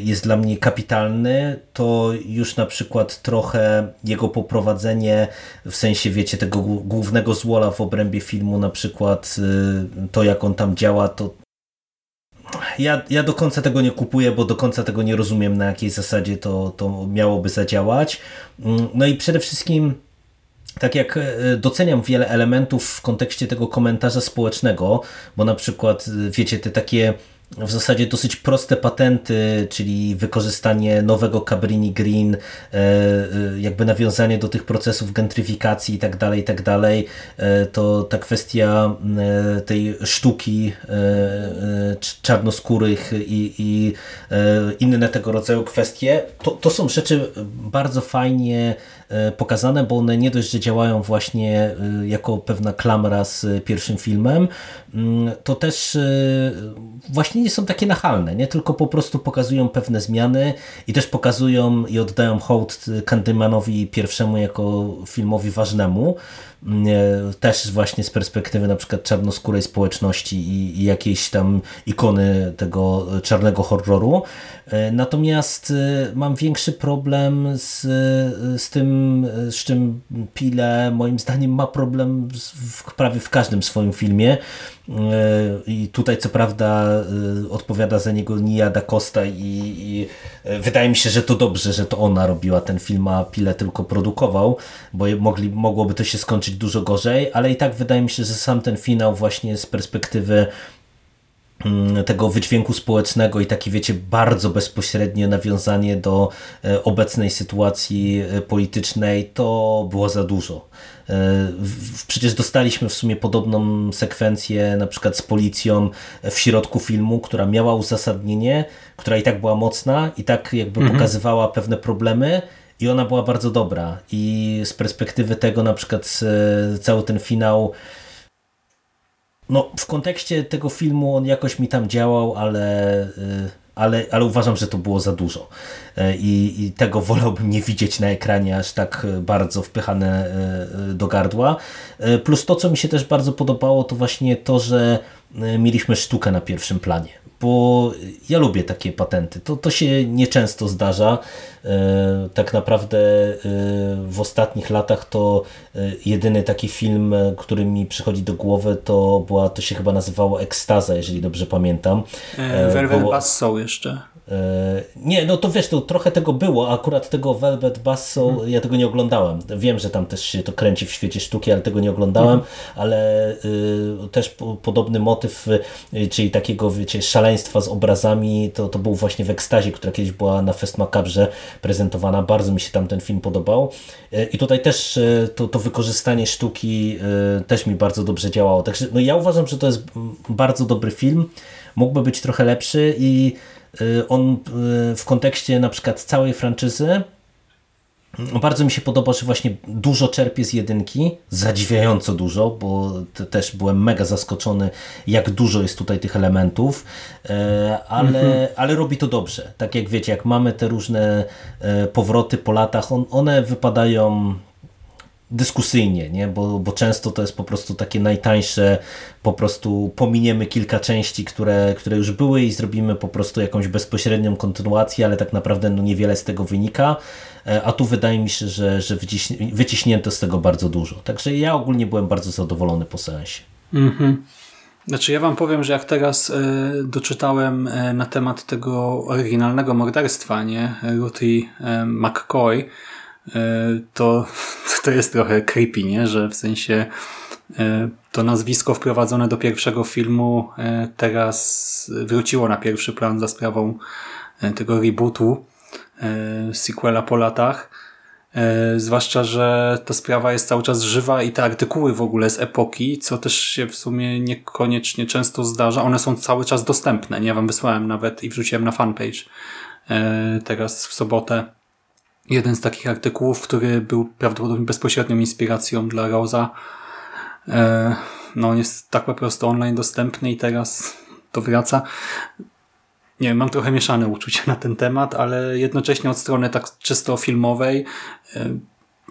jest dla mnie kapitalny, to już na przykład trochę jego poprowadzenie w sensie, wiecie, tego głównego złola w obrębie filmu, na przykład to jak on tam działa, to ja, ja do końca tego nie kupuję, bo do końca tego nie rozumiem, na jakiej zasadzie to, to miałoby zadziałać. Mm, no i przede wszystkim tak jak e, doceniam wiele elementów w kontekście tego komentarza społecznego, bo na przykład, e, wiecie, te takie w zasadzie dosyć proste patenty, czyli wykorzystanie nowego Cabrini Green, e, e, jakby nawiązanie do tych procesów gentryfikacji i tak dalej, i tak dalej, e, to ta kwestia tej sztuki czarnoskórych i, i inne tego rodzaju kwestie, to, to są rzeczy bardzo fajnie pokazane, bo one nie dość, że działają właśnie jako pewna klamra z pierwszym filmem, mm, to też właśnie nie są takie nachalne, nie? Tylko po prostu pokazują pewne zmiany i też pokazują i oddają hołd Candymanowi pierwszemu jako filmowi ważnemu, też właśnie z perspektywy na przykład czarnoskórej społeczności i, i jakiejś tam ikony tego czarnego horroru. E, natomiast e, mam większy problem z, z tym, z czym Pile moim zdaniem ma problem w, prawie w każdym swoim filmie. E, I tutaj co prawda odpowiada za niego Nia da Costa i, i, wydaje mi się, że to dobrze, że to ona robiła ten film, a Pile tylko produkował, bo mogli, mogłoby to się skończyć dużo gorzej, ale i tak wydaje mi się, że sam ten finał właśnie z perspektywy tego wydźwięku społecznego i takie, wiecie, bardzo bezpośrednie nawiązanie do e, obecnej sytuacji e, politycznej, to było za dużo. E, przecież dostaliśmy w sumie podobną sekwencję na przykład z policją w środku filmu, która miała uzasadnienie, która i tak była mocna i tak jakby mhm. pokazywała pewne problemy i ona była bardzo dobra i z perspektywy tego na przykład cały ten finał no, w kontekście tego filmu on jakoś mi tam działał, ale, y, ale, ale uważam, że to było za dużo. Y, I, I, tego wolałbym nie widzieć na ekranie aż tak bardzo wpychane y, do gardła. Plus to, co mi się też bardzo podobało, to właśnie to, że mieliśmy sztukę na pierwszym planie bo ja lubię takie patenty. To, to się nieczęsto zdarza. E, tak naprawdę e, w ostatnich latach to e, jedyny taki film, który mi przychodzi do głowy, to była, to się chyba nazywało Ekstaza, jeżeli dobrze pamiętam. Velvet Buzzsaw jeszcze. E, nie, no to wiesz, to trochę tego było, akurat tego Velvet Basso hmm. ja tego nie oglądałem. Wiem, że tam też się to kręci w świecie sztuki, ale tego nie oglądałem, hmm. ale y, też po, podobny motyw, y, czyli takiego, wiecie, szaleństwa z obrazami, to, to był właśnie w Ekstazie, która kiedyś była na Fest Macabre prezentowana. Bardzo mi się tam ten film podobał. Y, I tutaj też y, to, to wykorzystanie sztuki też mi bardzo dobrze działało. Także no ja uważam, że to jest bardzo dobry film. Mógłby być trochę lepszy i on y, w kontekście na przykład całej franczyzy bardzo mi się podoba, że właśnie dużo czerpie z jedynki, zadziwiająco dużo, bo też byłem mega zaskoczony, jak dużo jest tutaj tych elementów, e, ale, mhm. ale robi to dobrze. Tak jak wiecie, jak mamy te różne powroty po latach, on, one wypadają dyskusyjnie, nie? Bo, bo często to jest po prostu takie najtańsze, po prostu pominiemy kilka części, które, które już były i zrobimy po prostu jakąś bezpośrednią kontynuację, ale tak naprawdę no niewiele z tego wynika, e, a tu wydaje mi się, że, że wyciśnięto z tego bardzo dużo. Także ja ogólnie byłem bardzo zadowolony po seansie. Mhm. Znaczy ja wam powiem, że jak teraz y, doczytałem y, na temat tego oryginalnego morderstwa, nie? Ruthie y, McCoy, to, to jest trochę creepy, nie? że w sensie e, to nazwisko wprowadzone do pierwszego filmu e, teraz wróciło na pierwszy plan za sprawą tego rebootu, sequela po latach. Zwłaszcza, że ta sprawa jest cały czas żywa i te artykuły w ogóle z epoki, co też się w sumie niekoniecznie często zdarza, one są cały czas dostępne. Nie, wam wysłałem nawet i wrzuciłem na fanpage teraz w sobotę jeden z takich artykułów, który był prawdopodobnie bezpośrednią inspiracją dla Rosa. E, no, jest tak po prostu online dostępny i teraz to wraca. Nie wiem, mam trochę mieszane uczucia na ten temat, ale jednocześnie od strony tak czysto filmowej e,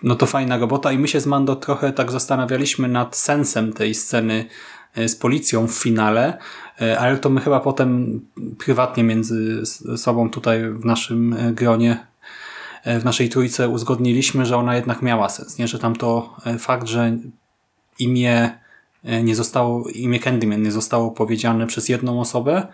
no to fajna robota i my się z Mando trochę tak zastanawialiśmy nad sensem tej sceny e, z policją w finale, ale to my chyba potem prywatnie między sobą tutaj w naszym gronie w naszej trójce uzgodniliśmy, że ona jednak miała sens, nie? że tam to e, fakt, że imię e, nie zostało, imię Candyman nie zostało powiedziane przez jedną osobę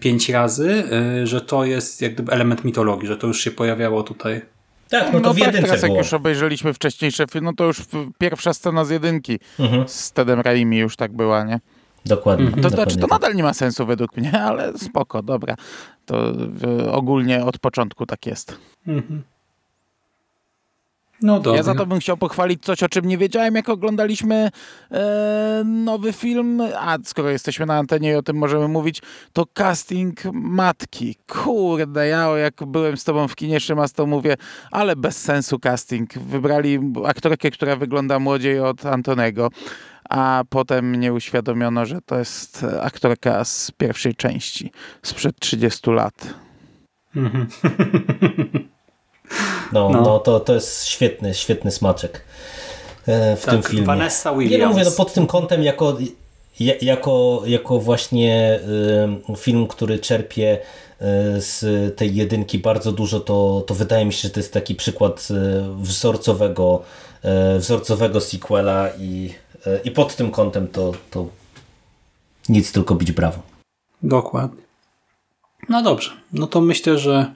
pięć razy, że to jest jak gdyby element mitologii, że to już się pojawiało tutaj. Tak, no to no w tak, teraz było. jak już obejrzeliśmy wcześniejsze filmy, no to już pierwsza scena z jedynki mhm. z Tedem Raimi już tak była, nie? Dokładnie. To dokładnie znaczy, to tak. nadal nie ma sensu według mnie, ale spoko, dobra. To ogólnie od początku tak jest. Mhm. No dobra. Ja za to bym chciał pochwalić coś, o czym nie wiedziałem, jak oglądaliśmy e, nowy film, a skoro jesteśmy na antenie i o tym możemy mówić, to casting matki. Kurde, ja jak byłem z tobą w kinie Szymas, to mówię, ale bez sensu casting. Wybrali aktorkę, która wygląda młodziej od Antonego, a potem mnie uświadomiono, że to jest aktorka z pierwszej części, sprzed 30 lat. Mhm. No, No. no. to, to jest świetny, świetny smaczek e, w Tak, tym filmie. Vanessa Williams. Nie no mówię, no pod tym kątem jako, ja- jako, jako właśnie y, film, który czerpie y, z tej jedynki bardzo dużo, to, to wydaje mi się, że to jest taki przykład wzorcowego, wzorcowego sequela i, i pod tym kątem to, to nic, tylko bić brawo. Dokładnie. No dobrze, no to myślę, że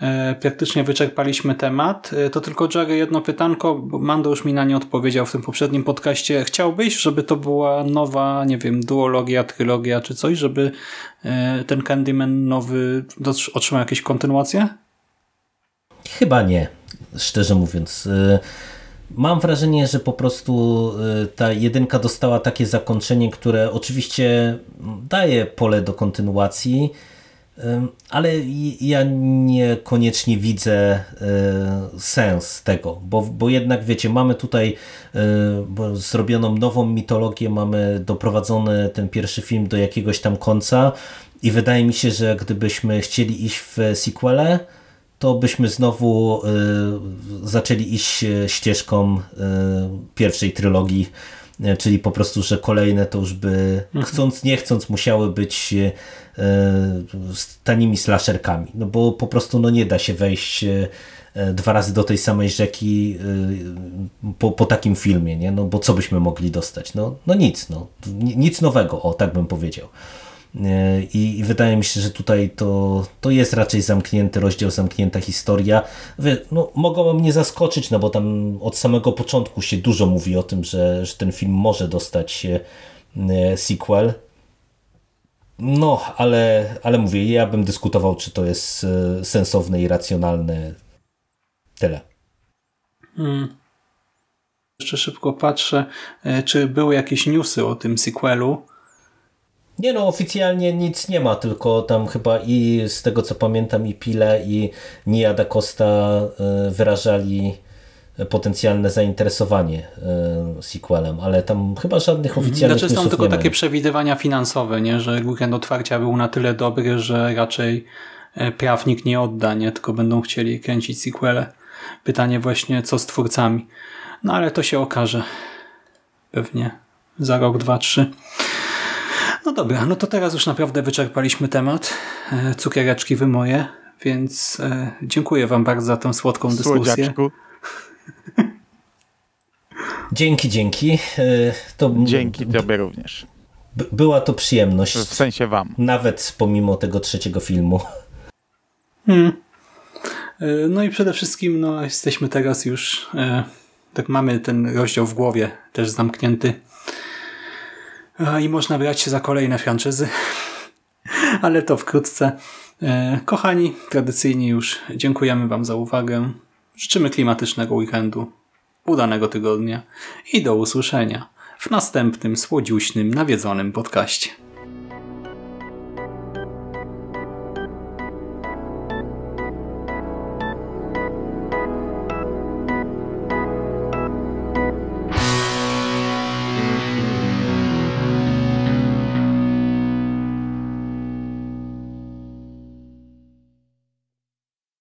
e, praktycznie wyczerpaliśmy temat. E, to tylko Jerry jedno pytanko, bo Mando już mi na nie odpowiedział w tym poprzednim podcaście. Chciałbyś, żeby to była nowa, nie wiem, duologia, trylogia czy coś, żeby e, ten Candyman nowy otrzymał jakieś kontynuacje? Chyba nie, szczerze mówiąc. Mam wrażenie, że po prostu y, ta jedynka dostała takie zakończenie, które oczywiście daje pole do kontynuacji, ale ja niekoniecznie widzę y, sens tego, bo, bo jednak wiecie, mamy tutaj y, zrobioną nową mitologię, mamy doprowadzony ten pierwszy film do jakiegoś tam końca i wydaje mi się, że gdybyśmy chcieli iść w sequele, to byśmy znowu y, zaczęli iść e, ścieżką y, pierwszej trylogii, y, czyli po prostu, że kolejne to już by chcąc nie chcąc musiały być y, tanimi slasherkami, no bo po prostu no nie da się wejść y, dwa razy do tej samej rzeki y, po, po takim filmie, nie? No bo co byśmy mogli dostać? No, no nic, no. Ni- nic nowego, o tak bym powiedział. I, wydaje mi się, że tutaj to, to jest raczej zamknięty rozdział, zamknięta historia. No, mogą mnie zaskoczyć, no bo tam od samego początku się dużo mówi o tym, że, że ten film może dostać e, sequel. No, ale, ale mówię, ja bym dyskutował, czy to jest e, sensowne i racjonalne. Tyle. Hmm. Jeszcze szybko patrzę, e, czy były jakieś newsy o tym sequelu. Nie no, oficjalnie nic nie ma, tylko tam chyba i z tego co pamiętam i Pile i Nia da Costa y, wyrażali potencjalne zainteresowanie y, sequelem, ale tam chyba żadnych oficjalnych Znaczy są tylko takie przewidywania finansowe, nie? że weekend otwarcia był na tyle dobry, że raczej e, praw nikt nie odda, nie? tylko będą chcieli kręcić sequele. Pytanie właśnie, co z twórcami. No ale to się okaże. Pewnie za rok, dwa, trzy. No dobra, no to teraz już naprawdę wyczerpaliśmy temat. E, Cukiereczki wy moje, więc e, dziękuję wam bardzo za tę słodką dyskusję. Słodziaczku. Dzięki, dzięki. Y, To, Dzięki tobie również. była to przyjemność, W sensie wam. nawet pomimo tego trzeciego filmu. Hmm. E, No i przede wszystkim no, jesteśmy teraz już, e, tak mamy ten rozdział w głowie też zamknięty E, i można brać się za kolejne franczyzy, ale to wkrótce. E, Kochani, tradycyjnie już dziękujemy Wam za uwagę. Życzymy klimatycznego weekendu, udanego tygodnia i do usłyszenia w następnym słodziuśnym, nawiedzonym podcaście.